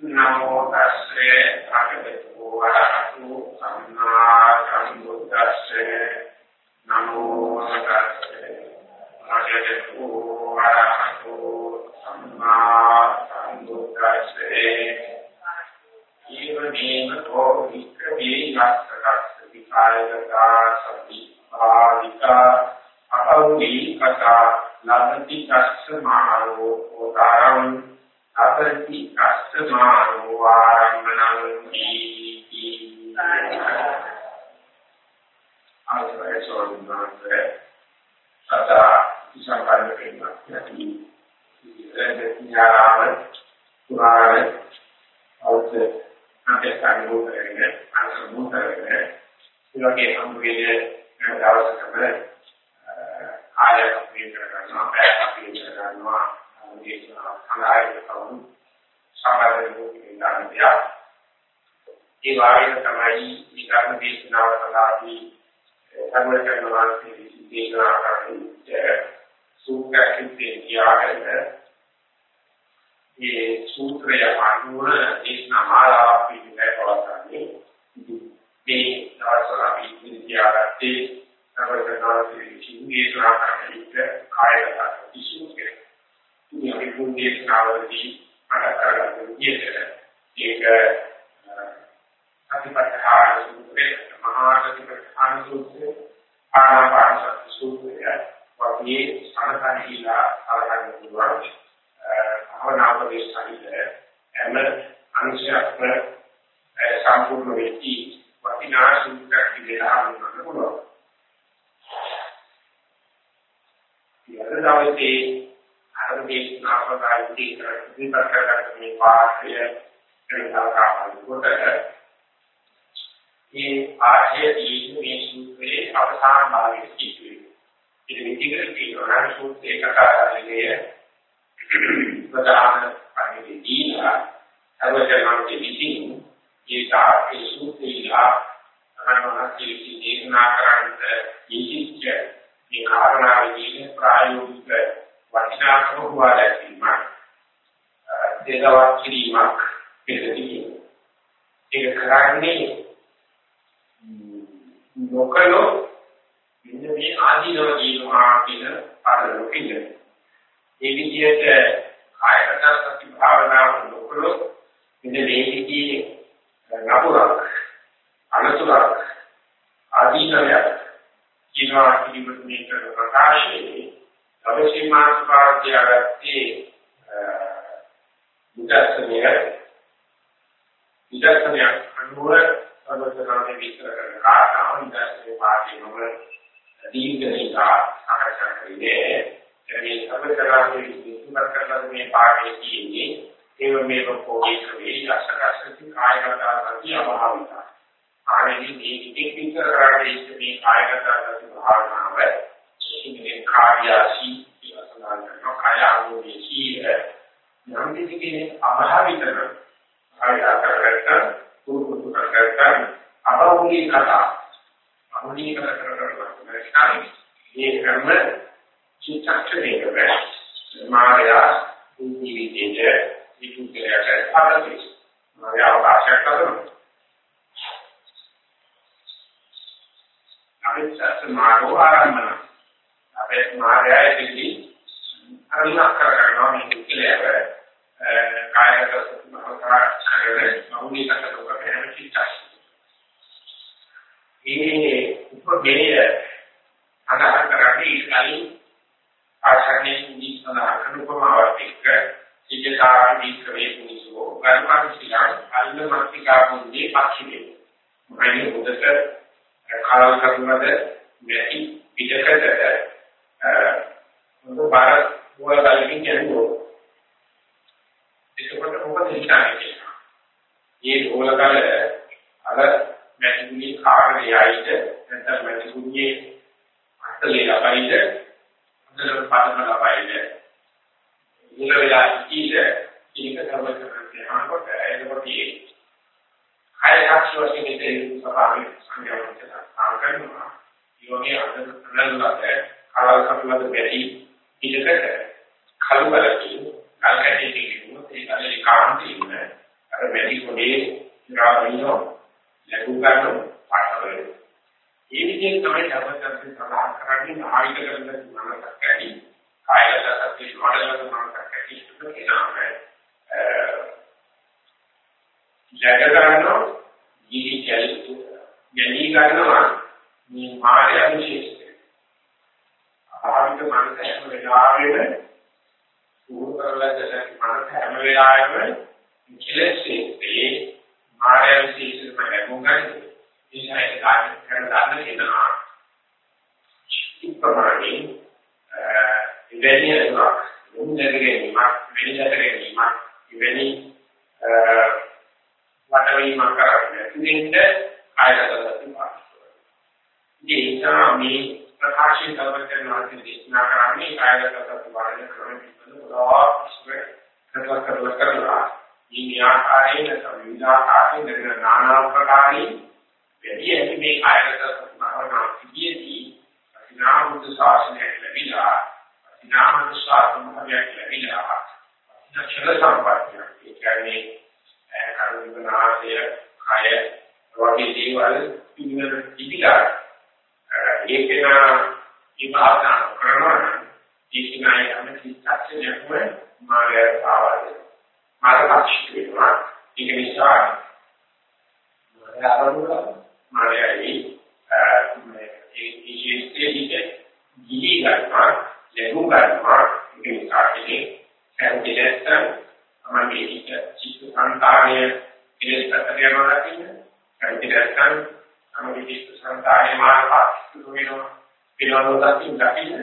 නමෝ තස්සේ භගවතු වරහතු සම්මා සම්බුද්දස්සේ. නමෝ තස්සේ භගවතු වරහතු සම්මා සම්බුද්දස්සේ. ඊවමේම තෝ වික්‍රමේ යස්සකස්ස විකාරකතා සම්පිපාදිකා අපෞදී කතා ලබති තස්ස මාරෝ උදාරං අපති අස්සමානෝ වාරම්මනං දීති ආයතය සෝන්නාතේ සදා ඉසංකාරක නැති ඉරදඥාන පුරාණ අවුත් අපේ සංගෝතරගෙන අනුමෝතරගෙන ඉලෝකේ සම්පූර්ණ දවසකම ආයතන පිළිතර කරනවා පැයක් පිළිතර කරනවා දේශනා අනායත කවුරු සාමාජිකෝකින් ගන්නියා ඒ වාගේ තමයි මේ ධර්ම දේශනාව සඳහාදී සර්වඥ වහන්සේ දේශනා කරන්නේ සූත්‍රකිතේ කියාගෙන මේ සූත්‍රය අනුව දේශනා මාලාවක් පිළිබඳව පවත්න්නේ මේ දවස්වල අපි ඉතිරියාගත්තේ සර්වඥ වහන්සේ විසින් දේශනා කරන විට කායගත කිසිම කෙනෙක් මේ කුණ්‍යස්නාවදී අරතරගන්න විදියට ඒක අතිපත්තාන සූත්‍රේ මහානතිපත්තාන සූත්‍රේ ආනාපාන සූත්‍රය වගේ සමතනීලා අරගෙන පුළුවන් භවනාපදේශ සහිත එම අංශයක්ම සම්පූර්ණ වෙති වටිනා සූත්‍රයක් විදිහට හඳුන්වන්න පුළුවන්. ඊළඟ දවසේ අර දේශනා කරනයි විතර කරගන්න මේ පාඩය මේ ආර්යදී මේ සූත්‍රයේ අවසාන භාගයේ කිව්වේ. ඉතින් විදිහට කියනවා නම් සූත්‍රේ කතාවලියේ ප්‍රධාන පරිදීලා අවචරණයේ විසින් ඒ තාපේ සූත්‍රේලා අනවශ්‍ය දේශනා කරන්න ඉතිච්ඡ මේ කාරණාවේදී ප්‍රායෝගික වටිනාකම හොයා ගැනීමක් දේලවක් කිරීමක් පිළිදී ඒක කරන්නේ නොකලෝ මෙන්න මේ ආදීනව කියනවා කියන අරලෝකින්ද ඒ විදිහට කායකතර සති භාවනාව නොකලෝ මෙන්න මේ විදිහේ නපුරක් අනතුරක් ආදීනවයක් කියනවා කිරීමත් මේ කරනවා මම තියාගත්තේ විදර්ශනය විදර්ශනය අනුව සර්වඥාමේ විස්තර කරන කාරණාව විදර්ශනයේ පාඨයම දීර්ඝනිකා සාකච්ඡා කරන්නේ. මේ සර්වඥාමේ විස්තර කරන මේ පාඨයේ තියෙන්නේ ඒව මේක පොඩි ක්‍රේ ලක්ෂකස්සති කායගතාසති අභාවිතා. ආරෙහි මේ විදිහට විස්තර කරන්නේ මේ කායගතාසති භාවනාවයි කරනවා දේශනා කරන්නේ ආයතනයක් වර්ණන ක්‍රම පිළිබඳව ගොඩාක් ඉස්සර කරලා කරලා කරලා මේ ආකාරයෙන් සමිදාකාරයෙන් නානා ප්‍රකාරී වැඩි ඇති මේ කායගත භාවනා පිළිදී අනාමුද ශාසනය ලැබිලා අනාමුද ශාසනය ලැබිලා අනාචල සම්පත්තිය ඒ කියන්නේ කරුණාසය කය වගේ දේවල් පිළිවෙල ඉදිලා ඒකේන විභාගන කරනවා දීසිනාය යන කිස්සක්ෂණයක්ම මාර්ගය ආවද මාර්ගපක්ෂ වෙනවා. ඒක නිසා මාර්ගය ආරම්භ මායයි මේ ඒ ඉස්තේහිත ගිලි ගන්නවා ලැබු ගන්නවා. මේ කාටිනේ කන්දිලස්ත අමගේ හිත චිත්ත සංකාරය ඉලස්තට යනවා කියන්නේ කන්දිලස්තන් අමගේ චිත්ත සංකාරය මාර්ගපත් වෙනවා. පිළිවෙලක් දකින්න දකින්න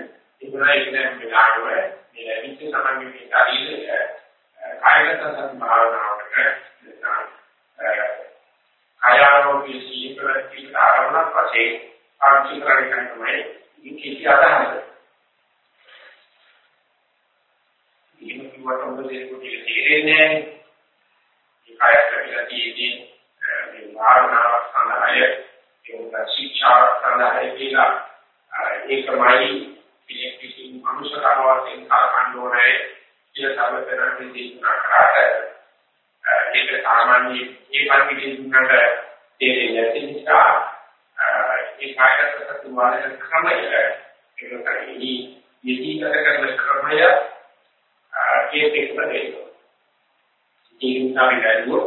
ඒකයි ඉන්නේ විලායව මේ ලැබිච්ච සමන්ගේ ශරීරය කායගත සති භාවනාවකට කායාරෝගී සීප්‍රති ආරම්භ වශයෙන් පාවිච්චි කරගෙන තමයි මේ කිසි අදහසක්. ඉතින් කිව්වට උඹ දෙන්නේ තේරෙන්නේ නැහැ. මේ කායක පිළිතියදී මේ භාවනාව සඳහාය ඒක ශික්ෂා සඳහාය කියලා ඒකමයි පිළිපිසි මනුෂ්‍ය කාර්යයෙන් කරකන්න ඕනේ කියලා සමතරන්නේ දේශනා කරාට ඒක සාමාන්‍ය ඒ පරිදි දුන්නට තේරෙන්නේ නැති නිසා ඒ කායගත සතු වාදන ක්‍රමය ඒක තමයි යදීගත කරන ක්‍රමය ඒ දෙකමදේ ඒ නිසාවිදලෝ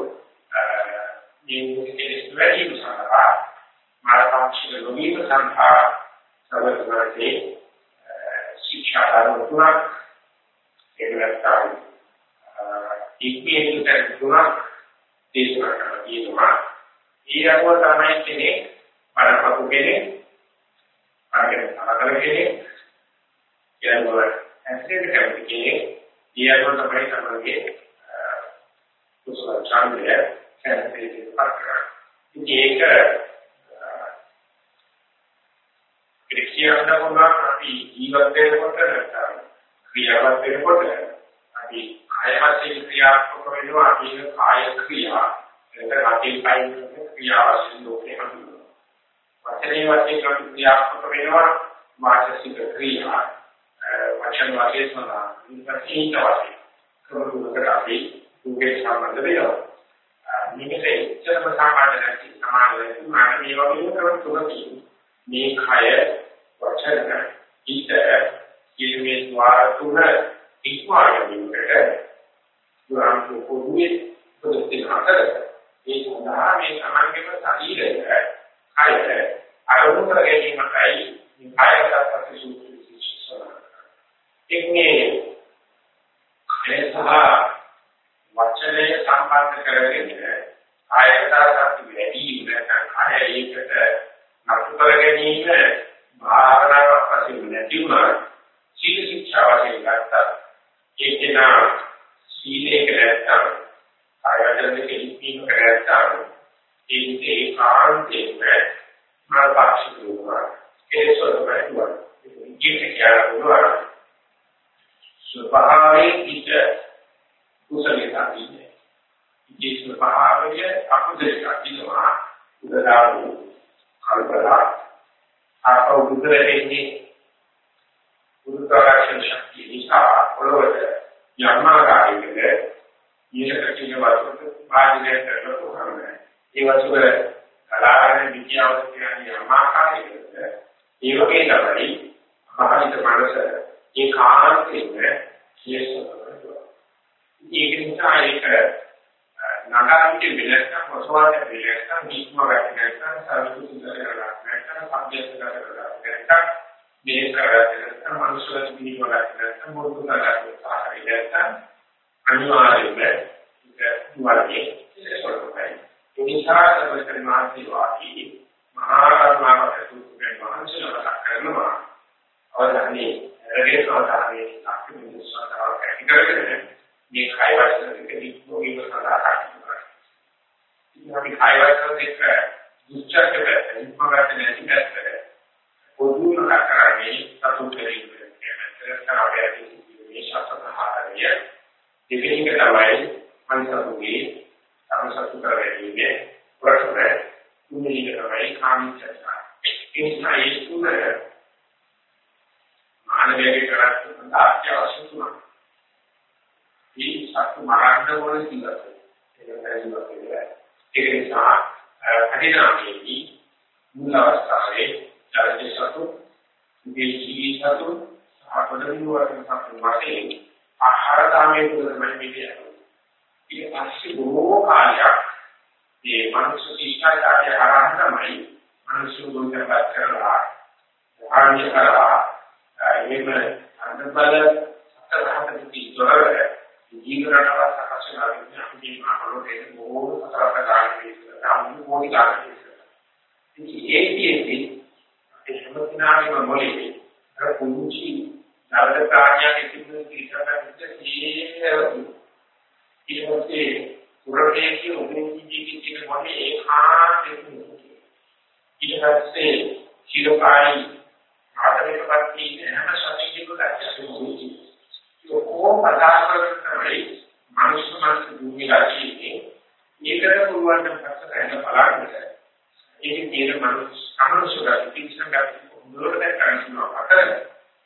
මේ මුලිකේ ස්වැදී සඳහා මාර්ගාක්ෂික ලෝකීය සංඛා සමර්ථනයේ ශික්ෂා ආරම්භුණක් ඒක නැත්නම් ඉක්මීට තුනක් දේශනා කරලා තියෙනවා. ඒ අනුව තමයි කෙනෙක් බලපතු කෙනෙක් අරගෙන අරගෙන කෙනෙක් කියනවා ඇස්තේට කැමති කෙනෙක් ඒ අනුව තමයි තමගේ කුසල ඡන්දය කැමති පක්කර. ඒක ක්‍රියාවක් නම් අපි ජීවත් වෙනකොට නැත්නම් ක්‍රියාවක් වෙනකොට අපි කාය වශයෙන් ක්‍රියාත්මක වෙනවා කියන කාය ක්‍රියා එතන අතින් කයින් ක්‍රියා වශයෙන් ලෝකේ හඳුන්වනවා. වචනේ වශයෙන් ක්‍රියාත්මක වෙනවා වාචික ක්‍රියා වචන වශයෙන් සනා ඉන්පස්සිට වශයෙන් කරුණකට අපි උගේ සම්බන්ධ වෙනවා. මේකේ ඉච්ඡම සමාජ නැති සමාන වෙන මාන මේ වගේ කරුණු තුනකින් මේ කය වචන හිත කිල්මේ ద్వාර තුන ඉක්මවා ගැනීමකට දුරාන් පොදුවේ පොදුති හතර? ඒ සඳහා මේ සමන්ගේම ශරීරය කය අරමුණු කර මනුස්ස මනස භූමිලා කියන්නේ ඒකට පුළුවන් නම් පස්සට බලන්න. ඒක තියෙන මනුස්ස අමනුෂ්‍යලා පිටින්සන් ගන්න දුරට කරනවා අතර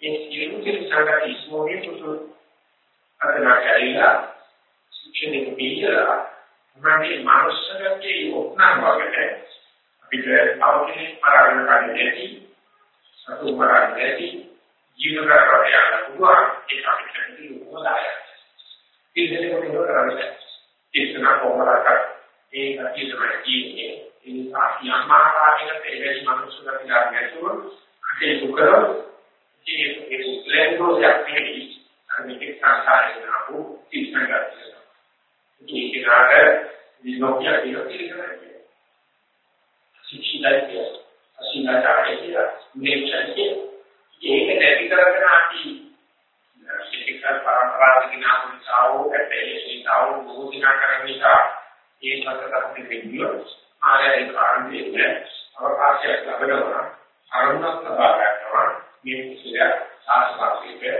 ඒ සියලු කිරිසකට ඉස්මෝගේ පුතු. අතන කැරිලා ශික්ෂණයක පිළිලා මගේ මානසිකයේ යොක්නා වගේ අපිට අවකලේ පරාගෙන ගන්න නැති සතු පරාගෙන නැති ජීවන කරලා යන පුළුවන්. ඒක අපිට හොඳයි. ඉතින් ඒක කරන්නේ ඉස්සන කොහොමද ඒක ඉස්සරහ කියන්නේ ඒ නිසා යම්මාකාරයකට එවැනි මනුස්සයෙක් ගන්න නැතුව අතේ සුකරෝ ඒ ඒ ලෙන්ගෝ යක්තියි අනිත් සංසාරේ නාපු ඉස්සන ගන්නවා. ඒකකට විනෝක්‍ය කියලා කියනවා. ශික්ෂිතයි කියලා. අසිනාචාරය කියලා. නේචරය. ඒක නැති කරගෙන අපි ශික්ෂා පරම්පරාවක නාමතාවෝ ඇටේසිතාවෝ බෝධිනා කරන නිසා ඒ සත්‍යයක් දෙවියෝ ආරේ කාරණේ අවකාශයක් ලැබෙනවා. අරුණක් ලබා ගන්නවා. මේ කුසලයක් සාස්වාසිකේ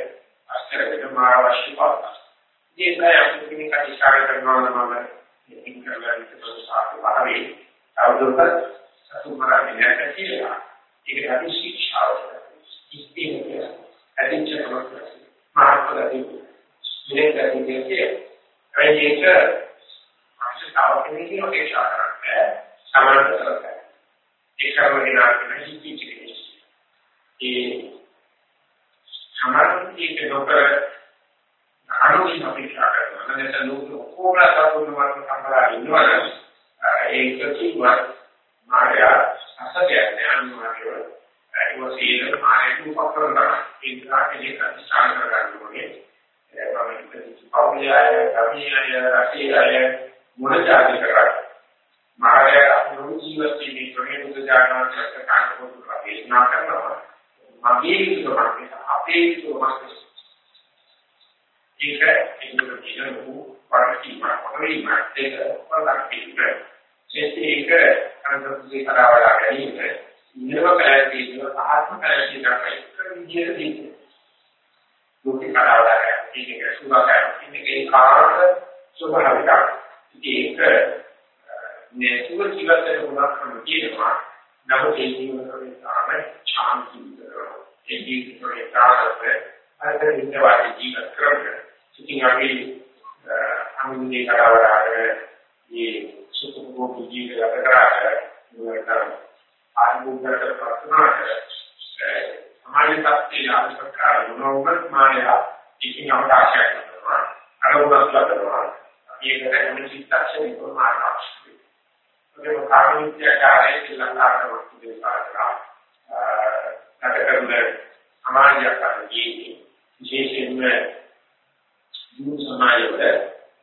අස්තර වෙන මාවශ්‍ය පාඩම්. ඒකයි අපි කෙනෙක් අධිශාර කරනවා නම් මම ඉතින් කරලා ඉතින් සාර්ථක භාවයේ අවුරුද්දක් සතුමරන්නේ නැහැ කියලා. ඒක අපි ශික්ෂාව ඉස්තින කියලා. අදින්ච කරනවා. මහත්කලදී ඉලෙකදී කියන්නේ ඒක අවශ්‍යතාව කෙනෙක්ගේ ඔකේෂා කරන්නේ සමාන කරලා. ඒ කර්මදිනාගෙන හිතිචි. ඒ සමාධියේ නොකර අනුකින් අපේක්ෂා කරනවා. නැත්නම් ලෝක ඔක්කොම සතුටු වර්ග සම්බලා ඉන්නවනම් ඒක කිව්වත් මායා අසත්‍යයක් නෑ අනිවාර්යව. ඒක වශයෙන් මායාට උපකරණ ඉන්ද්‍රා කෙනෙක් අධිෂ්ඨාන කරගන්න ඕනේ. මම ඉතින් පෞලියය, කමියය, රසියය මොන જાති කරා. මායා අනුරු ජීවිතේ මේ ප්‍රමේය දානවා කියලා කාට පොදු දේශනා කරනවා. මගේ විශ්වාසය අපේ විශ්වාසය ඒක ඒකට කියන ලොකු වර්ගීකරණ වලින් මාත් ඒක වලක් පිළිබඳ ඒක අනුසුද්ධි කරවලා ගැනීම නිරව කලදී නිරව ආත්ම කලදී තමයි විදියට තියෙන්නේ. දුක කරවලා ගැනීම ඒක සුභකරන ඉන්නේ කාර්ය ස්වභාවිකයි. ඒක නේතුව ජීවිතේ උනක් කරන කියනවා. නමුත් ඒ ජීවිතේ තමයි ශාන්ති කරනවා. ඒ ජීවිතේ කාර්යය අර ඉන්නවාගේ ජීවත් කරන්නේ. ඉතින් අපි අනුන්ගේ කරවලා මේ සුඛභෝගී ජීවිත ගත කරාට මොනවාද ආනුභවකට ප්‍රශ්නාට සමාජ තත්ත්වයේ ආශිර්වාද මොනවාද මායා ඉතින් අවකාශයක් කරනවා අරමුණක් ලබනවා. ඒකට හැම චිත්තක්ෂණයකම මාර්ගාක්ෂි ඒක කාර්මිකයාගේ ශ්‍රීලංකාවේ වස්තු දේශපාලකලා නැතකරන සමාජයක් අරගෙන විශේෂයෙන්ම දුරු සමාජවල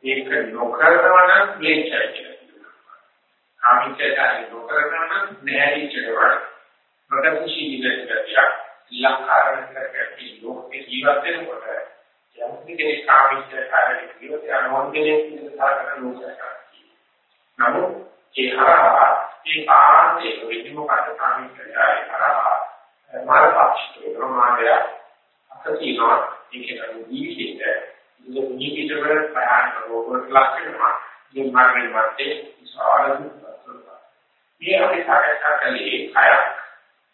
ඒක නොකරනවා නම් ක්ලේශය කියලා කාමිකතාවය නොකරනවා නම් නැහැදිච්චනවා ප්‍රගතිශීලී වෙච්චියක් ලංකාවෙන් කරගත්තී ලෝකේ ජීවත් වෙනකොට යම් කෙනෙක් කාමිකතාවය ජීවිතය අනුන්ගේ ඉස්සරහට ලෝකයක් නමුත් ඒ හරහා ඒ ආන්තේ විදිමකට කාමිකතාවය හරහා මාර්ගපාක්ෂික ප්‍රමාණය අකතිනවා ඒකේ ජීවිතේ ඉතින් ජීවිතවල ප්‍රයාණ කරනකොට ලක්ෂණமா මේ මාර්ගයේ මැත්තේ විශාල දුක් මේ අපි සාකච්ඡා කළේ කය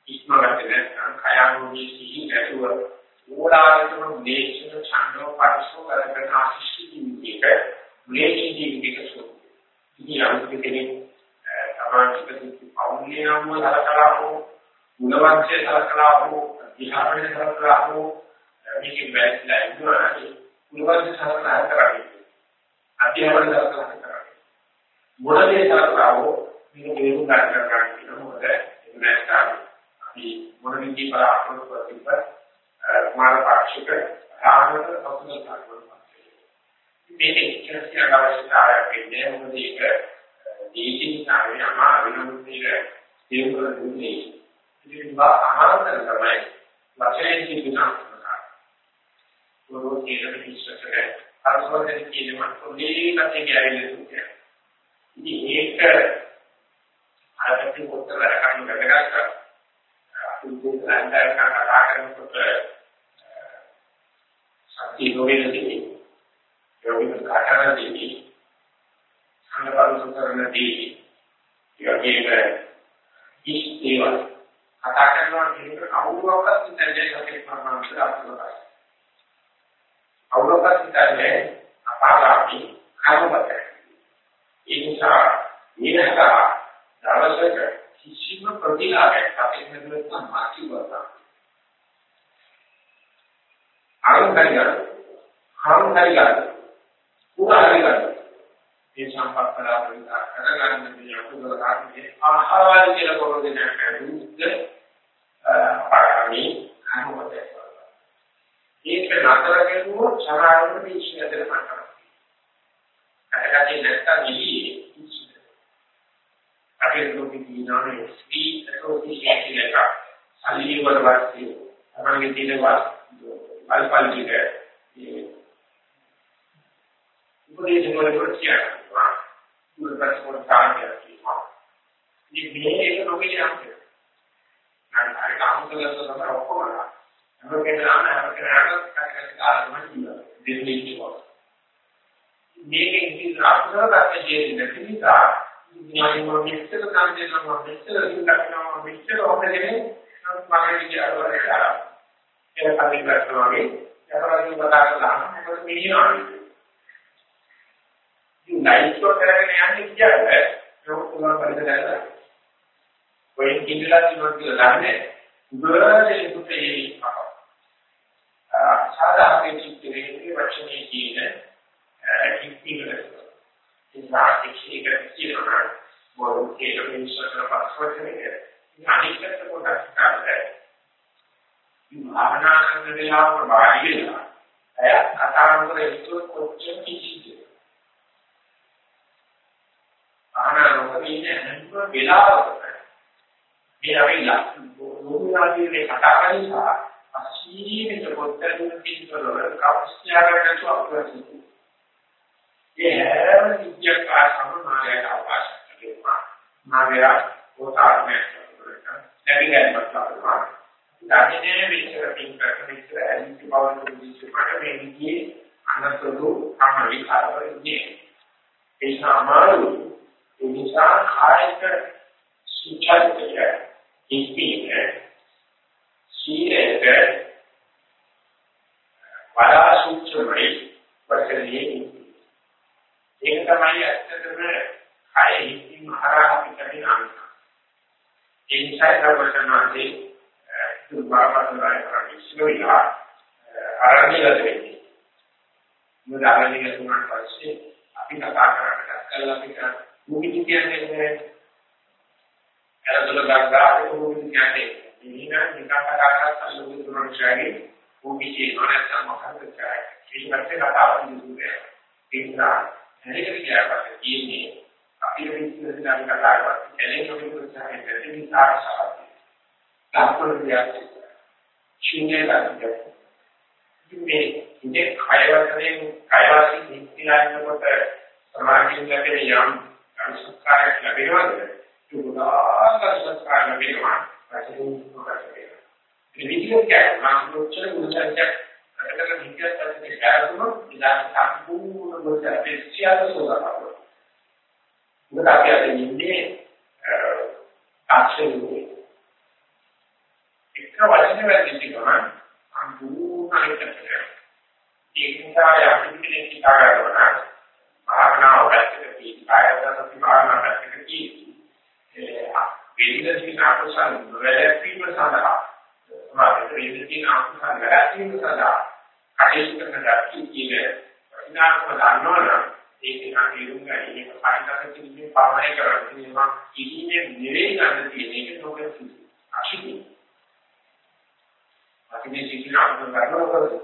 ඉක්මවට නැත්නම් කය අනුගේ සිහි නැතුව ඕලාරිකම දේශන ඡන්දෝ පරිසෝ කරගෙන ආශිෂ්ටි විදිහට මේකී ජීවිතක සෝ ඉතින් අපි කෙනෙක් තමයි පෞන්නේ නම් සලකලා හෝ ගුණවන්තය සලකලා හෝ දිහාපේ සලකලා හෝ මේකේ බැස්ලා ඉන්නවා ගුණවන්තය සලකලා කරන්නේ. අධ්‍යාපන සලකලා කරන්නේ. මොනදේ සලකලා හෝ මේක වේරු ගන්න ගන්න කියන මොකද ඒක නැත්නම් අපි මොන විදිහේ බලාපොරොත්තු ප්‍රතිපද මාන පාක්ෂික ආනන්ද සතුටක් කරනවා මේක ඉච්ඡාසිය අවශ්‍යතාවයක් වෙන්නේ මොකද ඒක දීකින් තමයි අමා විනෝදයේ තේරුම් ගන්නේ ඉතින් බා ආනන්ද තමයි වචනේ කියනවා පොරෝ කියන විශ්සකේ අරසෝදේ කියනවා පොඩි කතේ ගෑවිලු ඉතින් ඒක ආරම්භක උත්තර වැඩ කරන්න වැදගත්. අපි ලංකාවේ කතා කරනකොට සත්‍ය නොවේදී යෝගික කාටනදී සංගපන කරනදී යෝගීක ඉස්තේව කතා කරනවා කියන කවුරුවක්වත් ඉන්නේ නැහැ ප්‍රමාණයට අර්ථවත්. අවුලක් ඉන්නේ අපාරාපි කර්මපත. ඒ නිසා ඊනසා දවසක කිසිම ප්‍රතිලාභයක් අපේ මෙතන මාකි වතා. අරුන්දරිය හරුන්දරිය පුරාරිය මේ සම්පත්තලා විතර කරගන්න මේ අකුසල කාර්යයේ ආහාර කියලා කොරොදෙන කරුද්ද පාරමී කනුවතේ. ඒක නතර කෙරුවොත් සරාරණ විශ්ලේෂණය කරනවා. අරගන්නේ නැත්තම් ඉලි අපේ ලෝකේ තියෙනවානේ ස්ත්‍රී ඇසෝසියේෂන් කියලා එකක්. සල්ලි වල වාස්තිය. තමන්ගේ තියෙන වල්පල් ටික ඒ උපදේශ වල ප්‍රතිචාරනවා. උඩට පොර කාර්යය කියනවා. මේ මේක ලෝකේ යන්නේ. නම් හරි කාමකලස තමයි ඔක්කොම. අපේ ගාන අපේ රට කටකට කාලෙම කියනවා. දෙන්නේ ඉන්නවා. මේකෙන් ඉතින් අකුසල ධර්ම ජීවිතේ නැති නිසා මම මෙච්චර කන් දෙනවා මෙච්චර ඉන්නකනවා මෙච්චර හොදගෙන මගේ විචාරවල කරා ඒක කලින් ගන්නවා වගේ යතරකින් කතා කරලා මොකද මිනිහා යුනයිට් කරගෙන යන්නේ කියන්නේ ඒක තුමා පරිදලා වෙන් කිඳලා ඉන්නොත් කියලා දන්නේ උගරේ පුතේ සාධාරණ චිත්තයේ වචනේ කියන ඉක්තිවල ඉස්සාතික්ෂේක කියනවා මොකද ඒක මිනිස්සුන්ට පස්වචනේ අනිකට පොඩක් ගන්න. භාවනා කරන වෙලාවට වාඩි වෙලා අය කතා කරන ඉස්සර කොච්චර කිසිද. භාවනා නොකරන්නේ හැම වෙලාවකම මේ අවිලා ලෝකයාගේ කතා කරන නිසා අසීමිත පොත්තකින් පිටවල කවස්ත්‍යාරකට අප්‍රසිද්ධ ඒ හැම විද්‍යාවක් සම්මානයට අවකාශයක් තිබෙනවා. මාගයා පොතාත්මයක් කරගන්න. නැතිවෙන්නත් කරනවා. ධර්මයේ විචාර පින් කරන විචාර ඇලිති බව දුකිච්ච මට මේ විදිහේ අනතුරු අම විකාරවලින්නේ. ඒ සමාරු ඒ නිසා කායික සුචරිතය ඉස්පීනේ සීලයේ වඩා සූක්ෂමයි වචනේ ඒක තමයි ඇත්තටම කය හිතින් හරහා පිටින් අංග. ඒ නිසා තමයි දුර්වාපතරය කරන්නේ ඉස්සෙල්ලා ආරණ්‍යගත වෙන්නේ. මොකද ආරණ්‍යගත වුණාට පස්සේ අපි කතා කරකට කළා අපිට මුගිදි කියන්නේ එළදොල ගංගාවේ මුගිදි කියන්නේ ඉනිනා නිකන් කතා කරලා අල්ලුදු තුනක් ශාගේ මුගිදි නොනැත්තම් මොකක්ද කියන්නේ. ඊට පස්සේ කතාව දිනුනේ. ඒ නිසා හැරෙකට ගියාට කියන්නේ අපිට විශ්ලේෂණය කතා කරලා එලෙක විශ්ලේෂණය දෙන්නේ නිසා තාපන විද්‍යාව ශුන්‍ය ගන්න. මේ ඉන්නේ කයවතනේ කයවාසී නිත්‍යයන්කොට සමාධියෙන් ලැබෙන යම් සංස්කාරයක් ලැබෙනවද? දුරාගත සංස්කාර ලැබෙනවා. පස්සේ මොකක්ද? මේ විදිහට කියනවා නම් උච්චර ගුණයක් අතකට නිත්‍යත් පස්සේ ගාතුනොත් ඉඳන් සම්පූර්ණ මොකද ස්පෙෂියල් සෝදාපව. මොකද අපි අද ඉන්නේ ආශ්‍රයයේ එක වචන වැදිච්ච ගමන් සම්පූර්ණ හිතට ඒක නිසා යම් කෙනෙක් හිතා ගන්නවා නම් භාවනාව පැත්තට තියෙන කායදසති භාවනාව පැත්තට තියෙන ඒ වේදින අකුසල් නොවැළැක්වීම සඳහා සමාධිත වේදින අකුසල් වැළැක්වීම සඳහා කටයුතු කරන දක්ෂ කියන විනාශව දන්නවනම් ඒක නම් ඉරුම් ගන්නේ ඒක කායිකව කිසිම පාලනය කරන්නේ නෑ ඉන්නේ නෙවෙයි ගන්න තියෙන එක නෝකේ අශිකි අපි මේ සිතින අනුව ගන්නකොට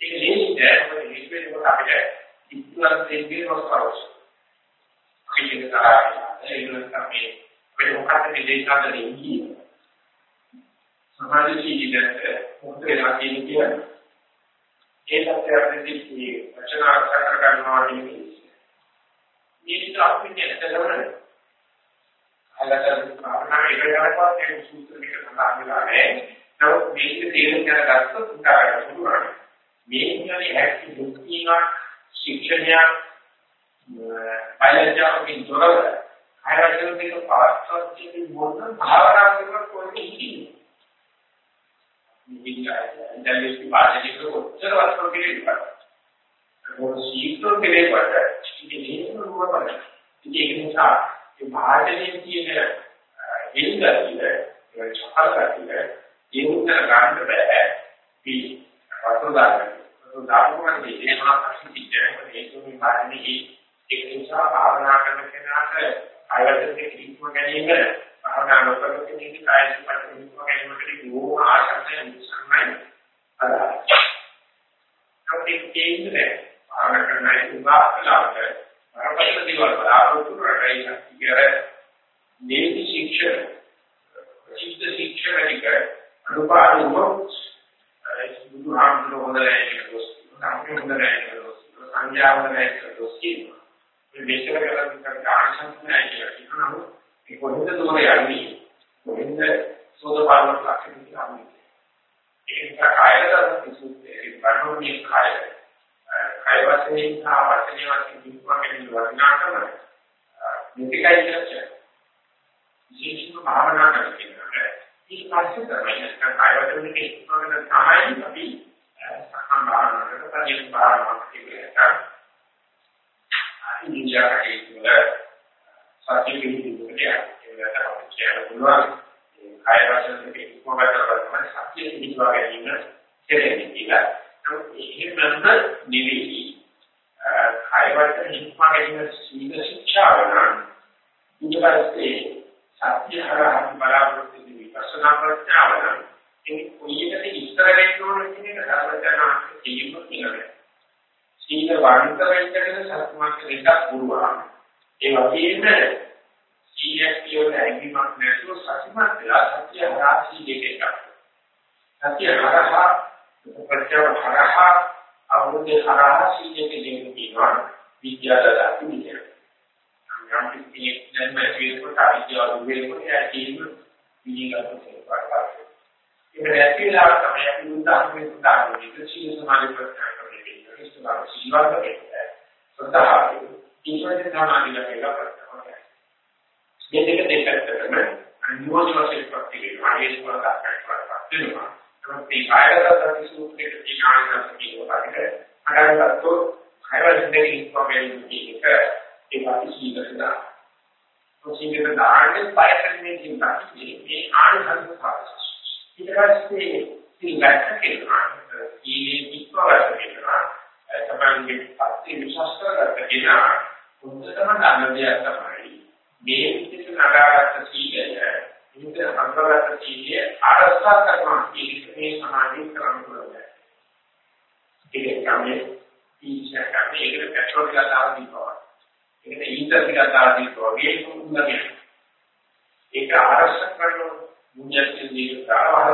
ඒක ලේසි නෑ මොකද මේක වෙනකොට අපිට ඉක්වල දෙන්නේ රොස්තරොස් අපිට කරා ඒක තමයි වෙන මොකක්ද මේ දෙයකට ඉන්නේ සමාජ ජීවිතයේ මොකද වෙලා කියන්නේ ඒ තත්ත්වයන්දී වචන අර්ථ කර ගන්නවා කියන්නේ මේක අපිට ඇත්තටම අලකට භාවනා එකකටවත් මේ සූත්‍ර දෙක සඳහන් වෙලා නැහැ. නමුත් මේක තේරුම් ගන්නගත්තොත් උදාහරණ පුළුවන්. මේ කියන්නේ හැකි දුක්ඛීන ශික්ෂණයක් බයලජාවකින් තොරව ආයතන දෙක පාස්කෝච්චේ මොන භාවනා කරන කොයි ඉන්නේ. මේක දැන් මේ පාඩේක කොච්චර වස්තු කෙරෙන්නේ. මොන සීක්‍රෝ කෙරෙන්නේ ඉතින් ඒක නුවණ ඉතින් ඒක නිසා මේ භාජනයේ තියෙන හින්දාතිල ඒ චහල්කාතිල ඒ උත්තර ගන්න බෑ පි වතුදාගෙන වතුදාගමන දෙන්නේ මානසික ඉන්නේ ඒක මේ භාජනයේ ඒක නිසා භාවනා කරන කෙනාට ආයතනයේ කිසිම ගැනීම භාවනා නොකරන කෙනෙක් කායික පරිණත ගැනීමකට ගෝ ආශාවෙන් සම්මයි අදාළයි. අපේ කේන්දරේ භාවනා කරන අය උදාහරණයක් බරපතල දේවල් බලාපොරොත්තු කරගයි ඉතිර නීති ශික්ෂණ ප්‍රතිෂ්ඨ ශික්ෂණ එක අනුපාඩු වොත් ඒ බුදුහාමුදුරුවෝ හොඳයි කියලා තමයි හොඳයි කියලා සංඥා හොඳයි කියලා කියනවා. මේ මේකල කරලා ආශංසනයි කියලා කියනවා. ඒ කොහෙන්ද දුර යන්නේ කොහෙන්ද සෝදපාලන ලක්ෂණ කියන්නේ ඒක කායගත සුත්තේ බණෝනි කායය කය වශයෙන් සහ වචනේ වශයෙන් විස්මකෙන වටිනාකම මේකයි කියන්නේ. ජීවිත භාවනා කරනවා. ඊට පස්සේ තමයි කය වචනේ විස්මකෙන තමයි අපි සක්මන් භාවනා කරලා පරියන් භාවනා කියන්නේ. ඉන්දියාවේ තුල සත්‍ය පිළිබඳව ඒකට අපිට කියන්න පුළුවන්. කය වචනේ විස්මකෙන තමයි සත්‍ය පිළිබඳව ගැනීම කෙරෙන්නේ කියලා. එහෙමම නෙවෙයි කායවට හික්මා ගැනීම සීල ශික්ෂාව නම් ඊට පස්සේ සත්‍ය හරහා බලාපොරොත්තු වෙන විපස්සනා ප්‍රඥාව නම් ඒ කොයියකට ඉස්තර වෙන්න ඕන කියන එක ධර්මචර්යාවක් තියෙන්න කියලා. සීල වන්ත වෙන්න සත්‍යමත් දෙකක් පුරුවා. ඒ වගේම සීලයක් කියන ඇඟීමක් නැතුව සත්‍යමත් වෙලා සත්‍ය හරහා සීලයකට. සත්‍ය හරහා උපචර හරහා අවුරුද්ද හරහා සීලයේ දෙන්න කියනවා විද්‍යාදාති විද්‍යාව. යම් කිසි දැන් මේ විදිහට අවිද්‍යාව දුරේකොට ඇතිවීම පිළිගන්න තියෙනවා. ඒක නැතිලා තමයි අපි උදාහරණයක් උදාහරණයක් සීල සමාධි ප්‍රත්‍යක්ෂ කරන්නේ. ඒක තමයි සීලවලට සත්‍යය. ඊට සමාධිය කියලා ප්‍රත්‍යක්ෂ මේ දෙක දෙකටම අනිවාර්ය වශයෙන් ප්‍රතිවිරුද්ධ ආයේ ස්වරයක් කරනවා. තමයි කායගත සති සූත්‍රයේ තියෙන ආයතන කියනවා. අරකට හයවල් දෙකේ ඉන්ෆෝමේෂන් එක ඒක අපි සීගතදා. ඔසිංගත දාන්නේ පයකන්නේ කියනවා. මේ ආයතන පාස්. ඊට පස්සේ සිල්ගත කියනවා. ඊයේ ඉක්වවට කියනවා. තමන්ගේ පස්සේ විශ්වාස කරගත්ත කෙනා උන්දතම ධර්මයක් තමයි මේ විදිහට නඩාගත්ත සීලය ඉන්ද අංගගත සීලය අරසා කරනවා කියන මේ සමාධිය කරන්න පුළුවන්. ඒක තමයි ඊශ්වර කන්නේ ඒකට පෙට්‍රෝල් ටිකක් දාලා දීපුවා. ඒකට ඊතර ටිකක් දාලා දීපුවා. ඒක උන්නගේ. ඒක ආරක්ෂා කරන මුඤ්ඤත් දීලා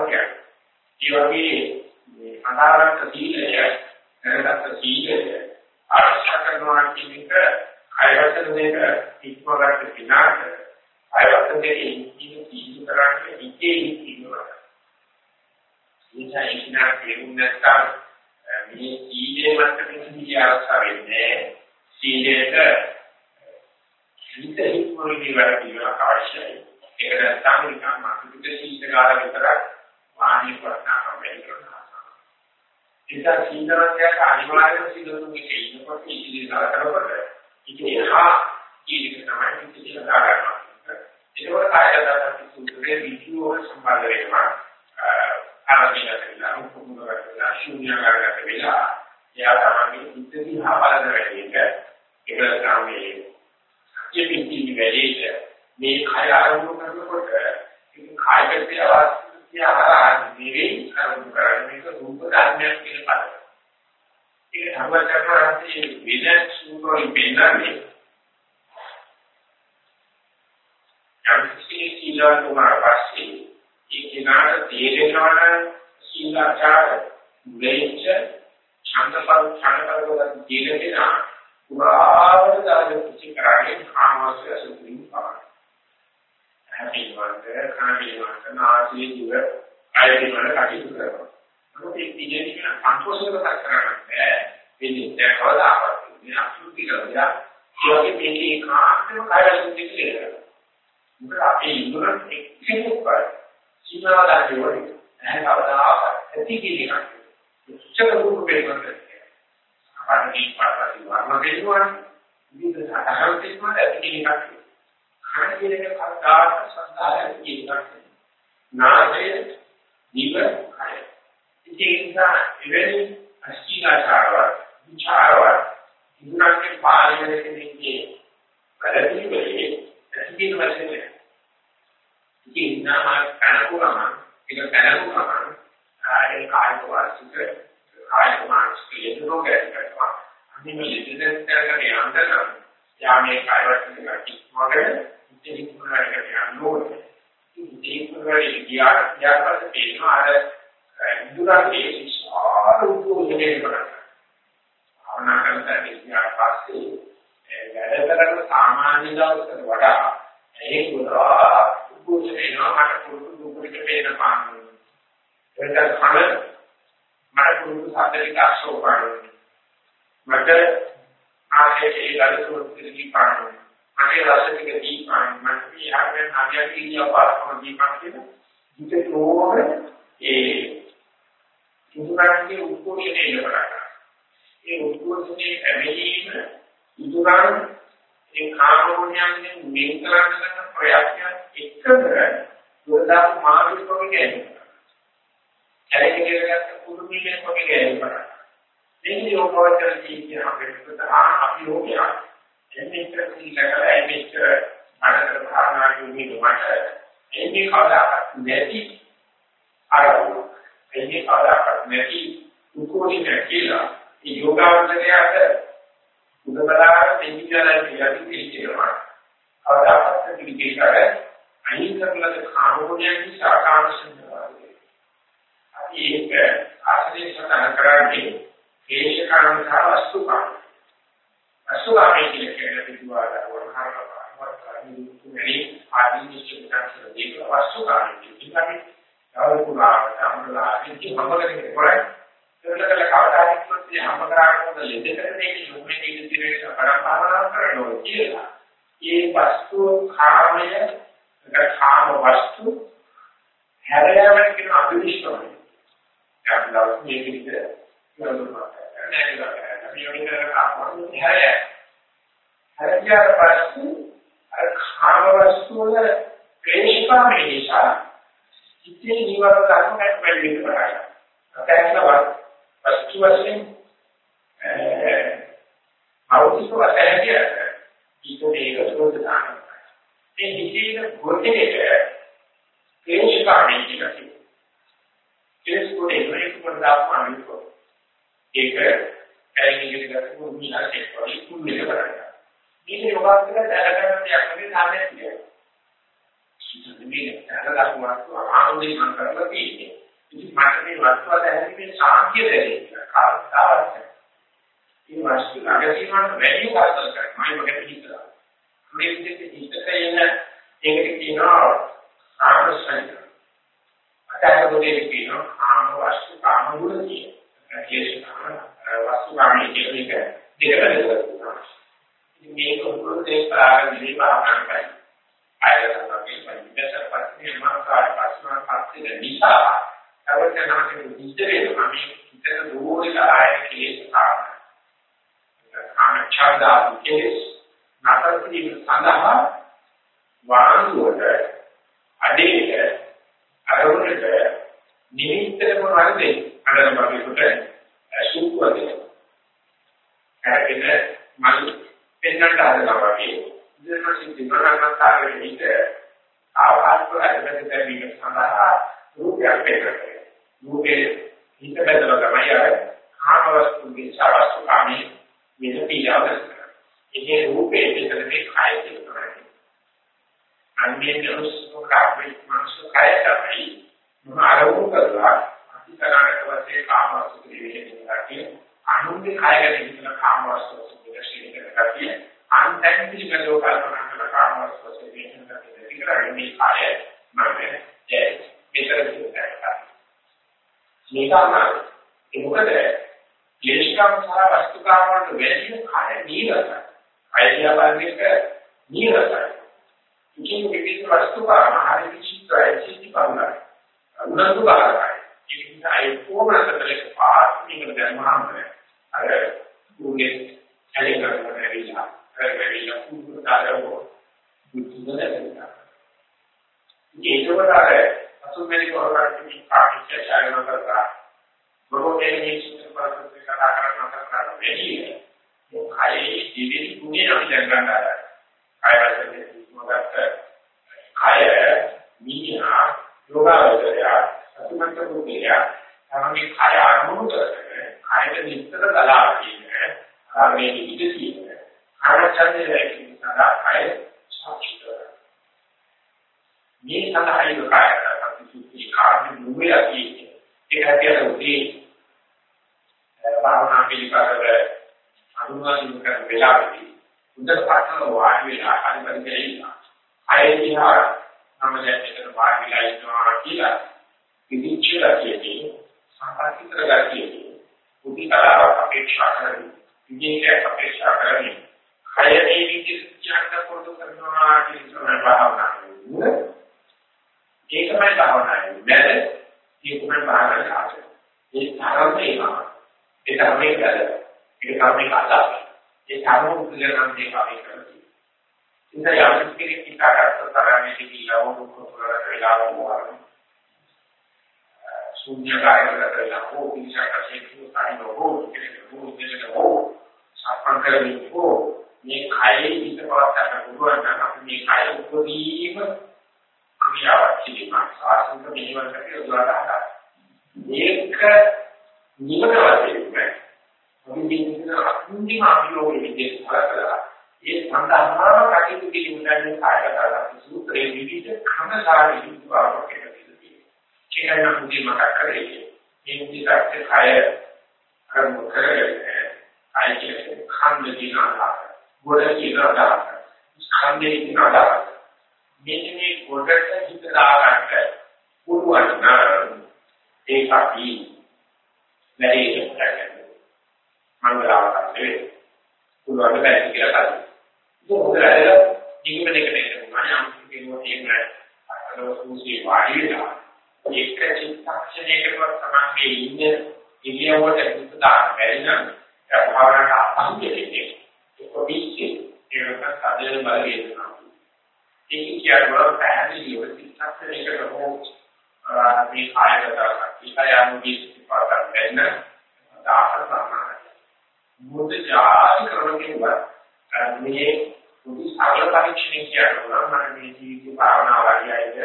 ඒ වගේ මේ අනාරක්ෂ සීලය කරගත්ත සීලය ආරක්ෂා කරනවා කියන එක අයවතන දෙක ඉක්මවකට විනාශ අයවතන දෙක ඉන්නේ කීතු කරන්නේ ඉතේ ඉන්නවා. ඉතින් ඉන්නා කියන්නේ නැත්නම් මේ සීලේ මතකෙදී ආරක්ෂා වෙන්නේ සීලයට හිත හිතවලදී වැඩි අවශ්‍යයි. ඒක නැත්නම් නිකන් මානසික සීලකාර විතරක් වාණි ප්‍රශ්න වෙන්න කරනවා. ඒක සීලවන්තයාට අනිවාර්යම සීලුන්ගේ ඉන්නකොට ඉතිරි කරනකොට ඉතින් එහා ඊට තමයි ඉතිරි කරගන්නවා. ඒකවල කායගත සූත්‍රයේ විචුව සම්බන්ධ වෙනවා. ආරම්භය කරලා උපමුල කරලා ශූන්‍යකාරකට වෙලා එයා තමයි ඉතිරි හා බලන වැඩේක ඒක තමයි යෙපිටි වෙලෙට මේ කය ආරම්භ කරනකොට ඒක කායික ක්‍රියාවක් නෙවෙයි ආරම්භ කරන්නේ මේක රූප ධර්මයක් කියන පද. ඒක සම්බන්ධ වෙන සූත්‍රයෙන් පෙන්නන්නේ යම් කිසි සීලවන්ත වුණාට පස්සේ ඒ කෙනාට තේරෙනවා නම් සීලාචාර වෙච්ච ඡන්දපර ඡන්දපරවල තේරෙනවා පුරාවට දාන කිසි කරන්නේ ආමස්ය සුත්‍රින් පාන. හැපිවන්ත කණිවන්ත නාසී දිව අයදිවල කටයුතු කරනවා. මොකද මේ දිනේ කියන සන්තෝෂයකට කරන්නේ වෙන්නේ දැකවදාවත් මේ අසුති කරලා ඒ වගේ මේකේ කාන්තම කායසුද්ධි කියලා. මොකද අපේ ඉන්ද්‍රයන් එක්කෙනෙක් වගේ සීමාව ගන්න ඕනේ. නැහැ කවදාවත් ඇති කියන එක. උච්චක රූප වේගකට. අපන්නේ පාටි වර්ණ දෙන්නවා. විවිධ සාධාරණ තිස්මත් ඇති කියන එක. කන කියන එක කවදාවත් සංස්කාරයක් කියන එක. නාසය, දිව, කය. ඉතින් එවැනි අස්කීලාචාරව, විචාරව, ඉන්ද්‍රයන්ගේ පාලනය කෙනෙක්ගේ වැඩි වෙලේ ඇති කියන වශයෙන් ඉතින් නාම කනකුලම ඒක කනකුලම ආයේ කායික වාසික කායික මානසික යතුරු ගැටෙනවා අනිත් මේ ඉදිරියට කරගෙන යන්න යාමේ කායික ඉක්මවගෙන ඉතින් කුණාරකට යන්න ඕනේ ඉතින් කුණාරේ ගියා ගියාට පස්සේ අර ඉදුරාගේ විශාල උද්දෝෂණයක් කරනවා අවනාකරට ගියාට පස්සේ වැඩ කරන සාමාන්‍ය දවසකට වඩා ඒ පුරා උපෝෂණයනවා මට පුරුදු දුකට පේන පාන. ඒක කන මට පුරුදු සාධනික අක්ෂෝපාන. මට ආශයේ ගලසුරු පිළිගි පාන. මගේ රසික දීපාන මට යාගෙන ආගිය කිය පාස්කම දීපාන කියන විදිහට ඕනේ ඒ ඉදුරන්ගේ උපෝෂණය කරනවා. ඒ උපෝෂණයේ ඇවිලීම ඉදුරන් ඒ කාමෝණයන්ගෙන් වෙන් කරන්න ප්‍රයත්න එකම දුරදාපු මානසික ප්‍රමිතියයි. කැලේ කියලා කුරුමිලේ ප්‍රමිතියයි කරා. මේක යෝගවචර ජීවිතය අපිට අපි යෝගය. එන්නේ ඉතිරිලා එන්නේ අරකට භාවනා යොමුනේ මට එන්නේ කවදාවත් නැති අරමුණ. එන්නේ කවදාවත් නැති උකෝණිය කියලා මේ යෝගාවචරයට උදබලාර දෙවි කියලා කියලාදී කියනවා. කවදාවත් පිළිගේකට අයින් කරලා කාමෝණයන් නිසා කාමසුන්දරයි. අපි ඒක ආශ්‍රය සඳහන් කරන්නේ හේෂකාම සහ වස්තුකාම. වස්තුකාමයේ කියන කෙනෙක් පිටුවාලා වරහරපාන. නිරුක්ති ආදී නිශ්චිත දේක වස්තු කාර්යය ඉන්නකි තවදුරටත් අමරලාදී කිව්වමකට කරේ ඒකල කවදාවත් කිව්වොත් හැම කරාටම ලෙඩකට මේක යොමුනේ කියන දිනේ පරම්පරාව කරනවා කියලා. ඒ වස්තු කාමය කාම වස්තු හැරයමන කියන අභිනිෂ්ක්‍රමය. යම්ලස් මේ විදිහට කරනවා. නැගලා කරනවා. මේ විදිහට කාම හැරය. හැරයට පස්සේ අර කාම වස්තු වල ක්ලේශකාමී නිසා ඉතින් නිවර ගන්නට බැරි වෙනවා. අතහැරලා වස්තු වශයෙන් අවුස්සව ඇහැදියට ඊට ඒක සෝද දානවා. මේ හිතේන ගොඩේට ක්ලේශකාමී කියලා කෙලස් කොටේ මේක පොඩ්ඩක් ඒක ඇයිගෙන ගත්ත මුලින්ම ඒක වලින් කුන්නේ කරන්නේ. මේක යෝගාස්තක දැනගන්න දෙයක් නෙවෙයි සාමයක් කියන්නේ. මේ දැනගන්න වස්තු ආනන්දේ මම කරලා තියෙන්නේ. ඉතින් මට මේ වස්තුව දැනෙන්නේ සාන්තිය දැනෙන්නේ කාර්යතාවයක්. මේ වස්තු ළඟදීමට වැඩි වස්තු කරනවා. මම මොකද හිතලා. මේ විදිහට හිතකේන ඒකට කියනවා ආමසයි. අතහැරගොඩේ කියනවා ආම වස්තු කාම ගුණ කියන. ඒක වස්තු කාමයේ කියන එක දෙකට බෙදලා මේක උගුරු දේශාගෙන විභාගණයි. ආයතනකේ පරිදේශ පස්සේ මාකාර ප්‍රශ්න පස්සේ නිසා අවචනාකේ විස්තරේ මම හිතන දෝරිලා ආයේ කේස් කාම. කාම ඡන්දා කේස් නතරති සඳහා වාංගුවට අඩේට අරමුණට නිමිත්තට මොනවද දෙන්නේ? අnder බබේකට සූක්වදේ. කරගෙන මල් පෙන්වන්න හදනවා වගේ. ඉතින් දිනනකට විට ආවාස්ව අධිපති දෙවියන් සඳහා රූපයක් පෙන්නනවා. රූපේ හිත බැලලා තමයි අර කාම වස්තුන්ගේ සවස්තු කාමී වෙන පියාවස්. ඒ රූපේ විතර මේ කාය කියනවා. අන්නේ දොස්කෝ කාපේ මාංශ කාය තමයි මොනවාරෝ කරලා අතිකරණක වශයෙන් කාම වස්තු දෙවියන් අනුන්ගේ කාය ගැන හිතන කාම වස්තු ගතිය අන්තයෙන් පිළිගන්නව කල්පනා කරන කාමවස් වශයෙන් මේක කරන්නේ විතරයි මේ කාය මම ඒ මෙතන කියනවා මේකම ඒ මොකද? ක්ලේශකම් සහ වස්තුකාම වලට වැඩි කාය නීරසයි. අයියා බලන්නේක නීරසයි. ඉතින් විවිධ වස්තුකාම හරි විචිත්‍රයි සිද්ධිපන්නයි උනන්දු කරයි ඒ නිසා ඒ කොමනකටලේ පාස් මේක දැනමහම අර උගේ ඇලේ කරකට ඇවිල්ලා කරගෙන කුඩු දාරවෝ බුද්ධ දැක්කා. ඒකවල අර අසුමෙලි කොරකට පාටිච්ච ඡායන කරලා බොහෝ දෙනෙක් සුපරපත් කතා කරන කරන වෙන්නේ මේ කයේ දිවිලි ගුණේ අපි දැන් ගන්නවා. කය වශයෙන් මොකක්ද? කය මීහා යෝගාවචරය අසුමන්ත කුමිය තමයි කය අනුමුත කයට නිතර දලා කියන්නේ කාමයේ ඉඳ තියෙන ආරක්ෂණය ලැබීම සඳහා කය සාක්ෂි කරගන්න. මේ සඳහා ඒක කායකට සුද්ධි කාර්ය මුවේ ඇති ඒක හැටියට උදී භාවනා පිළිබඳව අනුමානික කරන වෙලාවදී උදේ පාඨන වාඩි වෙලා හරිපරි කියලා අයදිහා නම් දැක්කම වාඩි වෙලා ඉන්නවා කියලා විදිච්චලා කියන්නේ සාපේක්ෂ කරගතියි උදිකලාවක් අපේක්ෂා කරන්නේ විජේක අපේක්ෂා කරන්නේ කයනේ විදිහට ඥාන පොදු කරනවා කියන තමයි භාවනාව. ඒකමයි භාවනාව. බැල ඒකමයි භාවනාව. ඒ තරමේ ඒ තරමේ බැල ඒ තරමේ කතා ඒ තරම උදලනම් මේ පාවිච්චි කරන්නේ. ඉතින් යම් කෙනෙක් කිතා කරත් තරමේ කියලා වුණු කොට වෙලාව වුණා. ශුන්‍යකාරක කරලා හෝ විචාරකසේ කියනවා හෝ කෙනෙක් හෝ දෙලක හෝ සම්පන්න කරමින් හෝ මේ කයේ හිත පවත් ගන්න පුළුවන් නම් අපි මේ කය උපදීම ක්‍රියාවක් කිරීම සාසනික මෙහෙවකට යොදලා මේක නිවන වශයෙන් අපි මේ අන්තිම අභියෝගයේ විදිහට කරලා ඒ සඳහාම කටයුතු කිරීමෙන් කායගත සූත්‍රයේ විවිධ ක්‍රමසාරී විභාගයක් තියෙනවා. ඒකයි මම මුලින්ම කරේ. මේ විදිහට කය අරමුණු කරගෙන ආයි කියන්නේ ඛණ්ඩ කියන අදහස. ගොඩ කියන අදහස. ඡන්දේ ඉන්නවද මෙන්න මේ ගොඩට හිත දාගන්න පුළුවන් නම් ඒක අපි වැඩේ කරගන්න මංගලාවක් නෙවෙයි. පුළුවන් බැරි කියලා හරි ඒක හොඳට ජීවිත දෙකට එනවා නම් කියනවා තියෙන අරලෝසුසි වාඩි වෙලා ඒක චිත්තක්ෂණයකවත් තමයි ඉන්නේ ඉරියව්වට හිත දාන්න බැරි නම් ඒ භාවනාවට අහුවෙන්නේ ඒක පිස්සි ඒක සාධන බල වේදනා ඒක කියනවා පැහැදිලිව චිත්තක්ෂණයකට හෝ මේ කායගත ඉකායනුදී පාඩම් වෙන්න දාහන සමානයි. මුද ජාති කරන්නේ මේ මුදි සරල පරීක්ෂණය කියනවා මම මේ ජීවිත භාවනාව වලියයිද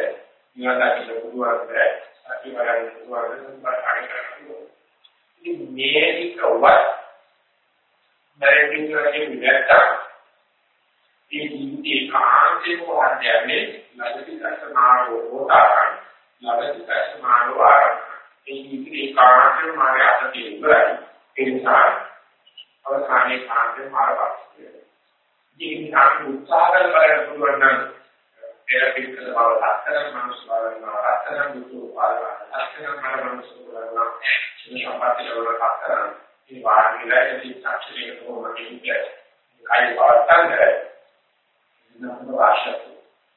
නිවාදාකිල පුදුවන්ද සත්‍ය බලන්න පුදුවන්ද සම්පර්කණය කරනවා ඉතින් මේක වත් නැරෙන්නේ විදිහට ඒ ජීවිතේ කාන්තේ මොහොතේ යන්නේ ලැබති කර්මාවෝ හොතාරං ලැබති කර්මාවෝ ආරං ඒ ජීවිතේ කාන්තේ මාගේ අතේ ඉවරයි ඒ නිසා අවසානයේ කාන්තේ මාර්ගපත් ජීවිතාට උත්සාහ කරලා පුළුවන් නම් තෙරපිට බව ලක්ෂණ මනුස්ස බලන ලක්ෂණ දුතු බලන ලක්ෂණ මන මනුස්ස බලන සම්පatti වල ලක්ෂණ මේ වාග්යලා ඉති සාක්ෂියේ කොහොමද කියන්නේ? කයි වාර්තාංගය නම වාශතු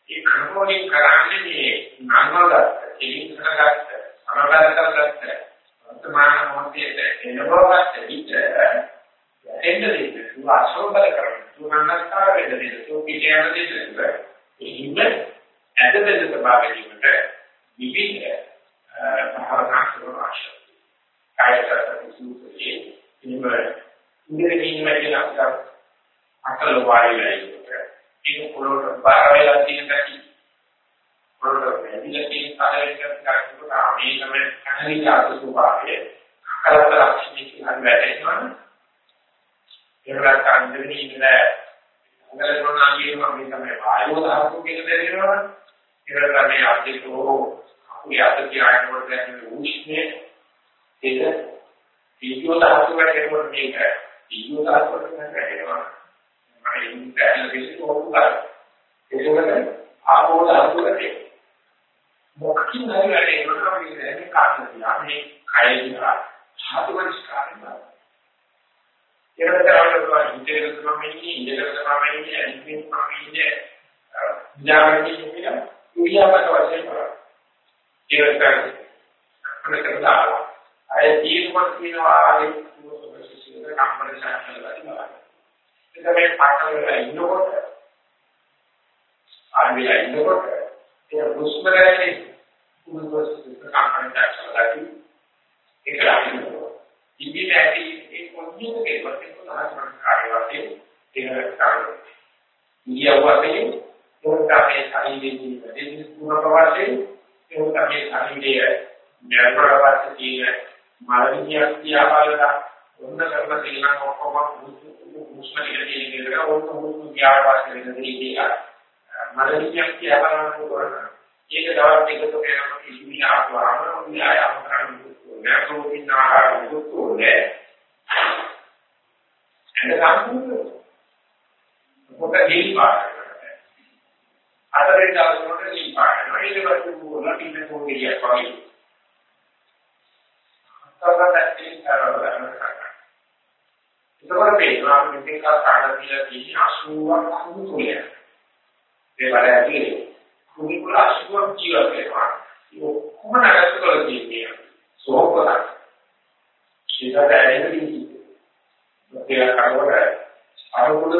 ඒ කර්මෝණින් කරන්නේ මේ නන්වගත එලින් කරගත්ත සමබර කරගත්ත වර්තමාන මොහොතේ එනවගත්ත විට එන්නේ සුවාසෝබල කරන සුනන්නස්කාර වෙන්න දෙන්න සෝපිතයන දෙන්න එහෙම ඇද දෙන්න ස්වභාවයෙන්ම විවිධ භාවනා කරන ආශය කායසත් සූත්‍රයේ ඉන්න ඉන්දිරින් ඉන්න අපට අකල වායුවයි. ඒක පොළොවට බාර වෙලා තියෙන ගැටි පොළොවට වැදිලා තියෙන කාලයකට කරකට ආමේ තමයි කහරි ජාත ස්වභාවය. අකලත ලක්ෂණ කියන වැටෙනවා ඒකට අන්දරේ ඉන්න අංගලකරණාගේ මේ තමයි වායුව ධාතු කියන දෙන්නවා ඒකට තමයි අපිටෝ අපේ අත කියනකොට දැනෙන උෂ්ණය ඒක දීයෝ ධාතු වලට මේක දීයෝ ධාතු වලට වැටෙනවා. මම දැන් විශ්ව කොහොමද ඒකවල ආපෝ ධාතුවේ මොකකින් හරි වැඩේ ඒකට අපි දැනෙන්නේ කාටද මේ කය විතර ධාතු පරිස්කාරයෙන් බලන්න ඒකට තමයි හිතේ තමයි ඉන්නේ ඉඳලා තමයි ඉන්නේ අනිත් තමයි ඉන්නේ ඥානයේ කියලා ක්‍රියාපත වශයෙන් බලන්න ඒකට කරලා අය ජීවිතවත් කියනවා ආයේ කම්පන ශාස්ත්‍රය බලන්න ඒක මේ පාඩම වල ඉන්නකොට ආවිලා ඉන්නකොට ඒ හුස්ම ගන්නේ උණුසුම කම්පන ශාස්ත්‍රය ඒක ලක්ෂණ ඉබි නැති ඒ කොන්නියක කෙරෙත් උදාහරණ කාර්යවලදී ඒක කරනවා. ඉයවන්නේ මොකක්ද ශරීරයේ වැඩි පුරක වශයෙන් ඒක තමයි ශරීරයේ නිරපරවත් තියෙන මානසික ක්‍රියාවලට ඔන්න කරන තේන ඔක්කොම හුස්ම ටික තියෙන එක ඔන්න හුස්ම ක්‍රියාවක් වෙන දෙයක්. මානසික ක්‍රියාවලට කරන ඒක දවස් දෙකක කරන කිසිම ආකාරවක ව්‍යායාම කරන්න නැතුවින් ආහාර දුක්ඛෝනේ එන්න සම්පූර්ණ කොට දීපාර අතරේ දානකොට දීපාර ඊට පස්සේ මොනවා තින්නේ කොහේ වගේ. අතරට ඉස්සරවලම ඒකවල මේවා මෙතෙක් කාණ කියලා තියෙන 80ක් කුතුලය ඒ වල ඇතුලේ කුණිකුල 80ක් ජීවත් වෙනවා. ඒ ඔක්කොම නැගස් කරලා තියෙනවා සෝපරක් ඒකට ඇලෙන්නේ ඒ කරවල අරුමුල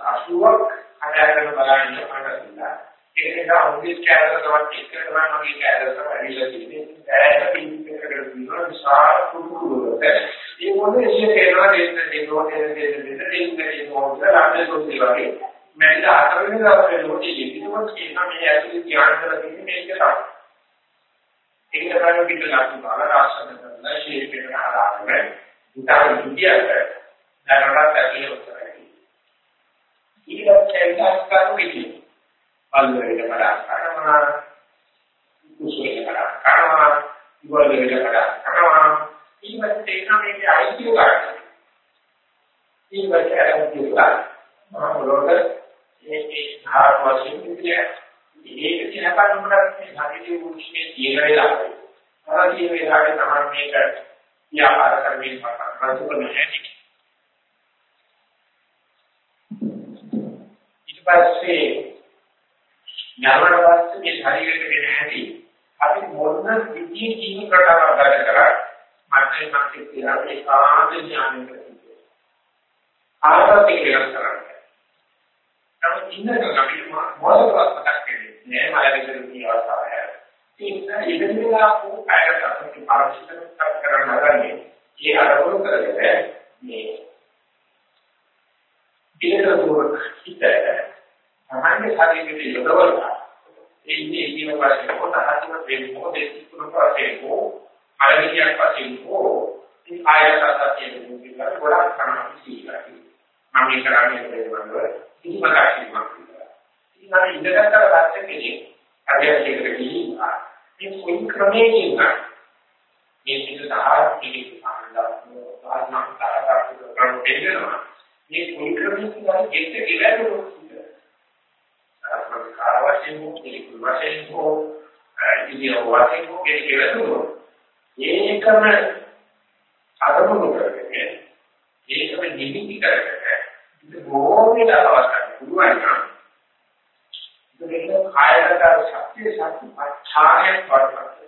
80ක් අඩයන් බලන්න පාඩම්ලා ඒක නිසා උන්ගේ කැලරකවත් එක්ක තමයි මගේ කැලරක වැඩිලා තියෙන්නේ. ඇයට පිටිකට කියනවා විශාල කුඩුකුඩුවක ඒ මොනේ ඉන්නේ කියලා දෙන්න දෙන්නෝ දෙන්න දෙන්න දෙන්න දෙන්න මොකද රාජ්‍ය සොත්ති වගේ මම අතරේ දවසේ ලෝටි ඉතිමත් කියනවා මේ ඇතුලේ ධ්‍යාන කරලා තියෙන්නේ මේක තමයි ඒක තමයි පිට ලක්ෂණ බල රාශන කරලා ෂේප් එකට හදාගන්න. උදාහරණ විදියට දැනටත් ඇතුලේ උත්තරයි. ඊළඟ කැවිදාස් කරු විදි. පල්ලෙට පඩා කරනවා. කුසලෙට පඩා කරනවා. ඉවලෙට පඩා කරනවා. ඊළඟට ඒක මේ අයිතිය ගන්න. ඊළඟට අයිතිය ගන්න. මම මොලොට ඒ ඒ ධාර වශයෙන් කියන්නේ ඒක දිහා බලනකොට මේ ශරීරයේ උෂ්ණයේ තියෙන වෙලාවයි. අර තියෙන වෙලාවේ තමයි මේක ව්‍යාපාර කරමින් පටන් ගන්න හැටි. ඊට පස්සේ ඥානවත් මේ ශරීරයට වෙන හැටි අපි මොන විදිහේ ජීවන රටාවක් ගත කරා මට මතක තියාගන්න ඒකාන්ත ඥානයකට ආරම්භ කියලා කරන්නේ. නමුත් ඉන්නකම් අපි මොනවද මතක් වෙන්නේ නෑ මම විතර කියන අවස්ථාවය. ඒ නිසා ඉතිරිලා වූ අයට අපි පාරිශුද්ධ කරන්න හදන්නේ. ඒ අරමුණු කරගෙන මේ පිළිතුරු හිත සමාන්‍ය ශරීරයේ යොදවලා ඒ ඉන්නේ කියන වශයෙන් කොටහටම වෙන්නේ මොකද සිකුණු පස්සේ හෝ අරවියක් පස්සේ හෝ ඒ ආයතසතිය දුකිලා ගොඩක් කරනවා කියලා. මම මේ කරන්නේ පිළිබඳව කිසිම කාර්යයක් නෑ. ඉතින් අර ඉඳගත්තර පස්සේ කෙනෙක් අධ්‍යයනයකට ගිහිල්ලා මේ කොයි ක්‍රමයකින් මේ පිටසහ පිළිපද ආනන්ද ආත්මතාවකට කරන දෙන්නවා. මේ කොයි ක්‍රමයකින් ගෙත් කියලා කාර්යවශයෙන් හෝ පිළිකුල් වශයෙන් හෝ ඉදිරිය වශයෙන් හෝ කියලා ඒකම අරමුණු කරගෙන ඒකම නිමිති කරගෙන ඉත බොහෝමද අවස්ථාවක් පුළුවන් නම් ඒක කායගත ශක්තිය ශක්ති පච්ඡායයක් වඩපත්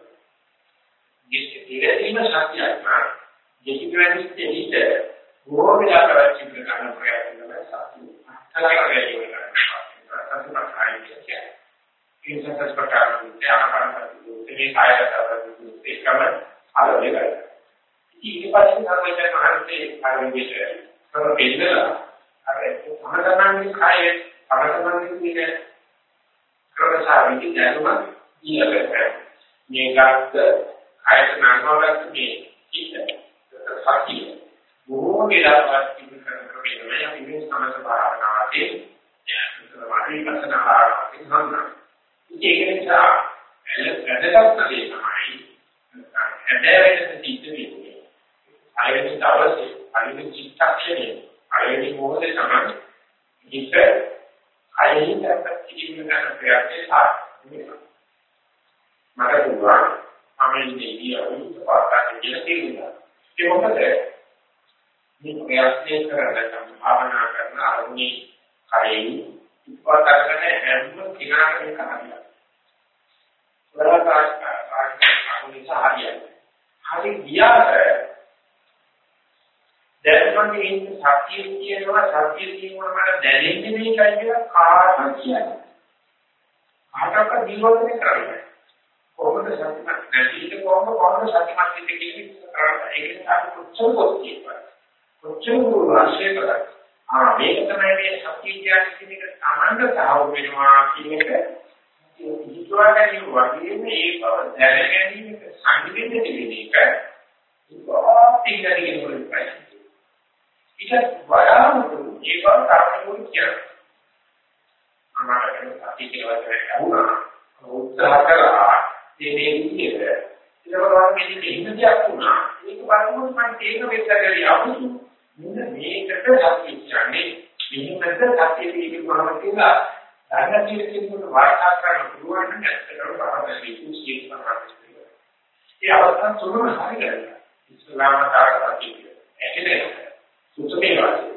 ඉතින් සත්‍යයක් නම් දෙහිවෙන්නේ හිත බොහෝමද කරච්චි ප්‍රකාරන ප්‍රයත්න කරන සත්‍ය අත්හලක වැඩි වෙනවා සතිපට්ඨාන කියන්නේ. ඒ සතිපට්ඨාන කියන්නේ මේ කායගත ඒකම ආරම්භය කරගන්න. ඊට පස්සේ සර්වඥ මහන්සේ ආරම්භයේ තම දෙන්නලා අර සමතනන්නේ කායේ සමතනන්නේ කියන ක්‍රමසාවිදි දැනුම ඊළඟට මේකත් කායත නාමවලත් මේ ඉන්න සතිය බොහෝ වෙලාවක් තිබෙන ක්‍රමයක් අපි මේ සමත භාවනාවේ වටේ කසන ආකාරයෙන් හඳුනනවා. ඒක නිසා වැදගත් දේ තමයි හැදෑවෙන සිද්ධ වෙන්නේ. ආයෙත් දවසේ අනිත් චිත්තක්ෂණය ආයෙත් මොහොතේ තමයි හිත ආයෙත් ප්‍රතිචින්න කරන ප්‍රයත්නේ සාර්ථක මට පුළුවන් මම ඉන්නේ ඉතින් පාස්තාවේ කියලා කියනවා. ඒ මොකද මේ ප්‍රයත්නේ කරලා භාවනා කරන අරුණී කයෙහි උත්පාද කරන හැම කෙනාටම ඒක හරියට. වරකාස් නිසා හරියට. හරි ගියාට දැන් මම ඉන්නේ සත්‍ය කියනවා සත්‍ය කියනවා මට දැනෙන්නේ මේකයි කියලා කාටද කියන්නේ. කාටවත් ජීවිතේ කරන්නේ. කොහොමද සත්‍යමත් නැතිද කොහොමද කොහොමද සත්‍යමත් වෙන්නේ කියන්නේ ඒක නිසා කොච්චර කොච්චර කොච්චර වාසිය කරන්නේ ආ මේක තමයි මේ සත්‍ය කියන්නේ කියන එක සමන්ද සාහව වෙනවා කියන එක හිතුවා ගැනීම වගේ මේ බව දැන ගැනීම සංකේත දෙන එක ඉතින් කෙනෙකුට ඊට වඩාම ඒ බව තාක්ෂණික කියනවා. අමාරුම සත්‍ය කියලා කියනවා උත්සාහ කරලා මේ විදිහට. ඊට වඩා මේක ඉන්න දෙයක් වුණා. ඒක බලනකොට මම තේරෙන වෙස්සගලිය අමුතු මෙන්න මේකට සත්‍ය කියන්නේ. මෙහෙමද සත්‍ය පිළිගන්නවම කියලා ධර්ම ජීවිතේකට වාර්තා කරන්න පුළුවන් නම් ඇත්තටම බාහිර විශ්වාසය කරනවා. ඒ අවස්ථාව තුනම හරියට ඉස්ලාම කාර්යය කියන්නේ. එතන සුසුමේ වාසිය.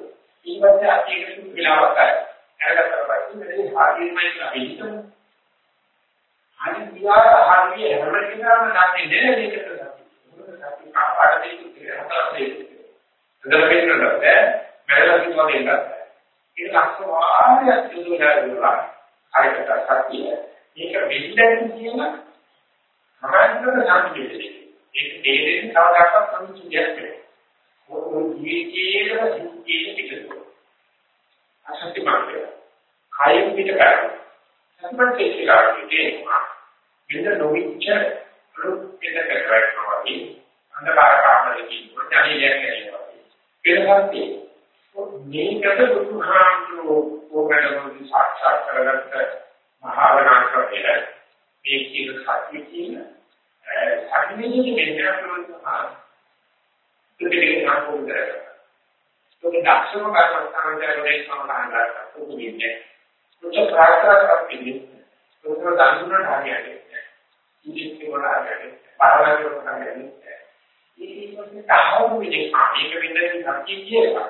ඊපස්සේ අතිකේ විලාවක් කරා. අරකට පස්සේ මෙතන හාගීමයි කියලා හිතමු. හරි ගියා හරිය හැම කෙනාම නැන්නේ නේද ඒකට සත්‍ය. මොකද සත්‍ය කාපාඩ දෙයක් කියලා හතරක් දෙයක්. හදලා පෙන්නන්න බෑ. බැලලා කිව්වා දෙන්න. ඒක ලක්ෂ වාරයක් යොදලා ඉවරලා හරියට සත්‍යය. මේක වෙන්නේ කියන සමාජික සම්පූර්ණයි. ඒක තේරෙන්නේ තවදක්වත් සම්පූර්ණයක් නෙවෙයි. මොකද ජීවිතයේ සිද්ධියේ පිටු. අසත්‍ය මාර්ගය. කායික පිට කරා. සම්පූර්ණ කියලා කියනවා. නොවිච්ච රුක් පිට කරනවා වගේ අන්ධකාර කාමරේ ප්‍රඥාලියක් කියනවා. වෙනසක් මේකට බුදුහාමුදුරුවෝ ඕකටම සාක්ෂාත් කරගත්ත මහාවනා ක්‍රමය මේ කියන සත්‍ය කියන සම්මිතිය මෙන්නතුන් තුකේ නාමෝදය තුකේ දක්ෂම කර්මස්ථානයේ සමාදාන කරලා තුකේ උච්ච ප්‍රාර්ථනා කරන්නේ උත්තර දන්දුන හරියට ඉතිරි වල හරියට පාරවල් වල හරියට ඒකත් තහවුරු වෙන්නේ මේක වෙන්නේ නැති කියලා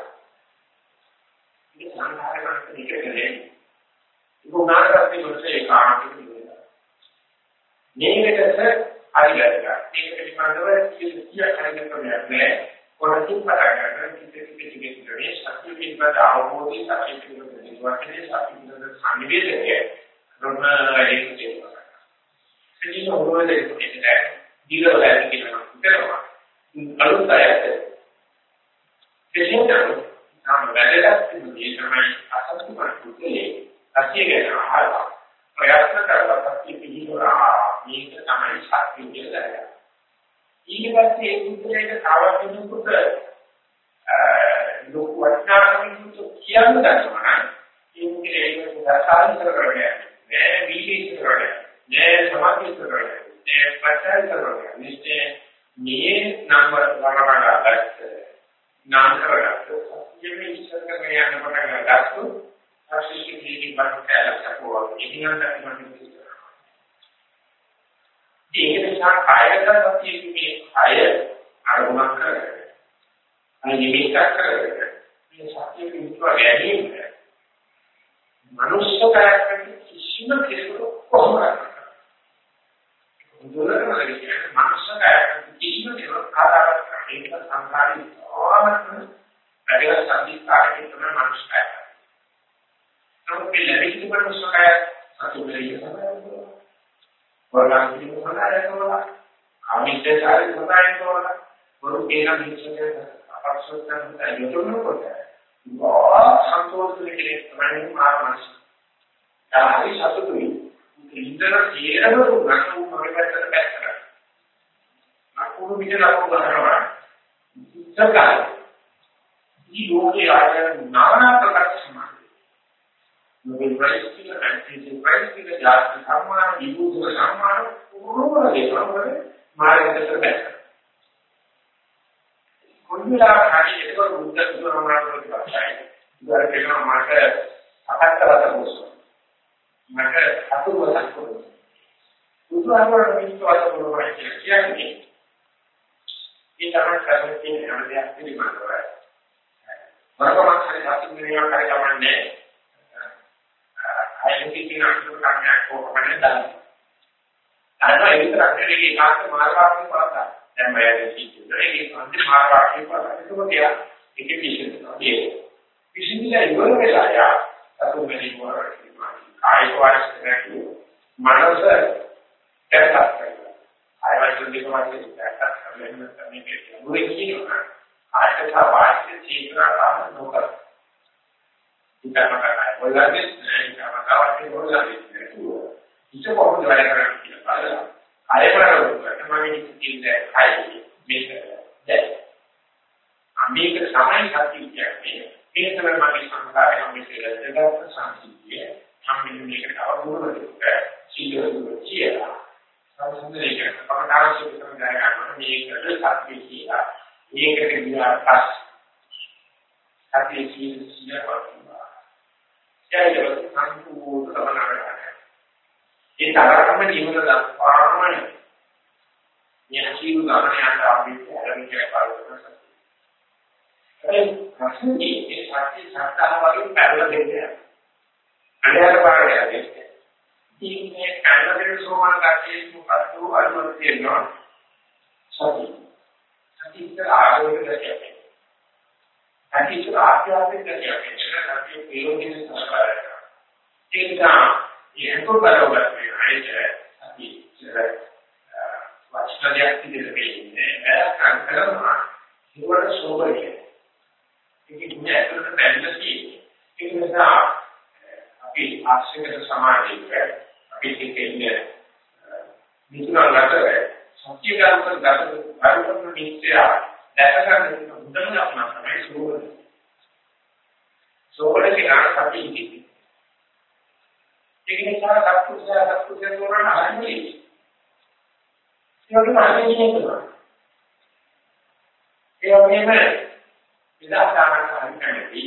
ඉතින් සංඛාරයක් නිකරන්නේ ගුණාර්ථය මොකද ඒකාන්තික මේකට හරියට මේක පිළිබඳව කිසියක් හරියට ක්‍රමයක් නෑ කොරකින් පටන් ගන්න කිසි කිසි කෙනෙකුගේ සත්‍ය පිළිබඳ අවබෝධය සත්‍ය පිළිබඳ නිර්වචනය සත්‍ය පිළිබඳ සංවේදනය රොමරේක කියනවා. ඉතින් ඔබවලේ කියන්නේ දිලවල කියනවා කරනවා. අලුත් අයත් දෙහින්දර නම් වැඩලක් තිබුණේ තමයි අසත්තු කරුතුලේ අසිය ගැන අහලා ප්‍රයත්න කරලා සත්‍ය පිළිගන්නවා. මේක තමයි සත්‍ය කියලා. ඊට පස්සේ ඒ පුද්ගලයාට තව කෙනෙකුට ලොකු වටිනාකමක් කියන්න ගන්නවා නම් ඒක ඒක සාධාරණ කරගන්න නෑ විශේෂ කරගන්න නෑ සමාධි කරගන්න නෑ පචාර කරගන්න නිශ්චය මේ නම් වලකට නම් කරගත්ත සත්‍යෙම ඉස්සර කරගෙන යන කොට ගත්තොත් අශීෂ්ඨ දීපි බක්කලක් සපෝවා. ඉතින් අන්තිමට ඒක නිසා කායගත සතිය මේ අය අරමුණක් කරගෙන අය නිමිත්තක් කරගෙන මේ සතිය පිටුව ගැනීම මනුෂ්‍ය කායකට කිසිම කෙනෙකුට කොහොමද දුරකම කියන්නේ මනුෂ්‍ය කායකට කිසිම කෙනෙකුට ආදාරයක් කරන්නේ සංකාරී ඕනම වැඩිව සංදිස්ථානයේ තමයි මනුෂ්‍ය කායය. නමුත් මේ ලැබිච්ච මනුෂ්‍ය කාය සතුටේ තමයි වරණ කිරීම සඳහා යනවා. කාමීත්‍යචාරය සඳහා යනවා. වරු කියන මිනිස්සුන්ගේ අපස්සොත්තන් යොදවනකොට බා සන්තෝෂ දෙකේ තමයි මාර්ගස්. තමයි සතුටුයි. ඉන්දර සියරම ගන්න මොකක්ද බැලුවා. අකුරු විතර අකුරු ගන්නවා. सरकार ये लोग आज नाना प्रकार के समाज नोबेल प्राइज की कंट्री प्राइज की जाति सम्मान विभूषण सम्मान पूर्ण लगे हमारे मार्गदर्शन बैठा कोई भी लाभ खाली एक बार मुद्दा जो हमारा प्रति बात है उधर के ना मार्ग अटक करा था उस मार्ग हाथों में हाथ को दूसरा हमारा बीच तो आज बोल रहा है क्या नहीं ඒ තමයි කරන්නේ කියන හැම දෙයක් පිළිබඳව. වරකමක් හරි හසුන් වෙනවා කරේ කමන්නේ අයිති කියන අනුකම්පාවක් කොහොමද දාන්නේ. අරම ඒ විතරක් නෙවෙයි ඒකාන්ත මාර්ගාර්ථය පාදා. දැන් මම කියන්නේ ඒක අන්තිම මාර්ගාර්ථය පාදා. ඒක මොකද? ඒක විශ්ින්නවා. ඒ විශ්ින්ලා ඉවර වෙලා යා අතුමෙලි වරයි. කායික වාස්තනකු මනස දැක්කත් කරනවා. ආයතන දෙක වශයෙන් දැක්කත් කරගෙන තමයි කියන්නේ. කියනවා. ආයතන වාස්තේ චේතනා කාම නොකර. ඉතම කරන්නේ. ඔයගොල්ලෝ කවටි මොනවාද ඉත කොහොමද වැඩ කරන්නේ කියලා බලලා අයවරකට මම කියන්නේ කයි මේක දැන් අමේක සමයි සත්‍ය කියන්නේ මේක තමයි මගේ සංස්කාරය මේ කියලා සංසිද්ධිය නම් මේකට අවබෝධ සීලවල කියලා සම්සන්දනයක පරකාරසික තමයි ගන්නවා මේකට සත්‍ය කියලා මේකට ගියා පස් සත්‍ය කියලා එයාට සම්පූර්ණ සමනකට. ඒ තරකම ජීවන දක්වාම මේ ජීව ගමනට අපි හැරෙන්න කියලා බලනවා. ඒ ප්‍රශ්නේ ඒ සත්‍ය සත්‍තාව වලින් පැනලා දෙන්නේ. අnder පාරේ යන්නේ. ඉන්නේ කන්නදේ සෝමන කටේ මොකද්ද අනුමත තියෙනවා. සත්‍ය. සත්‍ය ඉතල ආරෝහණය කරන්නේ. සත්‍ය ඉතල ආත්‍යාත්මික කියන්නේ අපි ප්‍රයෝජන සහකාරය. ඒක තමයි යහපත් බරවල් වෙන්නේ අපි වචනයක් පිළිදෙන්නේ නැත්නම් කරනවා ඒවට සෝබරිය. ඒක ඉන්නකට බැලුවදී ඒක නිසා අපි ආශ්‍රිත සමාජයක අපි කියන්නේ මිතුරාලට සත්‍ය කර්ම ගත කර්ම නිත්‍ය දැක ගන්න හොඳම ලක්ෂණ තමයි සෝබරිය. සෝවල කෙනා සතිය ඉන්නේ. ඒක නිසා සත්පුරුෂය සත්පුරුෂය තෝරන හරිනේ. ඒක තමයි කියන්නේ. ඒ වගේම විලාසාරණ හරිකටි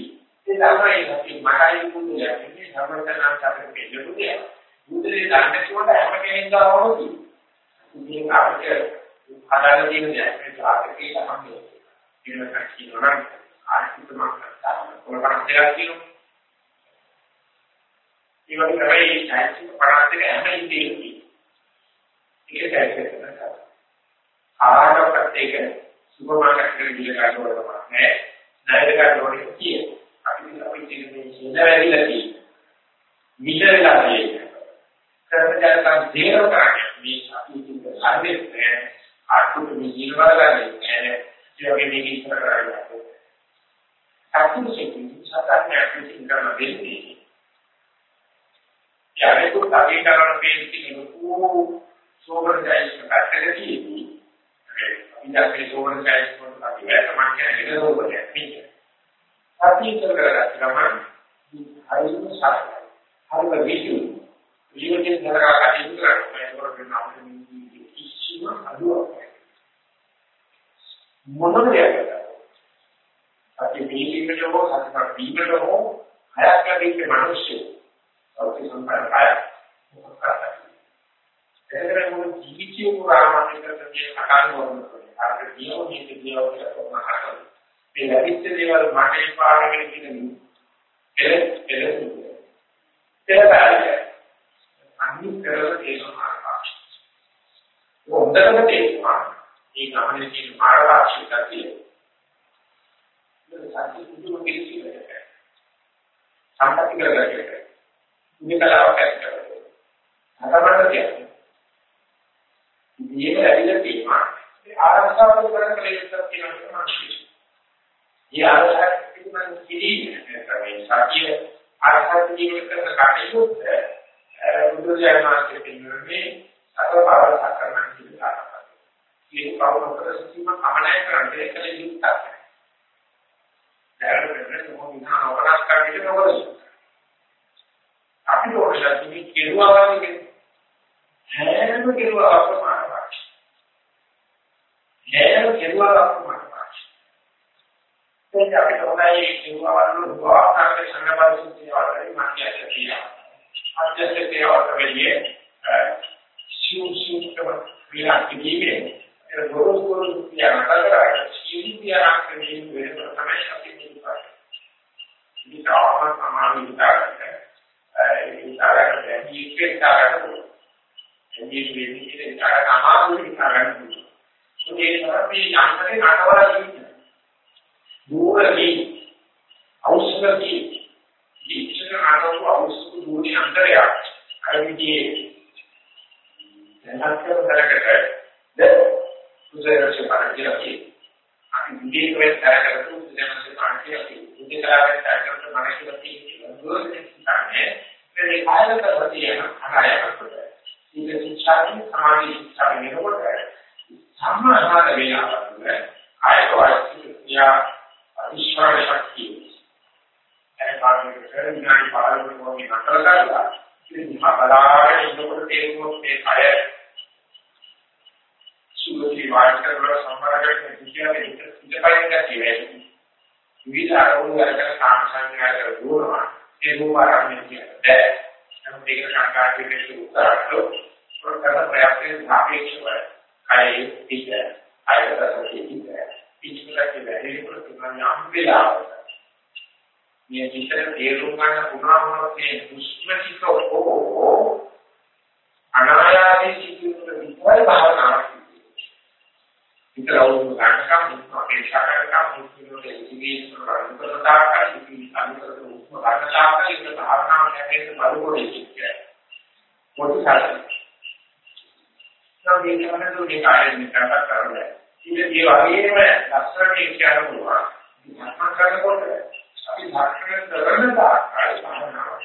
ඒ තමයි අපි මටයි පුදුලයක් මේ සම්මතනාන්ත අපිට දෙන්නේ. බුදුරේ දන්නේ කොහොමද හැම කෙනෙක් ගාවම තියෙන්නේ. මේ අපිට හදාගෙන තියෙන දේ මේ සාකච්ඡේ තමයි. ඉන්නකම් කියනවා ආර්ථිකමක් කරලා කොහොමද දෙයක් කියනවා. ඒ වගේ තමයි සාහිත්‍ය පරාන්තික හැම ඉඳී. ඒක දැක්කම ආහාරපත් එක සුපර් මාකට් එකේ ගිහින් ගන්න ඕන නෑ. ණයට ගන්න ඕනේ කියේ. අපි අපි කියන්නේ ඉඳ වැඩිලා තියෙන්නේ. මිදලා තියෙන්නේ. කරපදයන් දේර කරන්නේ මේ අපි කියන හරිනේ ආර්ථික මිදිනවා ගන්නේ නෑ. ඒ වගේ මේක ඉස්සර කරන්නේ. සතුටුසිතින් සතරනේ අපි කරන දෙන්නේ. යන්නේකුත් අගේ කරන බේසික නුකු සෝබර්ජයිස් පැත්තකදී ඉඳලා සෝබර්ජයිස් කොට අපි වැටමන් කියන එක සෝබර්ජයිස් කියන්නේ. අපි කරගත්ත ගමන් හරිම සාර්ථකයි. හරිම විශ්ු. ජීවිතේ දරා කටයුතු කරනවා. ඒකවල නම් කිසිම අඩුවක් නැහැ. මොනවද යකට? අපි දීීමට හෝ සත්‍ය දීීමට හෝ හයක් ලැබෙන්නේ මිනිස්සු. සෞඛ්‍ය සම්පන්න කාය. එතන මොන ජීවිතේ පුරාම අපිට මේ අකාල වරන අර දියෝ නිති දියෝ කියලා කොහොමද හදන්නේ? මේ ලැබිච්ච දේවල් මට පාරගෙන කියන එල එල එල අනිත් කරලා තියෙනවා මාර්ගාක්ෂ. හොඳටම තේරෙනවා මේ ගමනේ තියෙන මාර්ගාක්ෂිකතිය. ඒක සත්‍ය කුදුම පිළිසිලකට. සම්පති කරගන්නට. මේ කලාවක් ඇති කරගන්න. අතපට කියන්නේ. මේක ඇවිල්ලා තියෙනවා. ඒ ආරක්ෂාව කරන කෙලෙසක් තියෙනවා මානසික. ඒ ආරක්ෂාව පිළිබඳ කිරීම තමයි සත්‍ය ආරක්ෂා ජීවිත කරන කටයුත්ත බුදුරජාණන් පිළිගන්නේ අතපාරක් කරන්න කියලා. මේ කවුරු කරසිතීම කමනය කරන්නේ කල යුක්තයි. දැන් මෙන්න මොකක්ද අවරක් කරන්නේ නෝරස්. අපි ඔයලා කෙරුවා වගේ හැම කෙරුවා අපමානවක්. හැම කෙරුවා අපමානවක්. ඒක අපිට හොඳයි කෙරුවා වල වාස්තවයේ සංගමන සුත්තිය වලදී මාර්ගය කියලා. අධ්‍යක්ෂකේ වලදී සිව් සිව්කම විලාක් කිවීමේ ඒ ගොරෝසු ගොරෝසු කියන කරා සීලියක් කියන වෙන තමයි අපි කියනවා. ඉතින් ආවම සමාන විතරයි. ඉස්සරහට වැඩි ඉස්සරහට පුළුවන්. එන්නේ වෙන්නේ ඉස්සරහට අමාරු ඉස්සරහට පුළුවන්. ඒ නිසා මේ යන්ත්‍රේ නටවලා ඉන්නේ. දුරදී අවශ්‍යකී ඉස්සර නටවපු අවශ්‍ය දුරේ යන්ත්‍රයක් අර විදිහේ දැනත් කරකට ද උදේට පාරකියකි. අපි විදිහේ වෙත් කරකට උදේට පාරකියකි. උදේ කරාට කරකට මානසිකව තියෙන දුරේ මේ කායගත ප්‍රතියන අනායකට. ඊට ශික්ෂාවේ සමාධි ශික්ෂාවේ නිරෝධය සම්මාසාර වේලාවල කායක වාචික අවිශ්වාස ශක්තිය. ඒ කාර්යයේ කරන්නේ පාරමිත මොකක්ද නතර කරලා ඉතින් බලාගෙන ඉන්නකොට තේරුම් මේ කය සුලෝකී වාචක වල සම්බරකට කියන්නේ ඉතපයින් ගැතියි. විවිධ ආරෝහණ වල සාමසංගය කරනවා. ඒ රූපාරම්භය කියන්නේ නමුත් ඒක සංකාරයේ උත්තරකලෝ ප්‍රකරණ ප්‍රයත්නයේ සාපේක්ෂව කයි පිට ආයතනයේ පිටුලක වැඩි ප්‍රතිමාන යම් වෙලාවක මේ විතර තේරුම් ගන්න පුරාමනෝ මේ දුෂ්මතික හෝ අනායාසී සිදුවන විතර භාවනාවක් විතර අවුල් ගන්නකම් අපේක්ෂා කරනකම් මුස්ලිම්වරු ඉංග්‍රීසි කරනවා ඉතින් අනිත් වර්ණලාභක ඉන්න භාවනාව හැදෙන්න බලකොඩේ කියන්නේ. මොකද සාරයි. සමේ කරන දුන්නේ කාර්යයෙන් කරකට කරන්නේ. ඉතින් මේ වගේම ලක්ෂණ කියන පුළුවන්. ධර්ම කරනකොට අපි ධර්ම කරන තාක්කයි භාවනාව.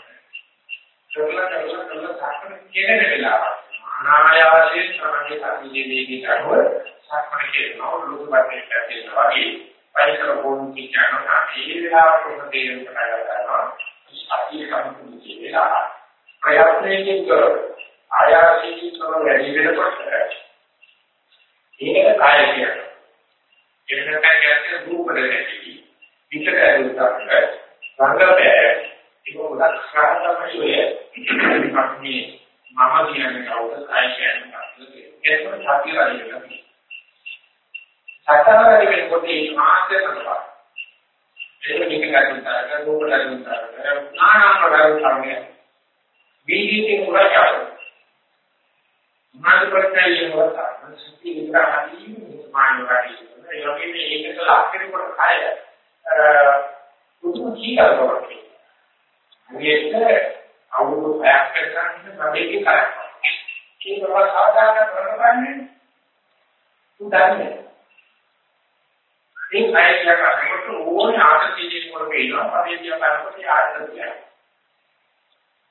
සරල කරලා කරලා ධර්ම කියන වෙලාව. අනායාසයෙන් තමයි අපි මේ කරව සක්මණ කියනවා ලෝකපතේ පැතිරෙනවා වගේ. පරිසර බොන් කියනවා ඒ වෙලාවට උන දේරුම් කරගන්නවා සතිය කම්පුනි කියලා ප්‍රයත්නයෙන් කර ආයාසයෙන් කර වැඩි වෙනකොට ඒක කාය කියනවා එන්නකන් කියන්නේ රූප දෙකයි විතර ඇරුතක් සංගතය ඒක උදක් කරලා තමයි අපි මම කියන්නේ කවුද කය කියන්නේ ඒකම සත්‍ය රැඳෙනවා. සතරවැනි වෙනකොට ඒ මාත්‍ය කරනවා. ඒක නික ගන්නවා, රූප ගන්නවා, නානා ප්‍රකාර කරන්නේ. වීදිතේ මුලචාර. මාත් ප්‍රත්‍යයෙන් වරතා. සත්‍ය විග්‍රහණී මානවකාරී. ඒ වගේ මේක ලක්ෂණ කොට කය පුදුම කීකරවක්. මේක අවුරුදු 6ක් කරගෙන ප්‍රදේශي කරා. ඒක බව සාධාරණ කරගන්නේ උදාන්නේ. මේ අයිතිය කරනකොට ඕනේ ආර්ථිකයේ මොකද වෙනවා පරිදි කරනකොට ආර්ථිකය.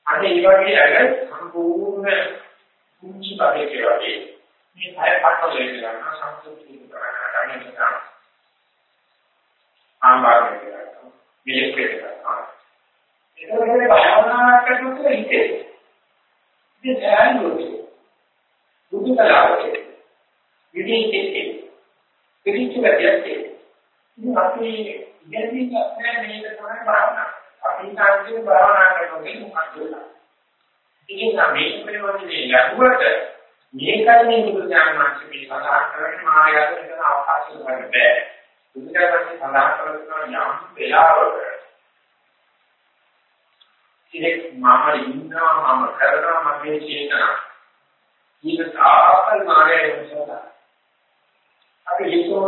අද ඒ වගේ අය සම්පූර්ණ කුංචි පදේ වගේ මේ අය පටල ගන්න සංස්කෘතික කරගෙන යනවා. ආම්බාරේ කරනවා. මිලෙක් කරනවා. ඒක භාවනා කරනකොට හිතේ. ඉතින් සෑහලුවේ බුදු කලාවේ විදේකයේ පිළිච්ච ගැටියක් ඉතින් අපි ඉගෙනීම නැහැ මේක තමයි භාවනා. අපි කාර්යයේ භාවනා කරනකොට මොකක්ද වෙලා. ඉතින් මේ ප්‍රේමයේ ලැබුවට මේකයි මේ බුදු ඥානමාංශ මේ සඳහන් කරන්නේ මායාවට වෙන අවකාශය ගන්න බෑ. බුදු ඥානමාංශ සඳහන් කරන යම් වෙලාවක ඉතින් මම ඉන්නවා මම කරනවා මගේ චේතනා මේක තාකල් මායය වෙනවා. අපි හිතුව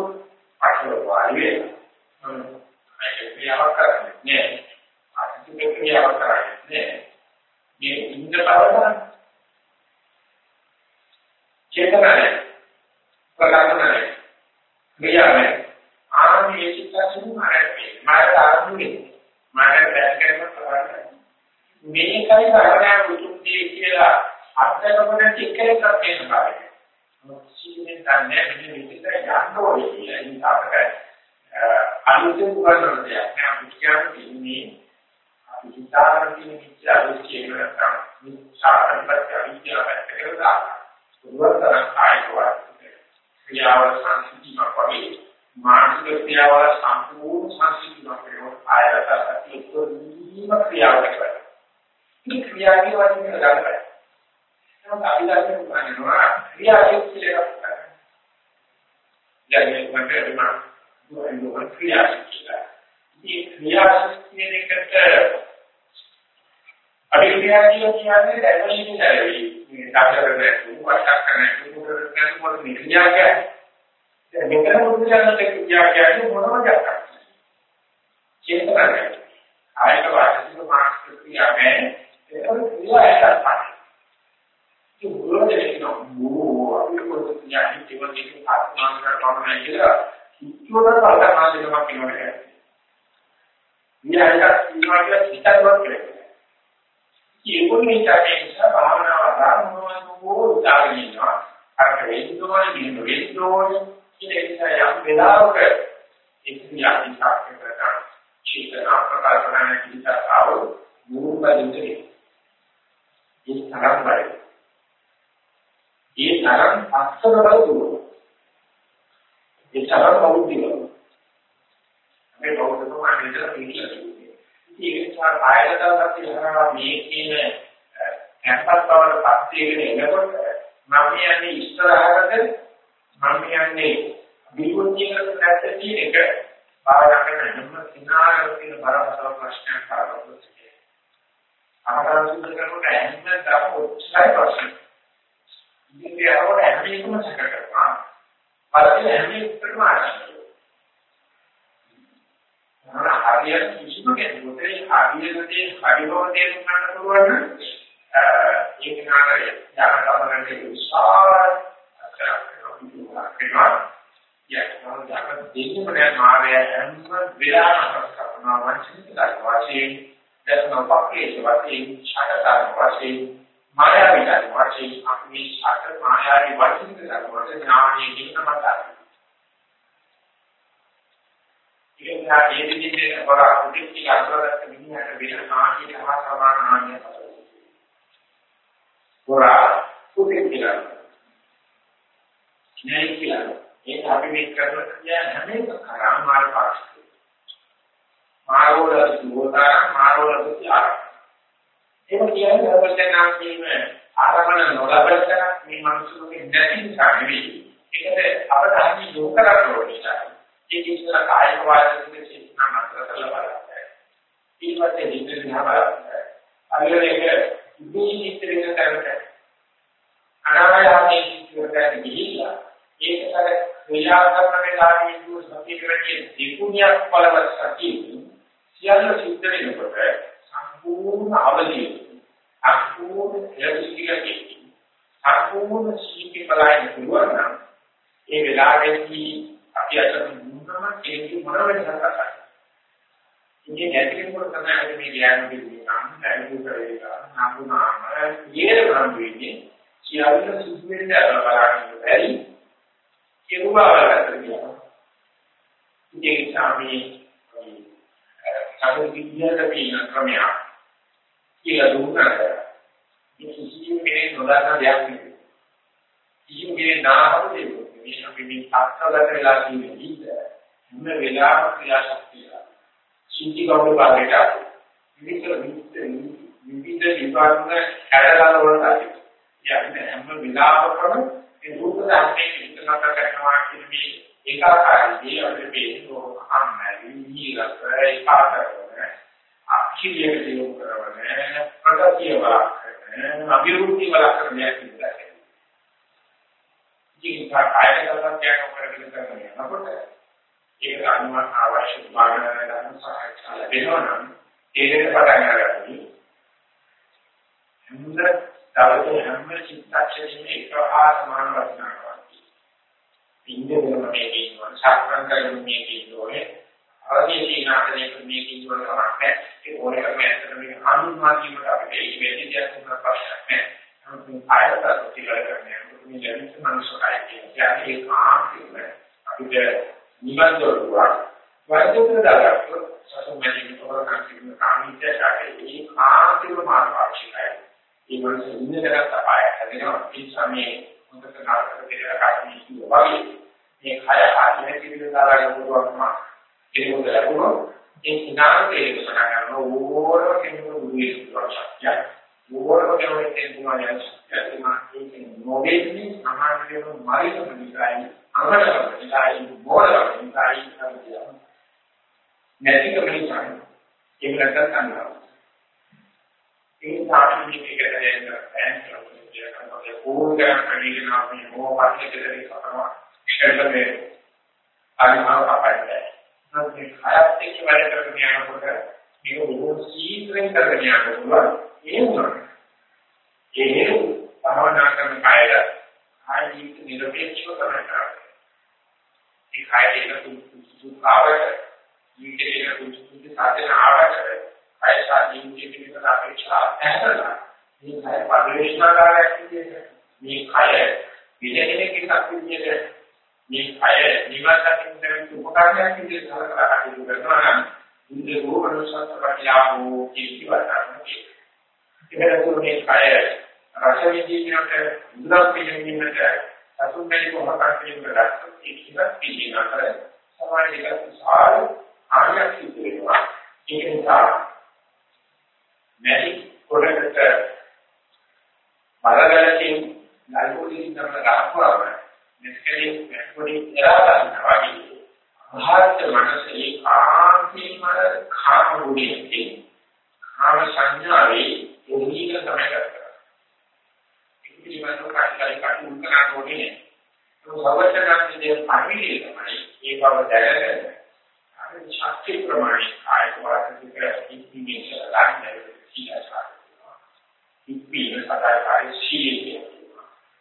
අටල වාඩි වෙනවා. මේක ක්‍රියාවක් කරන්නේ නෑ. අතිතුක ක්‍රියාවක් කරන්නේ නෑ. මේ ඉන්න බව චේතනාවේ ප්‍රකාශනයේ ක්‍රියාවේ ආන්නේ චිත්තසුන් මාරේ මාරේ ආරම්භයේ මාරේ දැක්කම කරන්නේ මේකයි කරණ උතුම්දී කියලා අත්දැකපන ටිකේකක් තියෙන බාරයි. මොකක්ද දන්නේ මෙන්න විදිහට යන්න ඕනේ කියලා ඉතින් අපිට අලුතෙන් කරන දෙයක් නෑ. අපි කියන්නේ අපි හිතාගෙන තියෙන කිසි අලුතෙන් නැත්නම් මේ සාකච්ඡාවක් අවිද්‍යාව පැත්තකට දාලා උවතර ආයතවත් ක්‍රියාවල සංසිද්ධියක් වගේ මානසික ක්‍රියාවල සම්පූර්ණ සංසිද්ධියක් වෙනවා ආයතකට ඒක ක්‍රියාවක් කරනවා. මේ ක්‍රියාවේ වශයෙන් ගන්න නමුත් අභිධර්මයේ උගන්වනවා ක්‍රියාවෙන් කියලා කරනවා. දැන් මට එන්න දුරෙන් ක්‍රියාවක් කියලා. මේ ක්‍රියාවක් කියන එකට අභික්‍රියාව කියන්නේ දැනුමින් දැරෙවි. මේ තාක්ෂරනේ උපස්ථාප කරන උපකරණ කරනකොට මේ ක්‍රියාව කියන්නේ. දැන් මෙතන මුද්‍රණයට ක්‍රියාව කියන්නේ මොනවද කරන්නේ? චේතනාවක්. ආයත වාචික මානසික ක්‍රියාවේ ඒක ක්‍රියාවක් තමයි. උගලනේ නෝ අපි පොත ඥාති ජීවිතේ ආත්මාන්තර කරනවා කියලා කිච්චුවද බලනවා දෙනවා කියනවා. ඊයකට ඉන්නවාට හිතවත් කරේ. ඒකෝනේ තමයි භාවනාව ආරම්භවනකෝ උදාගෙන ඉන්නවා. අර වෙන්නෝනේ මෙන්න වෙන්නෝනේ කියන එක යම් වෙලාවක ඒක ඥාති සාක්ෂි කරගන්න. චේතනා ප්‍රකාශ කරන කිසිතාව මූලික දෙයක්. ඒ තරම් බයි. ඒ තරම් අක්ෂර බල දුර. ඒ තරම් බෞද්ධික. මේ බෞද්ධ තමයි විතර පිළිගන්නේ. ඒක නිසා ආයතනවත් ඉහරලා මේ කියන කැම්පස් බවට පත් වෙගෙන එනකොට මම යන්නේ ඉස්සරහටද මම යන්නේ විමුක්තියකට නැත්te කියන එක බාරකට නම් සිනාරක තියෙන බරපතල ප්‍රශ්නයක් කරගන්නවා. අමතරව සුද්ධ කරනකොට ඇහෙන්න තව උත්සාහ ප්‍රශ්න ඉතින් ඒකවල හැම එකම සැක කරනවා. බලන්න හැම එකකටම ආශිර්වාද. මොන හරියට කිසිම කෙනෙකුට හරියටදී හරිවම තේරුම් ගන්න පුළුවන් නම් ඒක නාරය යාන ගමනට විශාල අත්‍යවශ්‍යම යක්මන දාග දෙන්නම නෑ මාය හැම වෙලාවම කරනවා වංචනික වශයෙන් දැන් අපකේ වශයෙන් ඡායතන වශයෙන් මායාවී ධර්ම වශයෙන් අපි මේ ශාස්ත්‍ර මායාවී වචනික ධර්ම වලට ඥානීය කියන මතය. ඉතින් ආ මේ විදිහට වරා උදිච්ච අසරත් මිනිහට වෙන ආදී හා සමාන ආනිය වරා උදිච්ච නෑ කියලා. ඒක අපි මේ කරන ක්‍රියා හැම එකම කරාම මාර්ග පාක්ෂික. මාරෝල සුවදාන මාරෝල තියාර ඒක කියන්නේ අපතේ කියන්නේ ආරමණ නොලබන මේ මනුස්සයෙකුගේ නැති නිසා නෙවෙයි. ඒකට අවධානය යොමු කරන්න ඕනේ ඒක ඉස්සර කායික වාචික චේතනා මාත්‍ර කරලා බලන්න ඊපස්සේ හිතේ දිහා බලන්න අනිවාර්යයෙන් ඉදී ඉතිරින කරකට අනාවයාමේ ඉතිරට ගිහිල්ලා ඒකතර ක්‍රියා කරන වෙලාවේ ඉන්න සතිපෙරදී දෙකුණියක් බලවත් සතිය සියල්ල සිද්ධ වෙනකොට සම්පූර්ණ අවදිය අසූර්ණ එලෙසිකකේ සම්පූර්ණ සීපි බලයින් පුළුවන් නම් ඒ වෙලාවේදී අපි අතන මුන්නම කියන්නේ මොන වෙනසක් කරන්නේ ඉන්නේ නැති කෙනෙකුට තමයි අපි මේ ඥාන දෙන්නේ නම් දැනුම් කරේලා නම්ුනාම ඊරම් වෙන්නේ සියල්ල සිද්ධ වෙන්නේ බලන්න බැරි කෙරුවා කියලා. ඉතින් සාමි සාමි විද්‍යාවට තියෙන ක්‍රමය කියලා දුන්නාට කිසිම කෙනෙක් නොදන්න දෙයක් නෙවෙයි. කිසිම කෙනෙක් නාහව දෙයක් නෙවෙයි. අපි මේ තාක්ෂණගත වෙලා තියෙන විදිහ හැම වෙලාවම ක්‍රියාශක්තිය. සිද්ධි කවුරු පාරට විවිධ විවිධ විභාගන හැඩගල වලට ආදී. යන්නේ හැම වෙලාවකම ඒ රූප ධර්මයේ විස්තර කරනවා කියන මේ ඒකාකාරී අපේ අම්මයි නිරත ඒකාකාරව අක්ෂිය දියුණු කරවන ප්‍රගතිය වලක්න අභිවෘද්ධි වලක්න කියන්නේ ඉතින් කායගත කරන කරගෙන යනකොට ඒක අනුව අවශ්‍ය භාගන ගන්න සහාය ලැබෙනවා නම් ඒකට පටන් ගන්නවා හැම දවසේ හැම චිත්තක්ෂණෙම එකහා සමාන වටිනාකමක් තියෙනවා. මේ කියනවා සාකච්ඡා කරන මේ කියනෝනේ අවදී සීනාතනේ මේ කියනවා තමයි ඒ ඕනෑම ඇත්තට මේ හඳුන්වා දීමට අපිට මේ වෙදියක් උනන ප්‍රශ්නයක් නෑ. නමුත් ආයත ප්‍රතිකල කරන්නේ මේ ලැබෙන මනුෂ්‍යකයි කියන්නේ ඒ කාන්තිම අපිට නිවන් දොරටුවක් වෛද්‍යකර දාගත්තොත් සසුමැලි තෝරගන්න කියන කාමීත්‍ය ශාකේ ඒ කාන්තිම මාර්ගාක්ෂිකයි. ඒ වගේ ඉන්නකට අපාය හැදෙනවා ඒ සමයේ හොඳට නාටක දෙකක් කාටි වගේ මේ කය ආධින කිවිල දාලා යමුවක්ම ඒක හොඳ ලැබුණොත් ඒ ඉනාමයේ සකන ඕනම කෙනෙකුට බුදුන් ශක්තිය ඕනම කෙනෙකුට තේරුණා යන ඒක නොවේන්නේ සමාජයේ මායික නිසායි අමරක නිසායි බෝලක නිසායි තමයි නැතිකම නිසායි ඒක නැත්නම් අන්නවා ඒ සාහිත්‍ය පිටකයෙන් බෑන්ක් කරන්නේ ඕගා කණිකනා මේ මොහොතේ දෙලේ කරනවා ෂෙල්ටරේ අනිවාර්ය අපයිද නම් මේ හයත් එක්ක වැඩ කරගෙන යනකොට මේක බොහෝ සීක්‍රෙන් කරගෙන යනකොට ඒ වුණා ඒ භවනා කරන කායය ආජීවිත නිරපේක්ෂව කරනවා ඒ කායයේ සුඛාවට ජීවිතයේ සුඛ සාධන ආවට අයසා ජීවිතයේ පිළිබඳ අපේක්ෂා ඇහැරලා මේ කය පරිශ්‍රණකාරයක් විදිහට මේ කය විදෙනෙක එකක් විදිහට මේ කය නිවසකින් දැන් උපකරණයක් විදිහට සලකලා කටයුතු කරනවා නම් ඉන්ද්‍රිය රෝපණසත්පටිලාභෝ කීකිවතන ඒකට මේ කය රස විඳින්නට ඉන්ද්‍රිය පිළිගන්නට අසුමෙලි කොහොමද කියනකට ඒ කිවත් පිළිගන්නතර සමාජික සාර ආර්ය සිද්ධ වෙනවා ඒක නිසා නැති කොටකට බලගලකින් නල්පොඩින් තමයි ගහපුවම මෙස්කලින් මෙස්කොඩි එරා ගන්නවා වගේ භාරත මනසේ ආන්තිම කාම රූපයේ කාම සංඥාවේ යෝනික තමයි කරන්නේ. ඒක පිළිබඳව කායිකයි කටු උන්කරන ඕනේ. ඒ සවචනන්නේ පරිවිලේ තමයි ඒ බව දැනගෙන අර ශක්ති ප්‍රමාණය කායික වාසික ඉක්මීමේ සලන්නේ සීලසාර. ඉක්මීම සදාකාරී සීලය.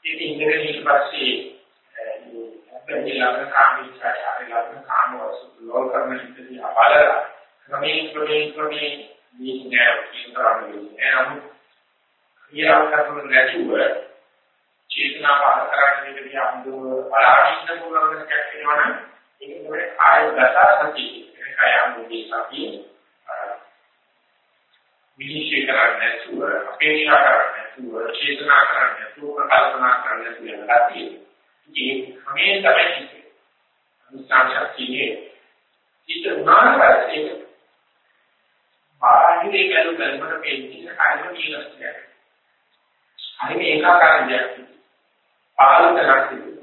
ඉතින් ඉන්ද්‍රිය ඊට පස්සේ අපේලාම කාමීචාය ආරලම කාමවසු ලෝක කරන ඉතිරි අපාලලා ක්‍රමයෙන් ක්‍රමයෙන් ක්‍රමයෙන් මේ නෑ කියනවානේ එනම් ඊරා කරන නැතුව චේතනා පහල කරන්නේ විදිහ අඳු බලාගෙන පුළුවන් එකක් වෙනවනම් ඒක තමයි ආය දසා සතිය. ඒක ආයම්බුදී සතිය විනිශ්චය කරන්නේ නැතුව අපේක්ෂා කරන්නේ නැතුව චේතනා කරන්නේ නැතුව කල්පනා කරන්නේ නැතුව යනවා තියෙන්නේ. ඒ ක්‍රමයේ තමයි ඉන්නේ. අනුසාරශක්තියේ ඉත උනාපස්සේ දේ බැලු බැලමට පෙන්නේ කායික නිලස්තියක්. හරි ඒකාකාර දෙයක්. පාලක කරන්නේ.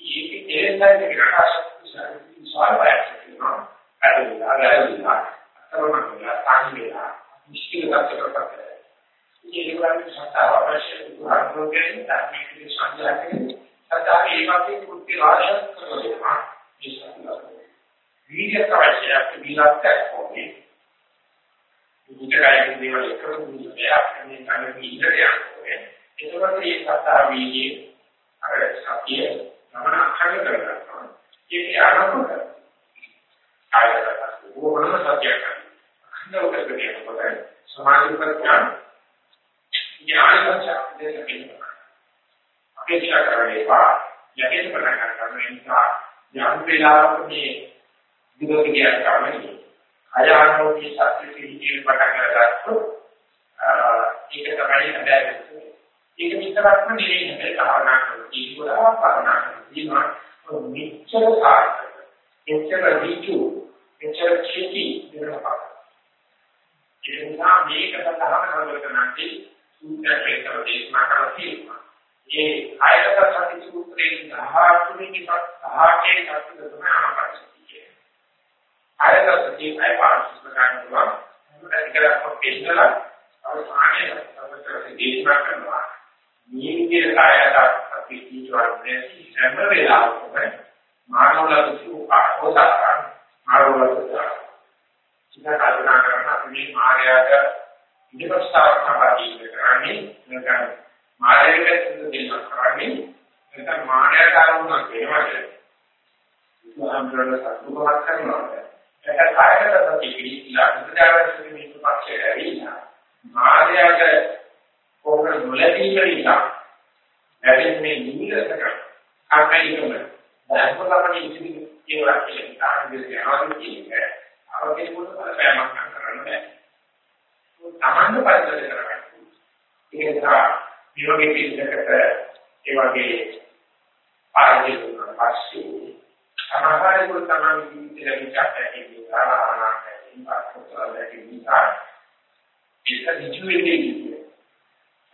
ඒක තේරෙන්නේ රටස් සාරයක් කියනවා. ඇදලා ඇදලා අතරමඟ තාන්විලා මුස්කිල කතරකට. ඒක වගේ සත්‍තාව අවශ්‍ය දුරාන්තෝකේ ධර්මයේ සංජාතකේ සත්‍තාවේ ඒකේ කුටි රාශියක් කරනවා. ඒ සත්‍තාව. වීර්යයක් අවශ්‍යයි විලක්ක ඕනේ. මුචකායේ දේවල් එකතු වෙලා මේ කන්නේ ඉඳලා යන්නේ. ඒකවත් මේ සත්‍තාව වීර්යයේ අර සතිය නමන අඛණ්ඩ කරගන්නවා. ඒක ආරම්භ කරනවා. ආයතන ඕනම සත්‍යයක් අඛණ්ඩව කරගෙන යනකොට සමාධි ප්‍රඥා ඥාන සංසාරයේ දෙකකින් අපේක්ෂා කරන්නේ පා යකේ පටන් ගන්න නිසා යම් වේලාවක මේ විදෝක කියන කර්මයි අයානෝකී සත්‍ය පිළිචිල් පටන් ගන්නකොට ඒක තමයි හැබැයි ඒක විතරක්ම නෙවෙයි හැබැයි භාවනා කරනවා ඒක ගොඩාක් භාවනා කරනවා මෙච්චර සාර්ථක මෙච්චර ඍජු මෙච්චර චේති වෙනවා ඒ නිසා මේක සඳහා කරවලකනන්ති සූත්‍රයෙන් දේශනා කරලා තියෙනවා. ඒ ආයතන සති සූත්‍රයේ 18 වෙනි 18 සත්‍ය තමයි ආකාශය ආයතන සති අය පාරසික ගන්න පුළුවන්. ඒකට පෙන්නලා අවසානයේ තමයි දේශනා කරනවා. මේ විදිහට කායයට අපි ජීවිතවලදී හැම වෙලාවකම මානවලතු ආවෝදා මානවලතු ඉතින් කල්පනා කරන අපි මේ මායාවට ඉදිරිපස්තාවක් තමයි කරන්නේ නැත්නම් මායාවට දෙන්න කරන්නේ නැත්නම් මායාවට ආවුණා වෙනවද බුදුහාමුදුරනේ සතුටුමත් කරනවා. ඒක කායයට ප්‍රතික්‍රියා ඉලාකුදාරසික මේ පක්ෂය ඇවිල්ලා මායාවට ඕක නොලැබීම නිසා ලැබෙන්නේ නිවිලසක අකයිකම ධර්මකමනේ ඉතිරි ඒවා කියන කාරණේ යනවා කියන්නේ අවකේ පොත බලපෑමක් කරන්න බෑ. තමන්ද පරිසර කරගන්න. ඒක නිසා විරෝධී පිළිදකට ඒ වගේ පාරදී වුණා පස්සේ සමහරවල් තමයි ජීවිතේ විචාරයෙන් විචාරානාන්නේ ඉම්පාක්ට් කරලා ඉන්නවා. ඒක නිචුවේදී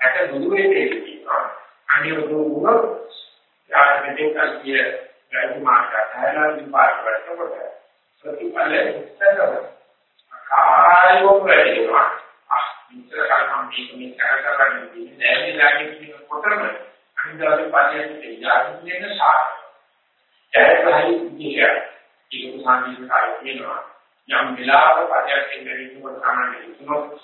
ඇට දුරු වෙන්නේ කියනවා. අනිත් දුරුව යාට මෙතෙක් කිය ගායු මාර්ගයලා විපාක වලට ප්‍රතිඵල ඉස්සරව කායෝ වෙනවා. ආ විතර කල්පම් මේ කරකරන්නේ ඉන්නේ දැනෙලාගේ කියන කොතරම් අනිදාගේ පරියන්ට යාදින්නේ සාර. ඒකයි විදිය. ඒක සාමාන්‍ය කාර්යය කියනවා. යම් වෙලාවක පරියන්ට ඉඳිනකොට සාමාන්‍ය ඉන්නොත්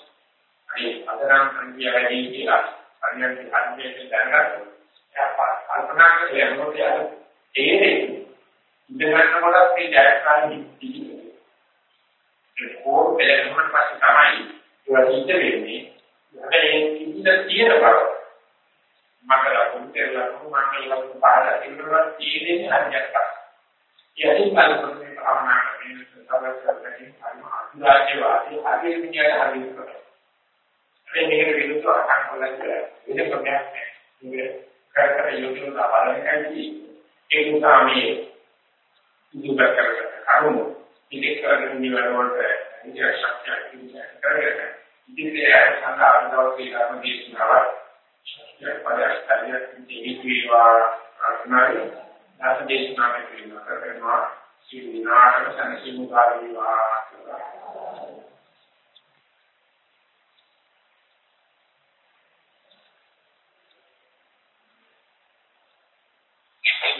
අනේ අදනම් සංඛ්‍යා වැඩි කියලා අනිත් අන්තිමේ දැනගන්න. එයා කල්පනා කරලා යනකොට යාර තේරෙන්නේ ඉඳගන්න කොටත් මේ ජයග්‍රහණය ඉතිරි. ඒ කෝර පෙළගමන පස්සේ තමයි ඒවා සිද්ධ වෙන්නේ. හැබැයි ඉන්න තියෙන බව. මකලා කුන්තරලා කුමන්කලා පාඩා ඉන්නවා තියෙන්නේ හරියට. යටින් බලපෑම භාවනා කරන්නේ සබස්කරන්නේ අනුරාජ්‍යවාදී ආදී විඤ්ඤාණ හරියට. මේ මේකට විරුද්ධව අකන් කොල්ලන් කියලා වෙන ප්‍රශ්නයක් නැහැ. මේක කරකර යොමුන බලන්නයි ඒ නිසා මේ ඉදුක කරගෙන කරුණු. ඉලෙක් කරගෙන නිවන වලට ඉන්දියා ශක්තිය ඉන්දියා කරගෙන ඉදිරියේ සංඝාත දවසේ ධර්ම දේශනාව ශක්තිය පදස්තරිය ඉදිරිවා ප්‍රාර්ථනායි දාස දේශනාවේ පිළිම කරනවා සීල විනාශන සංසිමුකාරීවා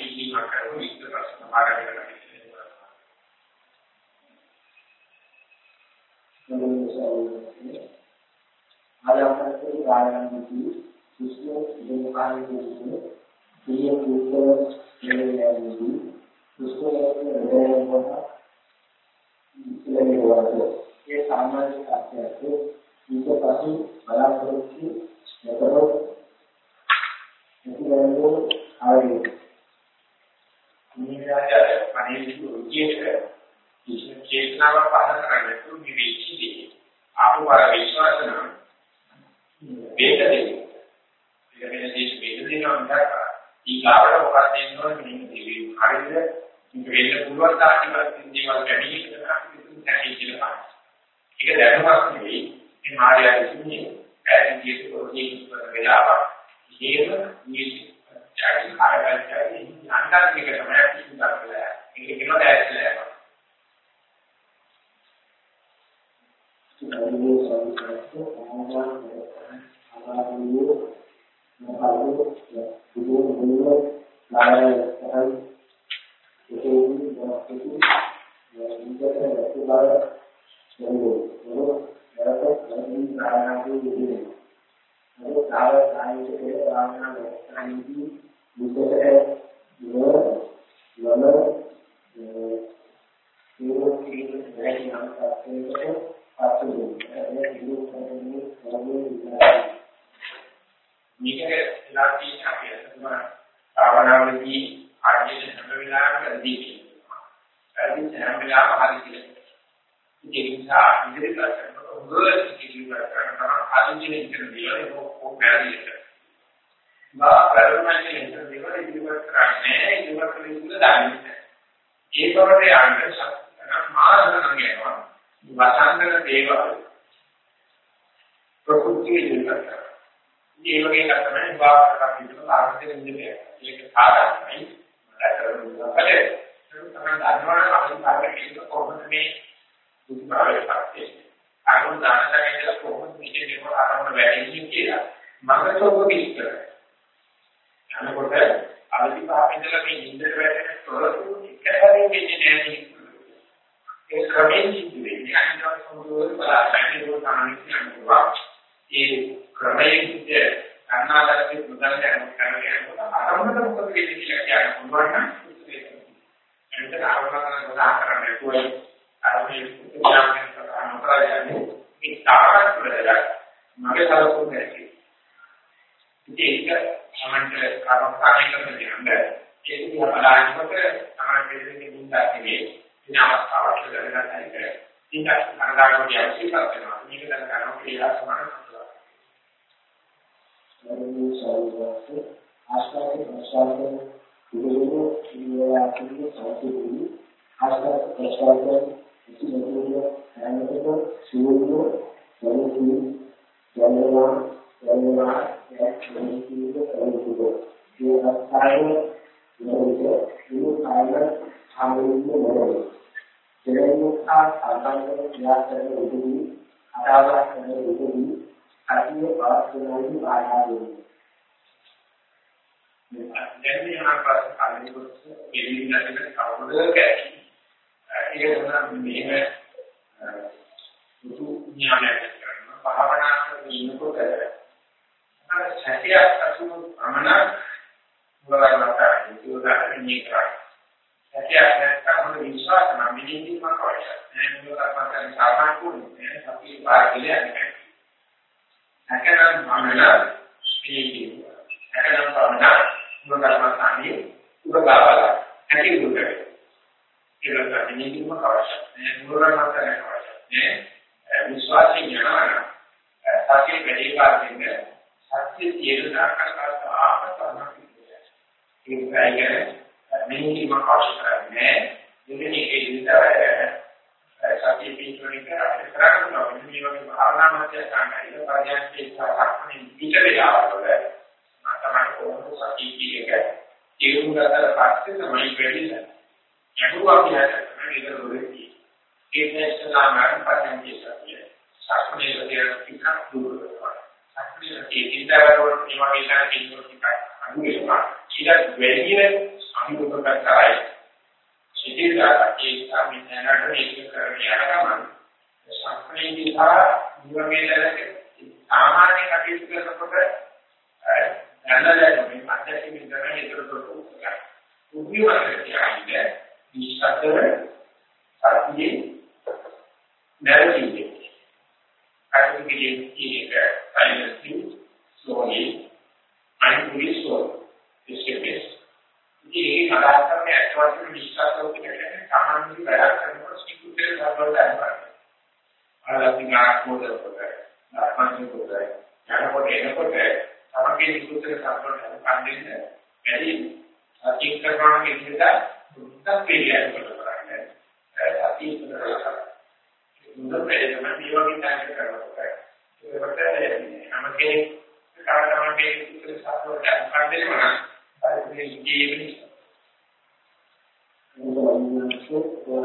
ඉල්ලීමක් කරමු ඉස්තර ප්‍රශ්න මාර්ගය කරගන්න. ආයතනයේ රායන්ති විශ්ව දෙවියන්ගේ සිය කුසල දෙවියන්ගේ කුසල දෙවියන්ගේ ඉස්ලේ වරද ඒ සාමාන්‍ය සත්‍යයේ ඊට පසු බලාපොරොත්තු නැතොත් එතනෝ ආවේ නිවිලාට පරිවිතු රුචියට කිසිම චේතනාවක් පහළ කරන්නේ නැතුව මේ වෙච්චිදී ආපුවර විශ්වාස නම් වේද දෙන්නේ. ඒක වෙන දේශ වේද දෙනවා මිසක් ඊගාවට මොකක්ද දෙන්නවද මේ දෙවි හරියද මේක වෙන්න පුළුවන් තාක්ෂණික දේවල් වැඩි කරලා ඒක දැනුමක් නෙවෙයි මේ මාර්ගය ඉන්නේ ඇයි කියන පොතේ වෙලාවක්. ඒකම මේ චාටි කාර්යයයි අන්තර්ගත තමයි කිසිදා කරලා. ඒක කියනවා දැක්කලා. මේ සංකල්ප ආවාද ආවාදියේ මොකද දුරු දුරු නායකයන් ඒකේ මොකක්ද ඉන්දක රතුබාර යන්නේ මොන නැවත නැති නායකයන් ඉන්නේ මොකද සාව සාහිත්‍යයේ වාහන වැස්සනදී මුදට යන යන ඒ කීන දැයි නම් තාක්ෂණික අතුරු ඒ ඉලු කරන්නේ මොන්නේ මේක වෙලා තියෙන අපි අතන භාවනාවේදී ආර්යයෙන් හැම වෙලාවෙම ඇදී කියනවා. ඇදී හැම වෙලාවෙම හරි කියනවා. ඒ නිසා ඉදිරියට කරනකොට උගල ඉදිරියට කරනවා ආදිනේ ඉතින් දේවල් කොහොම බැරිද? මා ප්‍රධානමන්ත්‍රී ඉතින් දේවල් ඉදිරියට කරන්නේ ඉදිරියට කරන්නේ දාන්නේ. ඒ බවට යන්න සත්‍යන මාර්ග කරනවා. වසංගන දේවල් ප්‍රකෘතිය ඉදිරියට කරනවා. ඒ වගේ එකක් තමයි විභාගයක් විදිහට ආරම්භ දෙන්නේ. ඒක සාධාරණයි. මට තමයි දන්නවනම් අපි පාරේ කියන කොහොමද මේ දුක්ඛාවේ පස්සේ අනුන් දානසගෙන ඉඳලා කොහොමද මේක දෙක ආරම්භ වෙන්නේ කියලා මම තෝක විස්තර. යනකොට අවදි පහින්දලා මේ ඉන්දර වැටෙන තොරතුරු එකපාරින් වෙන්නේ නැහැ ඒ ක්‍රමෙන් සිද්ධ වෙන්නේ. අනිත් සමුදුවල බලන්න ඕන තමයි ඒ ක්‍රමයෙන් ගන්නාලකේ මුදල් යන කරගෙන ආරම්භක මොකද වෙන්නේ කියලා කියන්න පුළුවන් නම් එතන ආරම්භන ගොඩාක් කරන්නේ කොයි ආරම්භයේ උත්සාහයෙන් කරන ප්‍රයත්නයේ මේ තාරක් වල මගේ සලකුණු නැහැ ඉතින් ඒක සමන්තර කර්මස්ථානය කරන දෙන්නේ ඒක දිහා බලනකොට තමයි දෙන්නේ මුන්දා කියන්නේ ඉතින් අවස්ථාවක් ලැබෙනවා ඒක ඉතින් අරගානෝට යන්නේ කරනවා මේක දැන ගන්නවා කියලා සමාන මරණය සාරවත් ආස්වාද ප්‍රසාද විදිහේ ඉරියාපිට සාතිවි ආස්වාද ප්‍රසාද ඉතිමතුය හැමතෙම සියලු සැලසී යනවා යනවා යක්ෂණීය කරුණු ඒ අස්ථායේ ඉන්නේ ඒ කායන සාමූහික මොරේ දෙලෙන්නා සාධාරණ ක්‍රියාකරන විදිහි අදාළ කරන විදිහි අතිය පාස්කෝලි ආයාදේ මේ දැන් මේ අනපස් කාලෙකත් එළින් නැතිව කවුරුද කැටි ඒක තමයි මෙහෙම සුතු ඥානයක් කරනවා භාවනා කරන ඉන්නකොට අර සැටියක් අසුණු අමනක් වරණට ඒක උදාහරණයක් කරා සැටියක් නැත්නම් මොන විශ්වාස නම් මිනින්දි මම කවයි නෑ මොකක්ද මම සාමාන්‍ය කුණේ අපි පාරේ හැකනම් මමල ස්පීකින් හැකනම් පමණ මුලකර්මස්ථානයේ උගාවල ඇති උදේ ඒක තමයි නිදිම අවශ්‍ය නේ මුලකර්මස්ථානයේ අවශ්‍ය නේ විශ්වාසයෙන් යනවා සත්‍ය පිළිපාදින්න සත්‍ය තියෙන ආකාරයට ආපතන ඒක නිදිම අවශ්‍ය කරන්නේ දෙවෙනි එකේ සතිය පිටුනික අපිට කරන්න පුළුවන් මේ වගේ භාවනා මාත්‍ය ගන්නයි පරියන්කේ සාකච්ඡාවෙන් පිට වෙලාවල තමයි කොහොමද සතිය කියන්නේ තේරුම් ගන්නට පස්සේ තමයි වෙන්නේ යහුවා කියන්නේ ඒක රොරෙකි ඒකේ ඉස්ලාමයන් පරියන්කේ සතිය සාකච්ඡාවේ කියන පිටක් දුර කරනවා සාකච්ඡාවේ ඉන්දරවල මේ වගේ ලා කිව්වොත් ටිකක් අඩු වෙනවා ඊට වැඩිම අනුකම්ප කරයි සිටිලා ඒ සම්මිතනට මේක කරගෙන යනකම සක්‍රීය දිහා නිවමේලක සාමාන්‍ය කටයුතු කරනකොට දැනලා මේ අධ්‍යක්ෂක විතරයි ඒකට උත්තරයි. උපයෝගයක් කියන්නේ නිස්සතර සතියේ නැරෙන්නේ. අයිතිගේ කීයක අයිති slowly mindfully slow. This is ඉතින් ඒක අදහස් කරන්නේ අත්වශයෙන්ම විශ්වාස කරන කියන්නේ සාමාන්‍ය වැඩ කරනකොට සිකුතේ සම්බන්ධ කරනවා. අරලතිනාක් මොදකට ආත්මනික පොතයි. යනකොට එනකොට තමයි සිකුතේ සම්බන්ධ කරන්නේ වැඩි අතික් කරනවා කියන දුක්ඛ පිළියම් කරන්නේ. අතික් කරනවා. දුක්ඛ පිළියම් මේ වගේ දැනගන්න කරනකොට ඒකට හැම කෙනෙක් කාටම මේ ඉතිරි සාකච්ඡා කරන්න දෙනවා නම් ඒක ඉන්නේ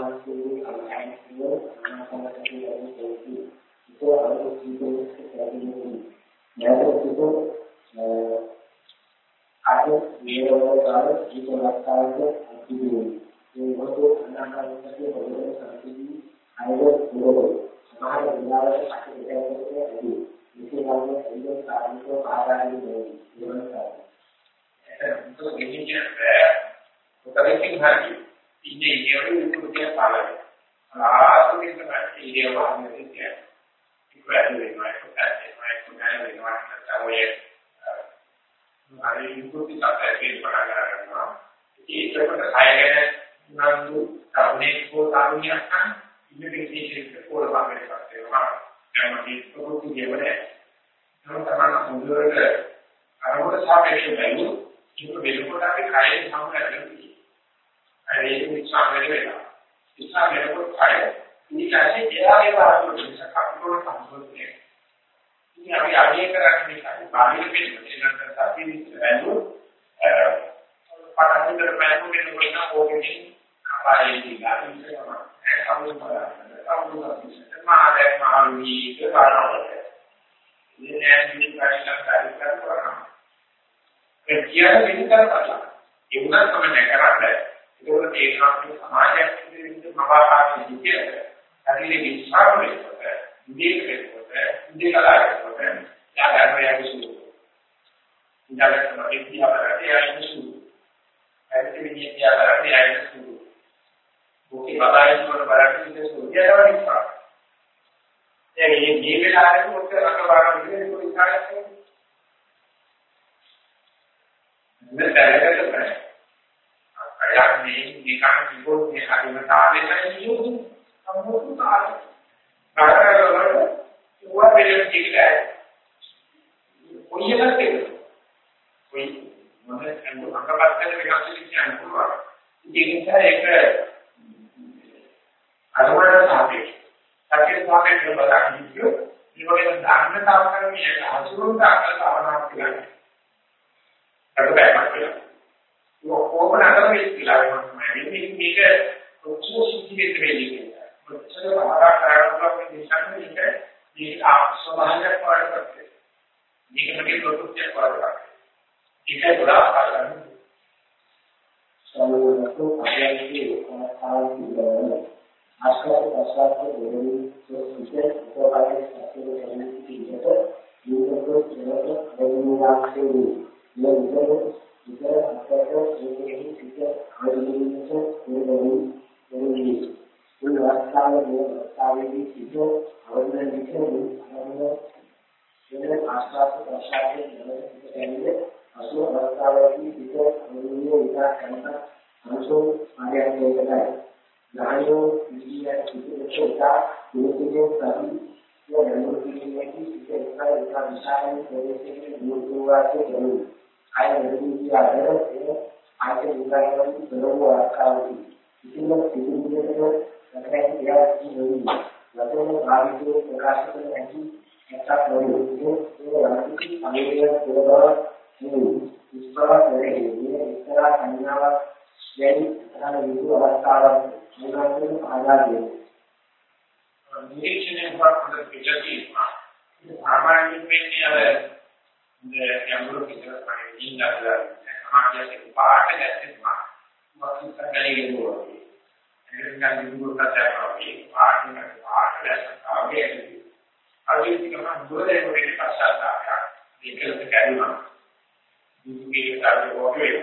නිසා. අද මේවලකාර ජීවිතවස්තාවක අතිවිදේ මේ මොහොත අනාගතයේ පොදේ සම්පූර්ණ අයව පුරවෝ සමහර විලාසයක් අපිට දෙකකට ඇති විශේෂයෙන්ම එන්නේ කාර්මික ආදායම දෙන්නේ ඒක මුතු ගෙනියන්න බෑ උතරින් හරි ඉන්නේ ඉන්නේ උතුරේ පාලනය ආසුමින් තමයි ඉන්නේ වහන්නේ කියන්නේ ඒක වැඩි වෙනවා ඒක තමයි වෙනවා තමයි හරි ඉන්පුට් එකක් ඇතුලේ පටන් ගන්නවා. ඒකට කය ගැන නන්දු තරුණේ හෝ තරුණියක් නම් ඉන්න විශේෂිත පොළවන්නේ පස්සේ තමයි ප්‍රවෘත්ති කියවනේ. නමුත් තමයි හොඳට අරමුණ සාපේක්ෂව බැලුවොත් ඒක වෙනකොට අපි කයෙන් සම්බන්ධ වෙනවා. ඒක විශ්වාසයෙන් වෙනවා. ඉස්සා වෙනකොට කය ඊට එයාගේ පාරකට සකස් කරන සම්බන්ධය. ඉතින් අපි අගය කරන්නේ මේකයි. බාහිර පිළිවෙලකට අපි විතර බැලුවොත් පටන් ගන්න බැලුවොත් වෙනකොට ඕකෙදී අපායේ දිගට ඉස්සරහම ඒ සම්මුත සම්මුත මාදේ මහලුයි කාරණාවල. ඉතින් ඇයි ප්‍රශ්න කරලා ඒ කියන විතර කරලා ඒ උනත් තමයි කරන්නේ. ඒකෝට තේරෙනවා සමාජයක් විදිහට මවාපාන විදිහට හරියට විශ්වාස වෙනකොට ඉන්නේ වෙනකොට ඉන්නේ කලාවකට යාගාරය විසු. ඉඳලා තමයි ඉතිහාසයට යන්නේ සු. ඇත්තටම ඉතිහාසයට යන්නේ සු. මොකද බබායි වල බලන්න ඉන්නේ සු. ඒකම නිසා. දැන් මේ මේ වෙලාවේ මොකද රකවාරම් ඉන්නේ ඒක ඉස්සරහට. මේ දැනගන්න බෑ. අයන්නේ නිකන් කිව්වොත් මේ හරිම තාලෙයි කියුනේ. සම්මුතු තාලෙයි. කරකවල ඒවා පිළිවෙල ටිකයි. කොයියකට කියනවා. කොයි මොන අංග අංගපත්තක විකාශය කියන්න පුළුවන්. ඒක නිසා ඒක අරමුණට සාපේක්ෂ. සත්‍ය සාපේක්ෂව බලන්නේ කියෝ ඒ වගේ ධර්මතාව කරන්නේ අසුරුන්ට අකල් භාවනාවක් කියන්නේ. ඒක බෑමක් කියලා. ඔක්කොම නතර වෙච්ච කියලා වෙනවා. මේක කොච්චර සිද්ධ වෙන්නේ කොච්චර භාවනා කරනවා කියන්නේ මේක මේක ස්වභාවයක් වඩපත්. මේක මගේ ප්‍රകൃතියක් වඩපත්. ඒක ගොඩාක් කරගන්න. සමහරවිට අපේ ආස්වාද ප්‍රසආද දෙවි සුසිත උපකාරී සත්‍යය කරන්නේ විදිහට යෝගක ජීවිත දෙවියන්ගේ මේ විතර විතර අපට ඒකෙහි සිට ආධුනිකව දෙවි මේ අවස්ථාවේ අවස්ථාවේදී සිදු අවබෝධ විකරණය අනුව වෙන ආස්වාද ප්‍රසාරයේ නිරන්තරයෙන් අසු අවස්ථාවේදී සිදු අනුමෝධය විකාශ කරන අනුසෝ ආයතනයකයි ඥානෝ විද්‍යා සිදුවෙච්චා දුකිනේ ප්‍රති යොමුණු කිරීමේදී සිදු එකයි එක විශාල ප්‍රදේශයක දුරුවාසේ ගනු ආය වෙදී ආදර ඒ ආයත විකාශනයේ දරව ආකාරයි කිසිම සිදුවිල්ලක නැත්නම් ක්‍රියාවක් නෙවෙයි. වචන භාවිතයේ ප්‍රකාශ කරන හැටි නැත්තක් නෙවෙයි. ඒ වගේ අමේරිය පොරබව නෙවෙයි. විස්තර කරේ මේ ඉස්සරහ සංඥාවක් වැඩි අතන විදු අවස්ථාවක් මොනවාද ආදාදිය. නිරීක්ෂණය කරන පිටකී සාමාන්‍යයෙන් වෙන්නේ අර යම්බුරු පිටකේ ඉන්නලා සමාජයේ පාට ගැටෙනවා. මොකක්ද කරන්නේ කියන්නේ නිකන් නිකුත් කරනවා වගේ පාටින පාට දැක්කාගේ ඇති. අවිතිකම දුරේ වෙන්නේ පස්සාතාවයක්. ඒකලට කැඩුනා. දුකේ කාර්ය වගේ.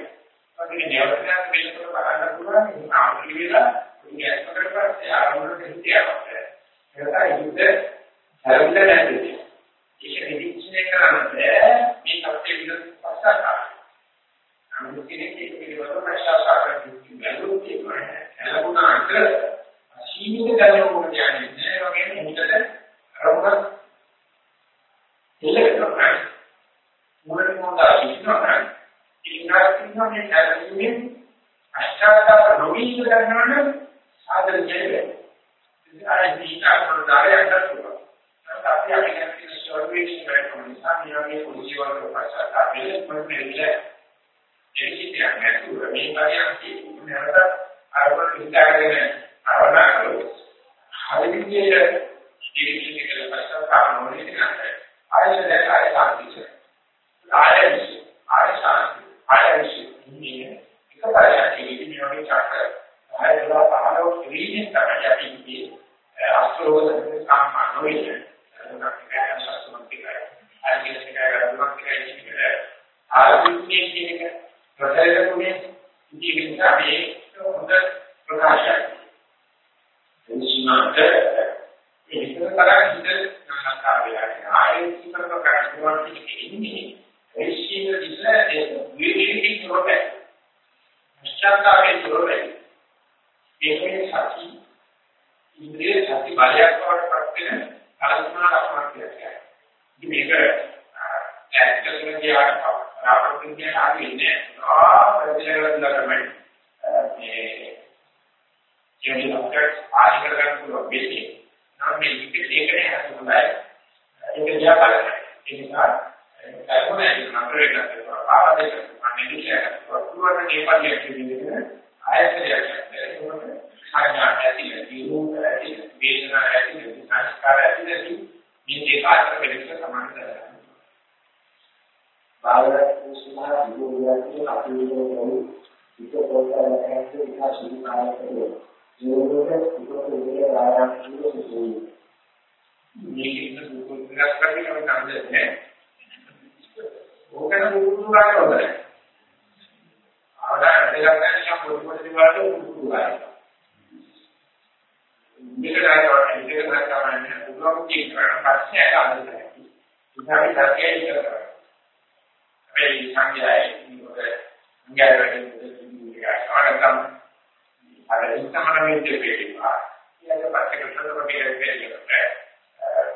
අදින නේවතන පිළිතුර බලන්න පුළුවන් මේ ආමුලි වෙලා ඉන්නේ අස්පකට පස්සේ ආරම්භන දෙහිතියක්. ඒකයි යුද්ධ හැරෙන්න නැති. ඒක නිරීක්ෂණය කරන්න බෑ මේ සත්‍ය විරුද්ධ පස්සාතාවය. අමුතු කෙනෙක් ඒක පිළිබඳව ප්‍රශ්න කරන්න බැලුවොත් කියනවා. ලැබුණාට සීමිත දැනුමක් කියන්නේ නෑ වගේ මුදට අරමුණ ඉලෙක්ට්‍රෝන මොන මොනවා ඉන්නවා ඉන්නවා මේ දැනුමින් අෂ්ටාංග නොවි කරනවන සාධන දෙන්නේ. ඉතින් ආයේ දීකා කරන දායකට පුළුවන්. අපි අපි කියන සර්වේෂන් කරන නිසා නියමයේ කුලිය වල පස්සට ආවෙන්නේ මම මෙල්ල එනිසියක් නැතුව මේ පරියන්කේ නැවත අරමුණ හිතාගෙන අරමුණ කළොත් හරියට ඉතිරි කියලා පස්සට ආවොනේ නැහැ ආයෙත් දැන් ආයෙ සාධිත ආයෙත් ආයෙ සාධිත ආයෙත් ඉන්නේ එක පරියන්කේ ඉන්නේ මේ චක්‍ර ආයෙත් ආලෝ ක්‍රීඩින් තමයි අපි ඉන්නේ අස්ත්‍රෝද සාමාන්‍යයෙන් ආර්ථිකයේ කියන එක ප්‍රසාරණයේ ඉතින් අපි හොඳ ප්‍රකාශයක්. එනිසාට ඒක තරම් හිත නන්නකාරයයි ආයෙත් ඉතර ප්‍රකාශ කරනවා කියන්නේ ඒ ශීල දිශේ විවිධ රෝපේ. නිශ්චාකාරයේ රෝපේ. ඒකේ සති ඉන්ද්‍රිය සති බලයක් බවට පත් වෙන කලස්මනා ලක්ෂණ කියලා කියනවා. ඉතින් මේක ඇත්තටම කියවට අපිට කියන ආන්නේ ආ ප්‍රතිලේවල තමයි මේ කියන්නේ අපිට ආශි කරගන්න පුළුවන් වෙන්නේ. නම් මේ ඉතිරේකනේ හසුනයි. ඒක දිහා බලන්න. ඒ නිසා කල්පනා නතර වෙනවා. ආරම්භ කරනවා. නිදිශයක්. වස්තුවන දීපලියක් කියන්නේ ආයතනයක්. ඒකෝට සංඥා ඇති නැති රූප ඇති වේදනා ඇති නැති සංස්කාර ඇති නැති මේ දෙක අතර වෙනස සමානයි. බාහිර කුසලා විද්‍යාවේ අපිරියෝ විකල්පයන්ට විකාශී කාර්යය ජීවිතයේ විකල්පයේ ආරම්භය සිදුවේ. මේක ඉන්න දුක විනාශ කරගෙන යන කන්දේ ඕකන දුරු ගන්න ඕනේ. ආවදා ඇදලා ගන්න යම් පොඩි පොඩි දේවල් දුරු ගන්න. මේකට ආයෙත් ඉතින් කරන්නේ උගම් කියන ප්‍රශ්නයක් අහන්න. ඉතින් සත්‍යය ඉතර. මේ සංඥායි මොකද සංඥාවෙන් ආරම්භම් අර ඉස්සමනමේ දෙපේවා. ඊට පස්සේ කතරම පිළිවෙලට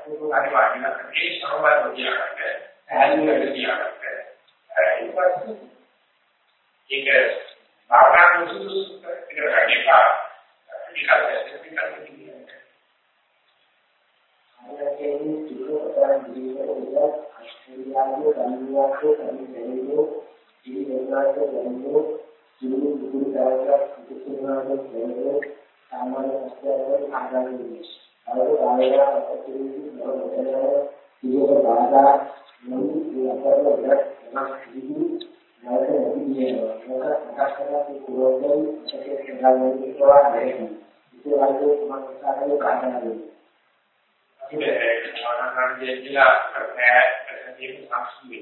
පුදු අනිවාර්යම ඒ සමබර විදියට ඇලුවට තියාගන්න. ඊට පස්සේ ඒක භාවනා සුසුසු කරගෙන ඉපා විකල්පයක් විකල්පයක් අයකෙනි චිත්තයන් ජීවිතය අශ්‍රීයාගේ සංඥාගේ සංකේතෝ ජීවිතයේ දැනුමෝ ජීවු දුරුදායක කිසිමාගේ දෙන්නේ සාමාන්‍ය අස්තරයේ ආදායන්නේ. අවු ආයය අපතිරි නවතන ජීවිත බාධා නොවි අපරල වෙනස් කිසි නැවත නැති කියනවා. මොකද මතක් කරලා පුරෝගයි සැකේ සඳහන් වෙනවා නැහැ. ඒ වගේ මම උත්සාහය කරනවා. අපිට ආනන්දයේ කියලා ප්‍රත්‍යක්ෂ සංස්කෘතිය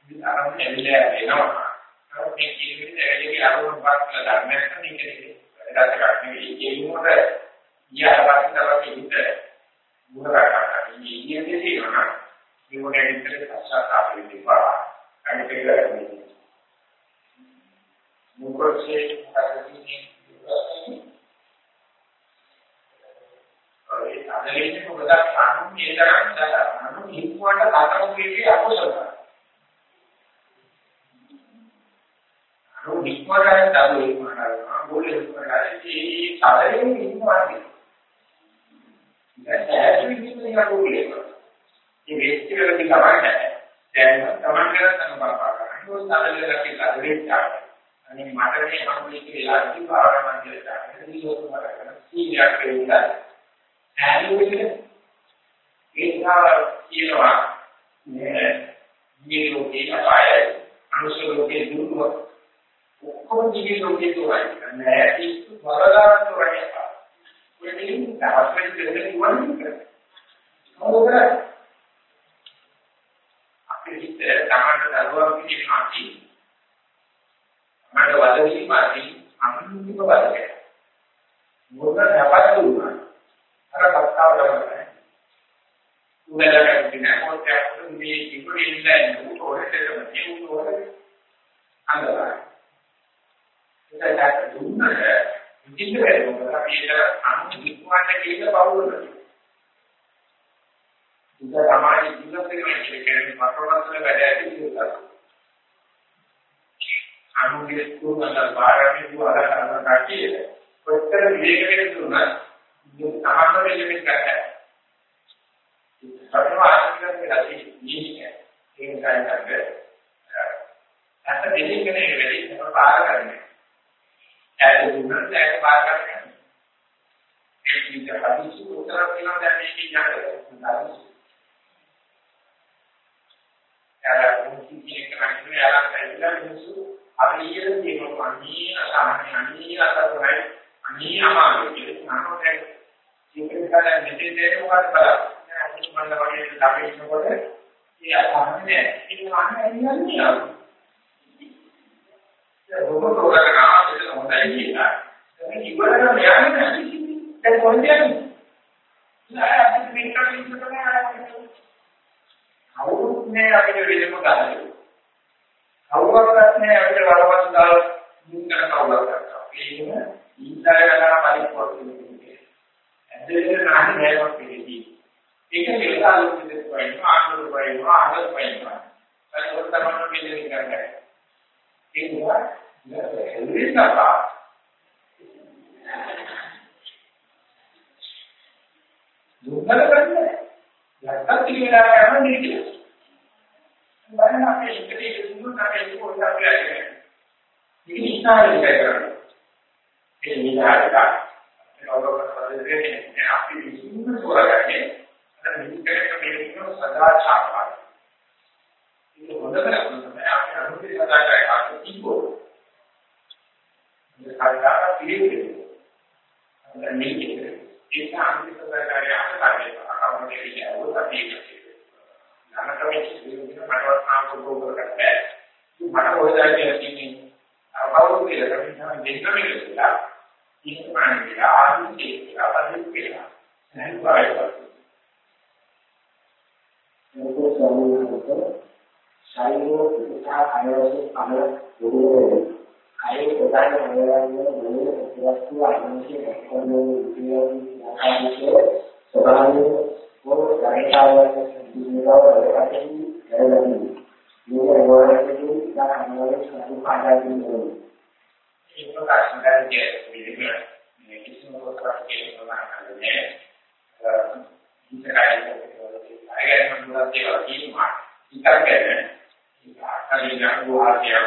ඉතින් අරන් එන්නේ වෙනවා. නමුත් මේ ජීවිතයේ ඇවිල්ලා අරමුණු පාස්ලා ධර්මයක් නෙකේ. ඒකට නෙවෙයි ඒකෝට ඊයපස්සේ තමයි හිත මුල කරගන්න. මේ ඊයේ තියෙනවා ඒකට විතර පස්සාතාප වෙනවා. අනිත් එක මුකසේ අරකිනේ ඒ අදලෙන්නේ මොකද අනු මේ තරම් අනු හිතුවට කතරම් කීකේ අකුසල අනු හිතුවට දඩු හිතුවට බෝලේ හිතුවට ඒ සාරයෙන් ඉන්නවා දැන් ඇයි විදිහට ඒක බෝලේ මේ වේස්තිවල දිගවන්නේ දැන් තමන් කරන සංපාපා කරන්නේ ඔය සාරලේ රැකී කඩේට අනේ මට මේ හම්බුනේ කියලා ඉති භාවනා මන්දිරයට ආන්නේ ඒක මට කරන සීලයක් වෙන්න ඇලුවෙන්නේ ඒකා කියනවා මේ මේ ලෝකේ අපායයි අනුසල ලෝකේ දුරුව ඔක්කොම දිවි ලෝකේ තෝරයි. නෑ ඒක වරදාන තෝරන්නේ ඔය දෙයින් තාපයෙන් දෙන්නේ වන්නේ මොකද? අපේ හිත තමන්ට දරුවා පිළිම නැති මට වදවීම ඇති අනුන්ගේ බලය මොකද අපට දුන්නා. අර කතාව කරන්නේ. උදේට කියන්නේ මොකක්ද මේ ඉපුරේ ඉන්නේ උඩට මේ උඩට අංගලා. ඒකට දුන්නද ඉතින් බැරි මොකද අපි ඒක අනුවිද්වාන්න කියන බවුවද. ඉතින් සමාජ ජීවිතේ කියන්නේ මතවස්තර වැඩ ඇති කියලා. අනුගේ ස්කෝලවල බාරමේ දුවලා කරන කටියේ කොච්චර විවේකයෙන් දුන්නා තමන්ම එලිමෙන්ට් කරගන්න. සතරවාසිකයේ රැසී නීතිය. ඒ නිසා තමයි අත දෙකේ කෙනෙක් වෙලී පාර කරන්නේ. ඇයි දුන්නත් ඒක පාර කරන්නේ. ඒ විදිහට හදිසි උත්තර දෙනවා දැන් මේක යන්නේ. යාලා මුචි කියන කෙනෙක් යාලා කියලා මිනිස්සු අපි ඊයේ තියෙනවා අනී අසහනයි අනී අසතුටයි අනී අමාරුයි කියලා නෝනේ. ඒක නිසා දැන් මෙතේ දෙන්නේ මොකක්ද බලන්න. මම වගේ ළඟ ඉන්නකොට ඒ අසහනේ ඒක අන්නේ ඇන්නේ ඒක රොබෝට් වලට ගානට හොඳයි කියලා. ඒක ඉවර කරන්න යන්නේ නැහැ. දැන් කොහෙන්ද යන්නේ? නෑ අපිට මේක පිළිබඳව කවුරුත් නෑ අපිට වෙලෙම ගන්න. කවුරුවත් නෑ අපිට වරවත් දාලා මුන් කරන කවුරුත් කරනවා. ඒකම ඉන්දර ගන්න පරිපෝෂණය කියන්නේ. ඇදෙන්න නැහැ නෑවත් පිළිදී. ඒක විලාසුත් දෙස්වයින් ආනන්ද වයින් ආනන්ද වයින්. ඒක උත්තමම පිළිදෙන්න කරන්නේ. ඒක නෑ එල්ලිසපා දුන්නල කරන්නේ. යත්තක් කියලා කරන්නේ කියලා. බලන්න අපේ ඉතිරි දුන්නු අපේ පොඩක් කියලා. ඒක ඉස්තාරේ කරන්නේ. ඒ නිදාරක අවබෝධ කරගන්නේ අපි විසින්න තෝරගන්නේ අර මිනිකරක මේක සදාචාරය. ඒක හොඳ කරගන්න තමයි අපි අනුකේ සදාචාරය කාටද කිව්වෝ. මේ කාර්යය පිළිවෙල. අර මේකේ ඒක අන්තිමතරය අහකට අකමැති කියවුවත් අපි නමතම ඉතිරිව මටවත් ආපු කරගන්න බෑ. මට ඔයලා කියන්නේ අවබෝධ කියලා තමයි දෙන්නම කියලා. ඉස්මාන කියලා ආදිතේ කියලා පදින් කියලා. නැහැ බාරයි. මේක සමුනකට ශරීරයේ පිටා කයවසේ අමල දුරේ කයේ ප්‍රධාන මනෝරංජන මොලේ වස්තු අනුශේ දක්වන විද්‍යාවේ ආකාරයේ ස්වභාවය වූ ධර්මතාවයන් දිනවල වැඩකටි කරගනි. මේ වරකදී දානවල සතු පාඩම් වෙනවා. ඒ ප්‍රකාශ කරන්නේ විදිහට මේ කිසිම කොටසක් කියනවා නැහැ. ඉතරයි අයගෙන මුලක් කියලා කියනවා. ඉතරගෙන ඒක අකලින ගුහාතියක්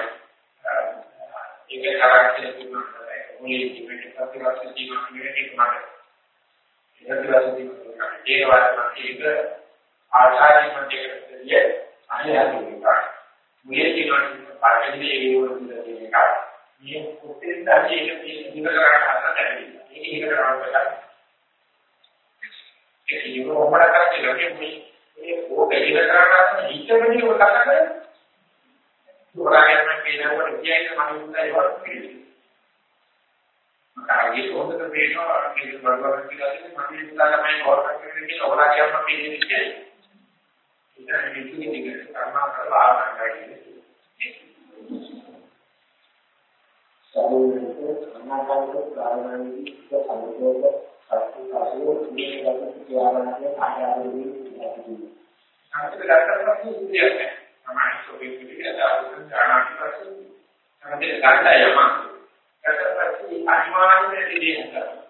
ඒක කරන්නේ තිබුණා මොලේ ජීවිත ප්‍රතිවාස ජීවන මේක මත ප්‍රතිවාස ජීවන ඒ වාස්තව ඒක ආචාර්ය මන්දිරයේ අහයාතුකා මොලේ ජීවන පාඩන්නේ ඒ වගේ දෙයක් මේ කොටෙන් දැටි ඒක ජීවිත කරන්න හදන්නේ ඒක ඒක කරනවා ඒක ජීවන ඔබට කරන්නේ මේ මේ ඕක ඉගෙන ගන්න හිතවෙන්නේ ඔය කතා කරන්නේ හොරාගෙන කියනකොට කියන්නේ මම උන්දයි වත් පිළිගන්නේ. මට හොඳට පේනවා මේක බලවත් කියලා මම ඉඳලා තමයි හොරාගෙන කියන්නේ කියලා හොරාගෙන පිළිගන්නේ. ඒක නිකුත් නිකන් කර්මා කරලා ආරම්භයි. සමුදේ අනාගත ප්‍රාණාදී සමුදේ සත්‍යකාශයේ නිරන්තර ක්‍රියාවලිය ආකාරයේ ඉතිරි. අන්තිමට ගන්න තමයි ඉන්නේ. තමයි සෝබේ පිළිගන්න ආවොත් ගානාටි පස්සේ තමයි ගන්න යම. ඊට පස්සේ අනිවාර්යයෙන් දෙයක් කරනවා.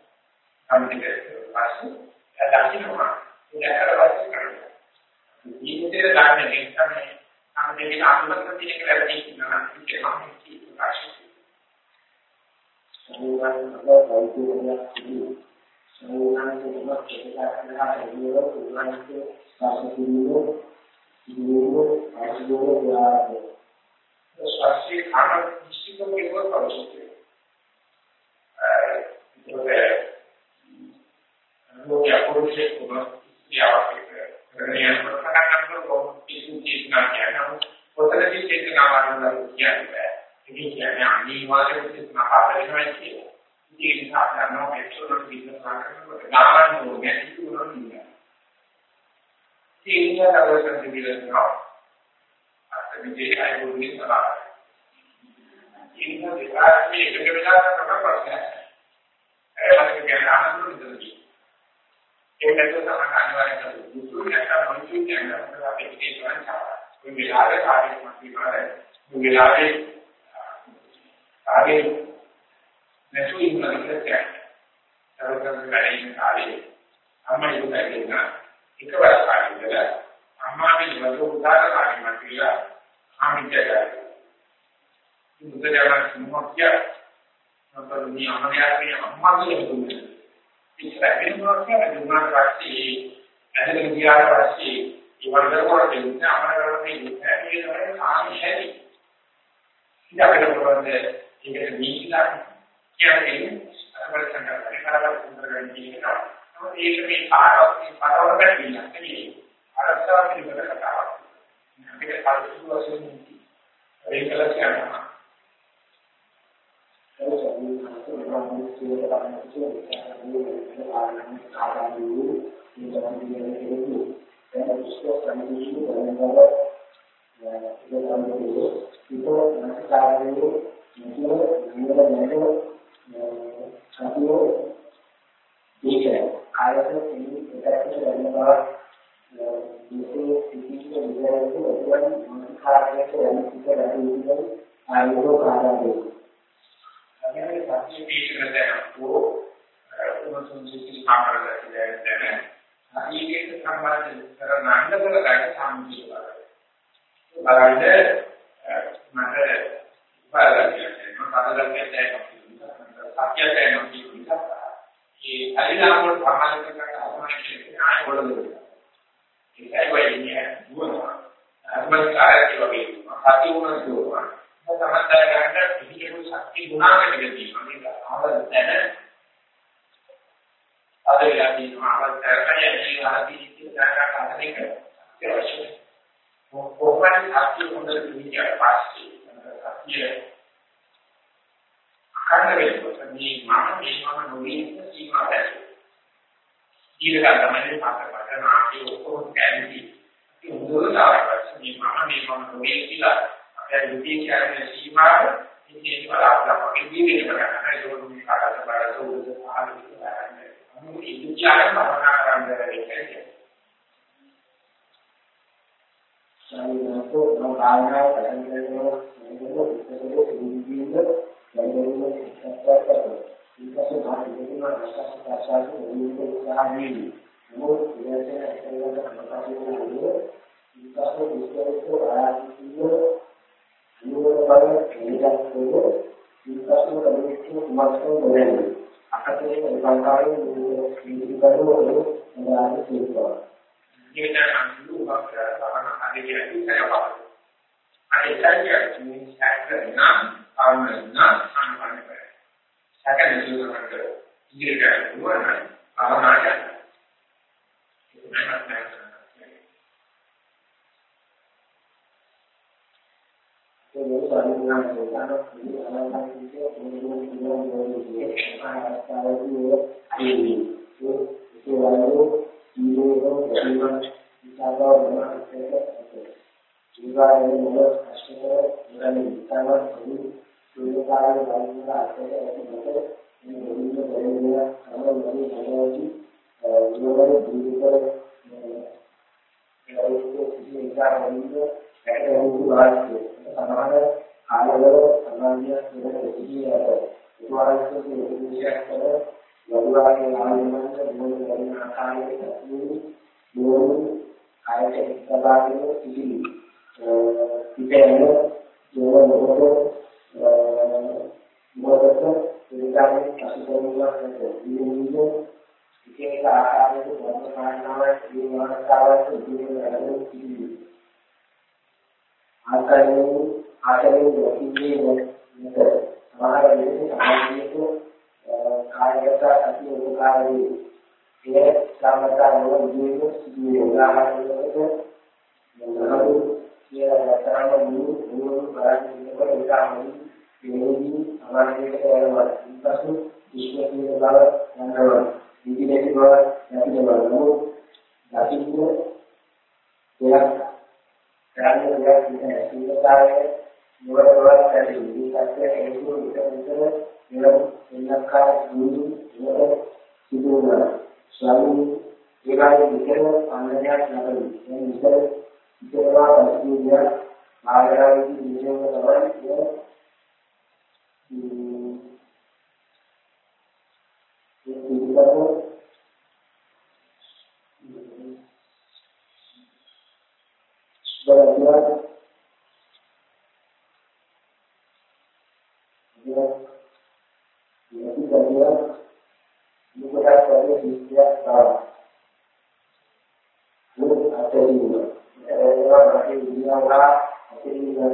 තමයි පස්සේ දැකිනවා. දැකලා ප්‍රශ්නේ. සමුදායවල වෛද්‍යවරයෙක් සමුදායවල කෙනෙක් කරනවා කියන එක උන්වහන්සේ සාසිතිනියෝ Luego, así luego ya los así han visto que fue para usted. Entonces, lo que ocurre como ya kemudian perkataan itu isu-isu yang Potong di sini nama dalam ujian juga. Ini yang ini masih itu nama apa ini masih. Jadi saat nama itu harus bisa sangat. Nama itu itu ඒ නිසා අවසන් දෙවිලනවා. අත්විදේ අයෝනි සලා. ඒ නිසා විකාශයේ එකක වෙලා කරන ප්‍රශ්නය. ඒ වගේ කියන අනුරු ඉදදී. ඒක නැතුව තමයි අනිවාර්යයෙන්ම දුසු නැත්නම් මොනිටු කියන අපේ ඉතිේසවන් චාරා. මේ විලාවේ කාර්යමත් විකාරය. මේ විලාවේ ආගේ නැතු ඉන්න විදිහට. අවසන් වැඩි කාලේ අම්මා ඉස්සරහින් එකවර කාලෙකල අම්මාගේ වද උදාහරණ ගන්න කියලා ආමිත්‍යයි. බුදුදහම මොකිය නතර මේ අමරයාගේ අම්මාගේ දුන්නේ. ඉස්සර වෙනවා කියන්නේ දුන්නාට පස්සේ ඇදගෙන ගියාට පස්සේ ඉවර කරලා දෙන්න අමර කරන්නේ නැහැ මේ තමයි සාමිෂයි. ඉතින් අපිට පුළුවන් ඒකට දීලා කියන්නේ අපර සංකල්ප පරිකාරක සුන්දරගෙන කියනවා. ඒක මේ පාරවත් මේ පාරවල බැරිලා නෙවෙයි. අරස්තාව පිළිබඳ කතාවක්. අපිට කල්පිත වශයෙන් ඒක කළා කියනවා. Thank you. සතිය ඒක ආයතන දෙකේ එකකට වෙනවා මේකේ සිටින විදිහට ඔයගොල්ලෝ මොනකාරයකට යන පිටරට ආයතන කාර්යය. අනේ සත්‍ය පිටකද යනකෝ උමතුන් සිටි සාකරලා දැන අනිකේට සම්බන්ධ කරනන්න කර ගන්න සම්පූර්ණ බලන්න මට බලන්න මම කඩලා කියන්නේ සත්‍යයට එනවා කියන නිසා ඒ අරිනාම වල සමාන කරන අවමාන කියන්නේ ආය වලද ඒකයි වෙන්නේ දුවනවා අර්මස්කාරය කියලා කියනවා සත්‍ය වුණා කියනවා සමහර ගන්න පිළිගනු ශක්ති ගුණාකට කියනවා මේක අවල දැන අද යන්නේ අවල දැනගන්නේ මේ ආදී ඉතිහාසයක් අතරින් අවශ්‍යයි කොහොමද සත්‍ය හොඳට පිළිගන්න පස්සේ සත්‍ය අඛණ්ඩ වෙනකොට මේ මම මේ මම නොවේ සීමා දැක්කේ. ඊළඟ තමයි පාඩකට නාටි ඔක්කොම කැමති. ඒ උදේට මේ මම මේ මම නොවේ කියලා අපේ යුතිය කියන්නේ සීමාව ඉන්නේ බලන්න ඉන්නේ වෙන කරන්නේ ඒක මේ කාටද බලන්න උදේ ආදි කියලා. අනුන් ඉන්දියාවෙන් භවනා කරන්න බැහැ සාමාන්‍යයෙන් නෝ කාරණා පරිණතව මේක විස්තර දෙන්නේ දැනෙන්නේ සත්‍යයක්. ඊපස්සේ මාත් දෙකම අස්සස් ප්‍රසාර දෙන්නේ උත්සාහයේදී මොකද ඉරසන එකලකට ප්‍රකාශ කරන්නේ ඊපස්සේ විස්තරක ආරම්භය නිවන බල කෙනෙක් කියෝ ඊපස්සේ කමිටු කුමක්සෝ දෙන්නේ අකතේ සංකාරයේ නිවිකරෝ මොනවාද කියනවා. ඊට අනුව වක්‍රය සමන අධිකරණය කරනවා. අනිත් කියන්නේ නම් ආවන ආනපන කරයි. සැකන සූත්‍රකට ඉදිරියට පුළුවන් නම් ආවනා කරන්න. ජීවායේ මොන අෂ්ටක මුරණි ඉතාලම සූර්යකාරය වයින්ද අතට ඇතිවෙත මේ දෙවියන් දෙවියන් අනුමතී හදවති විවර දීකර ඒකේ සිටි ඉස්සර වලින්ද ඇටවුතු වාස්තු සමාන කාලවල සමාජය කියන දෙවියන් අතර උපාරස්කේ දෙවියන් කර වඩුවාගේ ආයමනක මොන කරන ආකාරයකට ඇතුළු මොන ආයතන සබාවේ සිටි පිටේන යෝන මොකද මොකද විදානේ අසුතමුලා කියන්නේ විශේෂ ආකාරයක වර්තමානව ජීවනතාවක් ඉදිරියට යන කිසි ආකාරයෙන් ආකාරයෙන් යකින්නේ නැත සමහර වෙලෙක සමාජයක කායගත අති උපකාරී ඒ සාමතාවල ජීවිත සිදුවේ උදාහරණයකට මොනවාද කියලා ගතම මුළු මුළු බලන්න ඉන්නකොට උදාහරණ මේදී සමාජයකට යනවා ඊපසු විශ්වකීය බව යනවා විවිධ බව යටිනවා නමුත් දකින්න දෙයක් කරන්න දෙයක් නැහැ සීලතාවය නිවරවත් ඇති විදිහට හේතු විතර beliau mengingatkan dulu ya, beliau tidurlah selalu diraih dikira pamannya nabi yang bisa dikira pastinya Maka itu beliau ketahuan dia di kita tuh belajar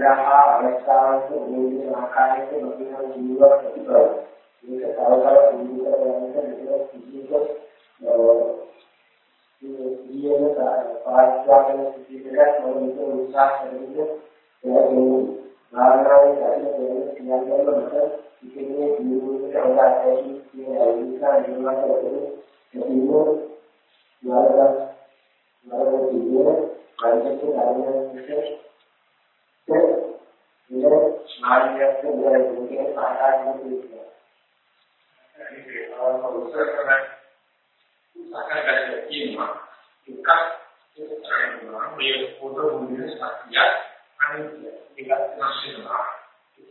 विग्रहा अवस्थांशु भूमि महाकायस्य भगिनं जीव प्रतिभव एक सावधान भूमिका बनाने से मतलब किसी को ये न पाठ्यक्रम किसी प्रकार समझने के उत्साह करने से बहुत भावना में जाने देने क्रिया के मतलब इसीलिए जीवन में होगा है कि ये आजीविका निर्माण करने तकनीकों द्वारा द्वारा चीज़ें मानसिक कार्य से ඉවර ස්නායුයක් උදේ දුකේ සාකාරණය වෙනවා. ඒක ආවම උසස්කම සාකාරණය කියනවා. දුක ඒකනවා මේ පොතේ මුලින් සත්‍යය අනිත්‍ය ඒකත් නැසෙනවා.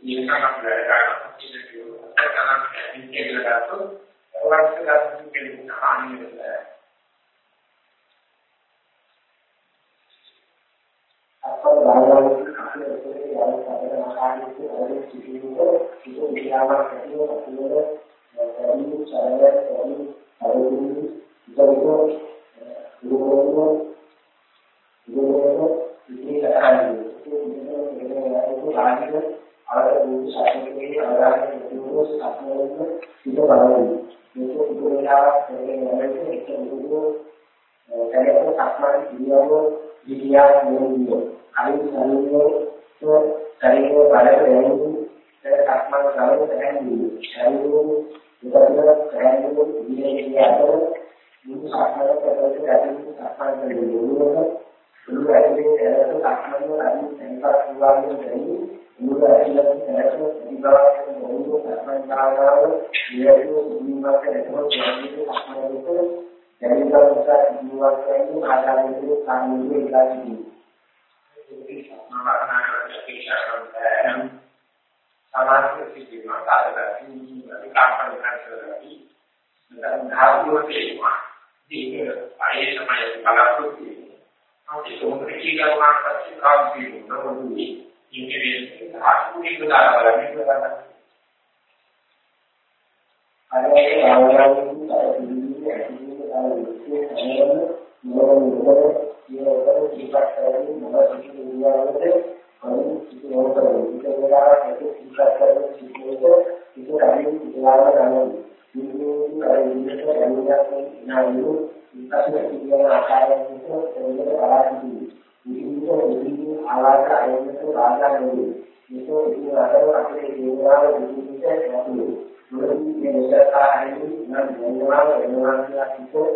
මේකක් ගලනවා කියන දේ කරන විදිහ කියලා ගත්තොත් ඔයත් ගන්න කෙනෙකුට හානිය වෙනවා. අපේ ආකාරයේ වලින් සිදුවන සිදු ක්‍රියාවක් ඇතිව අපිට දැනුම් සරල දැනුම් අරමුණු දරුවෝ දුරවෝ දුරවෝ ඉතිරි කරන්නේ අර දුරු සැකකේ ආදාන දුරු සැකවල සිදු බලන්නේ මේක දුරලාවක් කරගෙන යනකොට ඒක දුරු සැකක සම්මාන කියාවෝ විද්‍යාව නෙවෙයි අනිත් සම්මෝෂ ශරීරය බලයෙන් සක්මන් කරන තැනදී ශරීරය විතරක් කරන්නේ ඉන්නේ අතර මුළු සක්මන කරනකොට ඇතිවෙන සක්මන් කරනකොට මුළු ඇතුලේ ඇතුළත සක්මන් වල අනිත් සංකල්ප වලින් දැනි මුළු ඇතුලේ ඇතුළත විභාගයෙන් මුළු සක්මන් කරනවා නියතු මුලින්මත් ඇතුළත ජීවිතේ සක්මන් කරනකොට දැනි බලසක් ජීවත් වෙන්නේ ආදායයේ කාමයේ ඉලාසිදී සමාජයේ සිදුවන කාර්යයන් විකාශන කරනවාදී නැත්නම් ධාර්මිකවේවා දීන අය තමයි බලාපොරොත්තු වෙන්නේ. අපි සෝමෘති කියනවා පස්සේ කාම් කියනවා නෝනේ. ඉන්දියෙන්නේ ධාර්මික දායකයන් විතරක්. අනේ ආවරණ කියවල දීපක් කරගෙන මොනවද කියන්නේ අනිත් කිසිම කරන්නේ ඒක වෙලාවට ඒක දීපක් කරගෙන සිටිනකොට ඒක කලින් ඉලාව ගන්නවා මේකෙන් අර ඉන්නට ගන්නවා නායු ඉස්සරහට කියන ආකාරයෙන් ඒක පරාසිතියි මේක දෙවියන් ආලාක අයන්නට රාජානෝයි මේක ඉතින් අතර අපේ දේවාල දෙවියන්ට ඇතුළු මොකද මේ සත්‍යයෙන් නම් දේවාල වෙනවා කියලා කිව්වොත්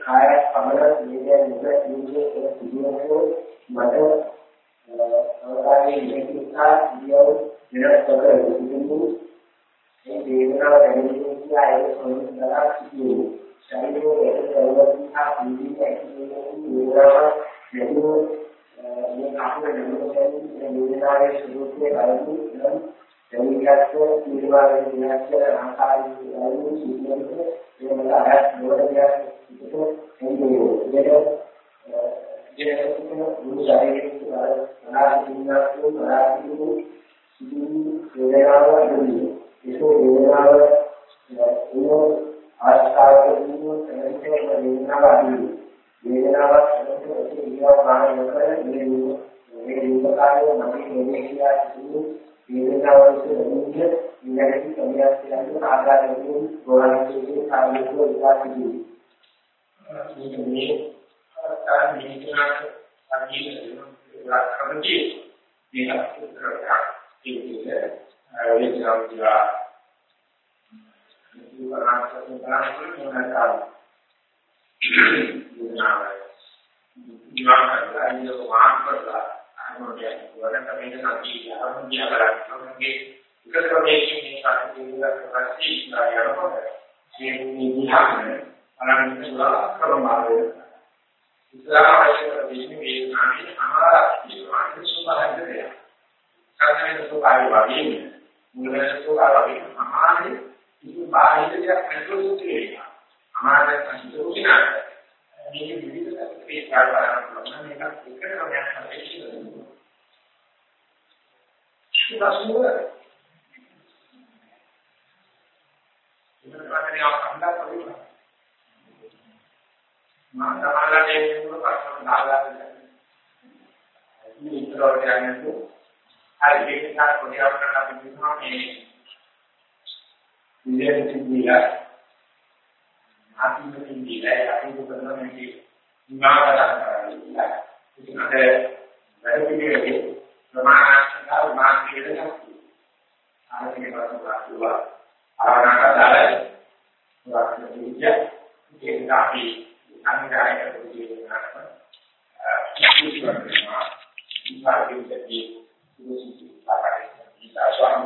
කාය පමණ මේ දැන් මුල නිදේ කියන සිදුවීමේ මට අවදායේ මේකා කියව වෙනස් කර දුන්නු ඒ දේවනා වැඩිමින් කියා ඒ සම්බන්ධලා කියු ශරීරයේ ඒකවතා පිළිදී ඇතිවෙන වේදනා නැතුව මේ අපේ නමුතේ වේදනාවේ ස්වરૂපයේ අරමු නම් දෙවියන්ට පිළිවාරේ දිනක් ආකාරයෙන් වලින් සිද්ධ වෙන ඒ මල අර නෝඩියක් ඉතෝ එන්නේ ඒකට මුළු ශරීරයෙන් වල අනාගතිනාතු අනාගතිනු සිදු වේලාව දෙන්නේ ඒකෝ වේලාව ඒකෝ ආස්ථාවකින් තැනට වේලාවදී වේලාවක් සම්පූර්ණ ඉරියව් ගන්න කර මේ මේ රූපකාරය මගේ මේ කියලා සිදු වේලාවක මුඛ්‍ය ඉඳගටි කමියක් කියන ආකාරයෙන් ගොරණිකේ කාර්යය විකාශ කිරීම. සත්‍යයෙන් මේකලට අදීන උදාහරණදී මේක කරලා ඉන්නේ වේදනාව දිහා ජීවනාත්මක බලන්න ඕනකාර ජීවනා කරලා ඉන්න වාක් කරලා අනුරෝධය වලට මේක සංකීර්ණ කරනවා කරන්නේ එක ක්‍රමයකින් මේ කටයුතු කරලා ඉස්සරහට යනකොට මේ විදිහට අනන්ත කරමාවේ අවශ්‍ය කරන වේදනාවේ අනාරක් කියනවා ඒක සුභාහිතය. කර්ණයේ සුභාහි වගේ මුලවේ සුභාහි වගේ අමානේ ඉති බාහිර දෙයක් නැතුව තියෙනවා. අමාරෙන් අහිතුරුකිනා මේ විවිධ ක්‍රියා කරන මේක එක ක්‍රමයක් තමයි කියන්නේ. සුභාසුව ඉතින් අපිට යම් කන්දක් පරිවර්තන මම තමයිලාගේ මේක ප්‍රශ්න දාලා ඉතින් ඉතලවට යන්නේ හරි ඒක නිසා පොඩි අපරණ අපි කියනවා මේ විද්‍යාවේ තිබිලා ආත්මිකින් දීලා අපි කරන මේ විමාකරණ කරලා ඉතින් අද වැඩ පිළිවෙලේ ප්‍රමාණාත්මක මාර්ගයකට ආරම්භ කරනවා ආරණකතාලය වාක්‍ය විද්‍යාව ඒක අපි සංගායක කුජේනම කිසිවක් නෑ. ඉතින් ආයෙත් ඒක ඉතින් ඉතින් පාරේ ඉතින් ආසන්න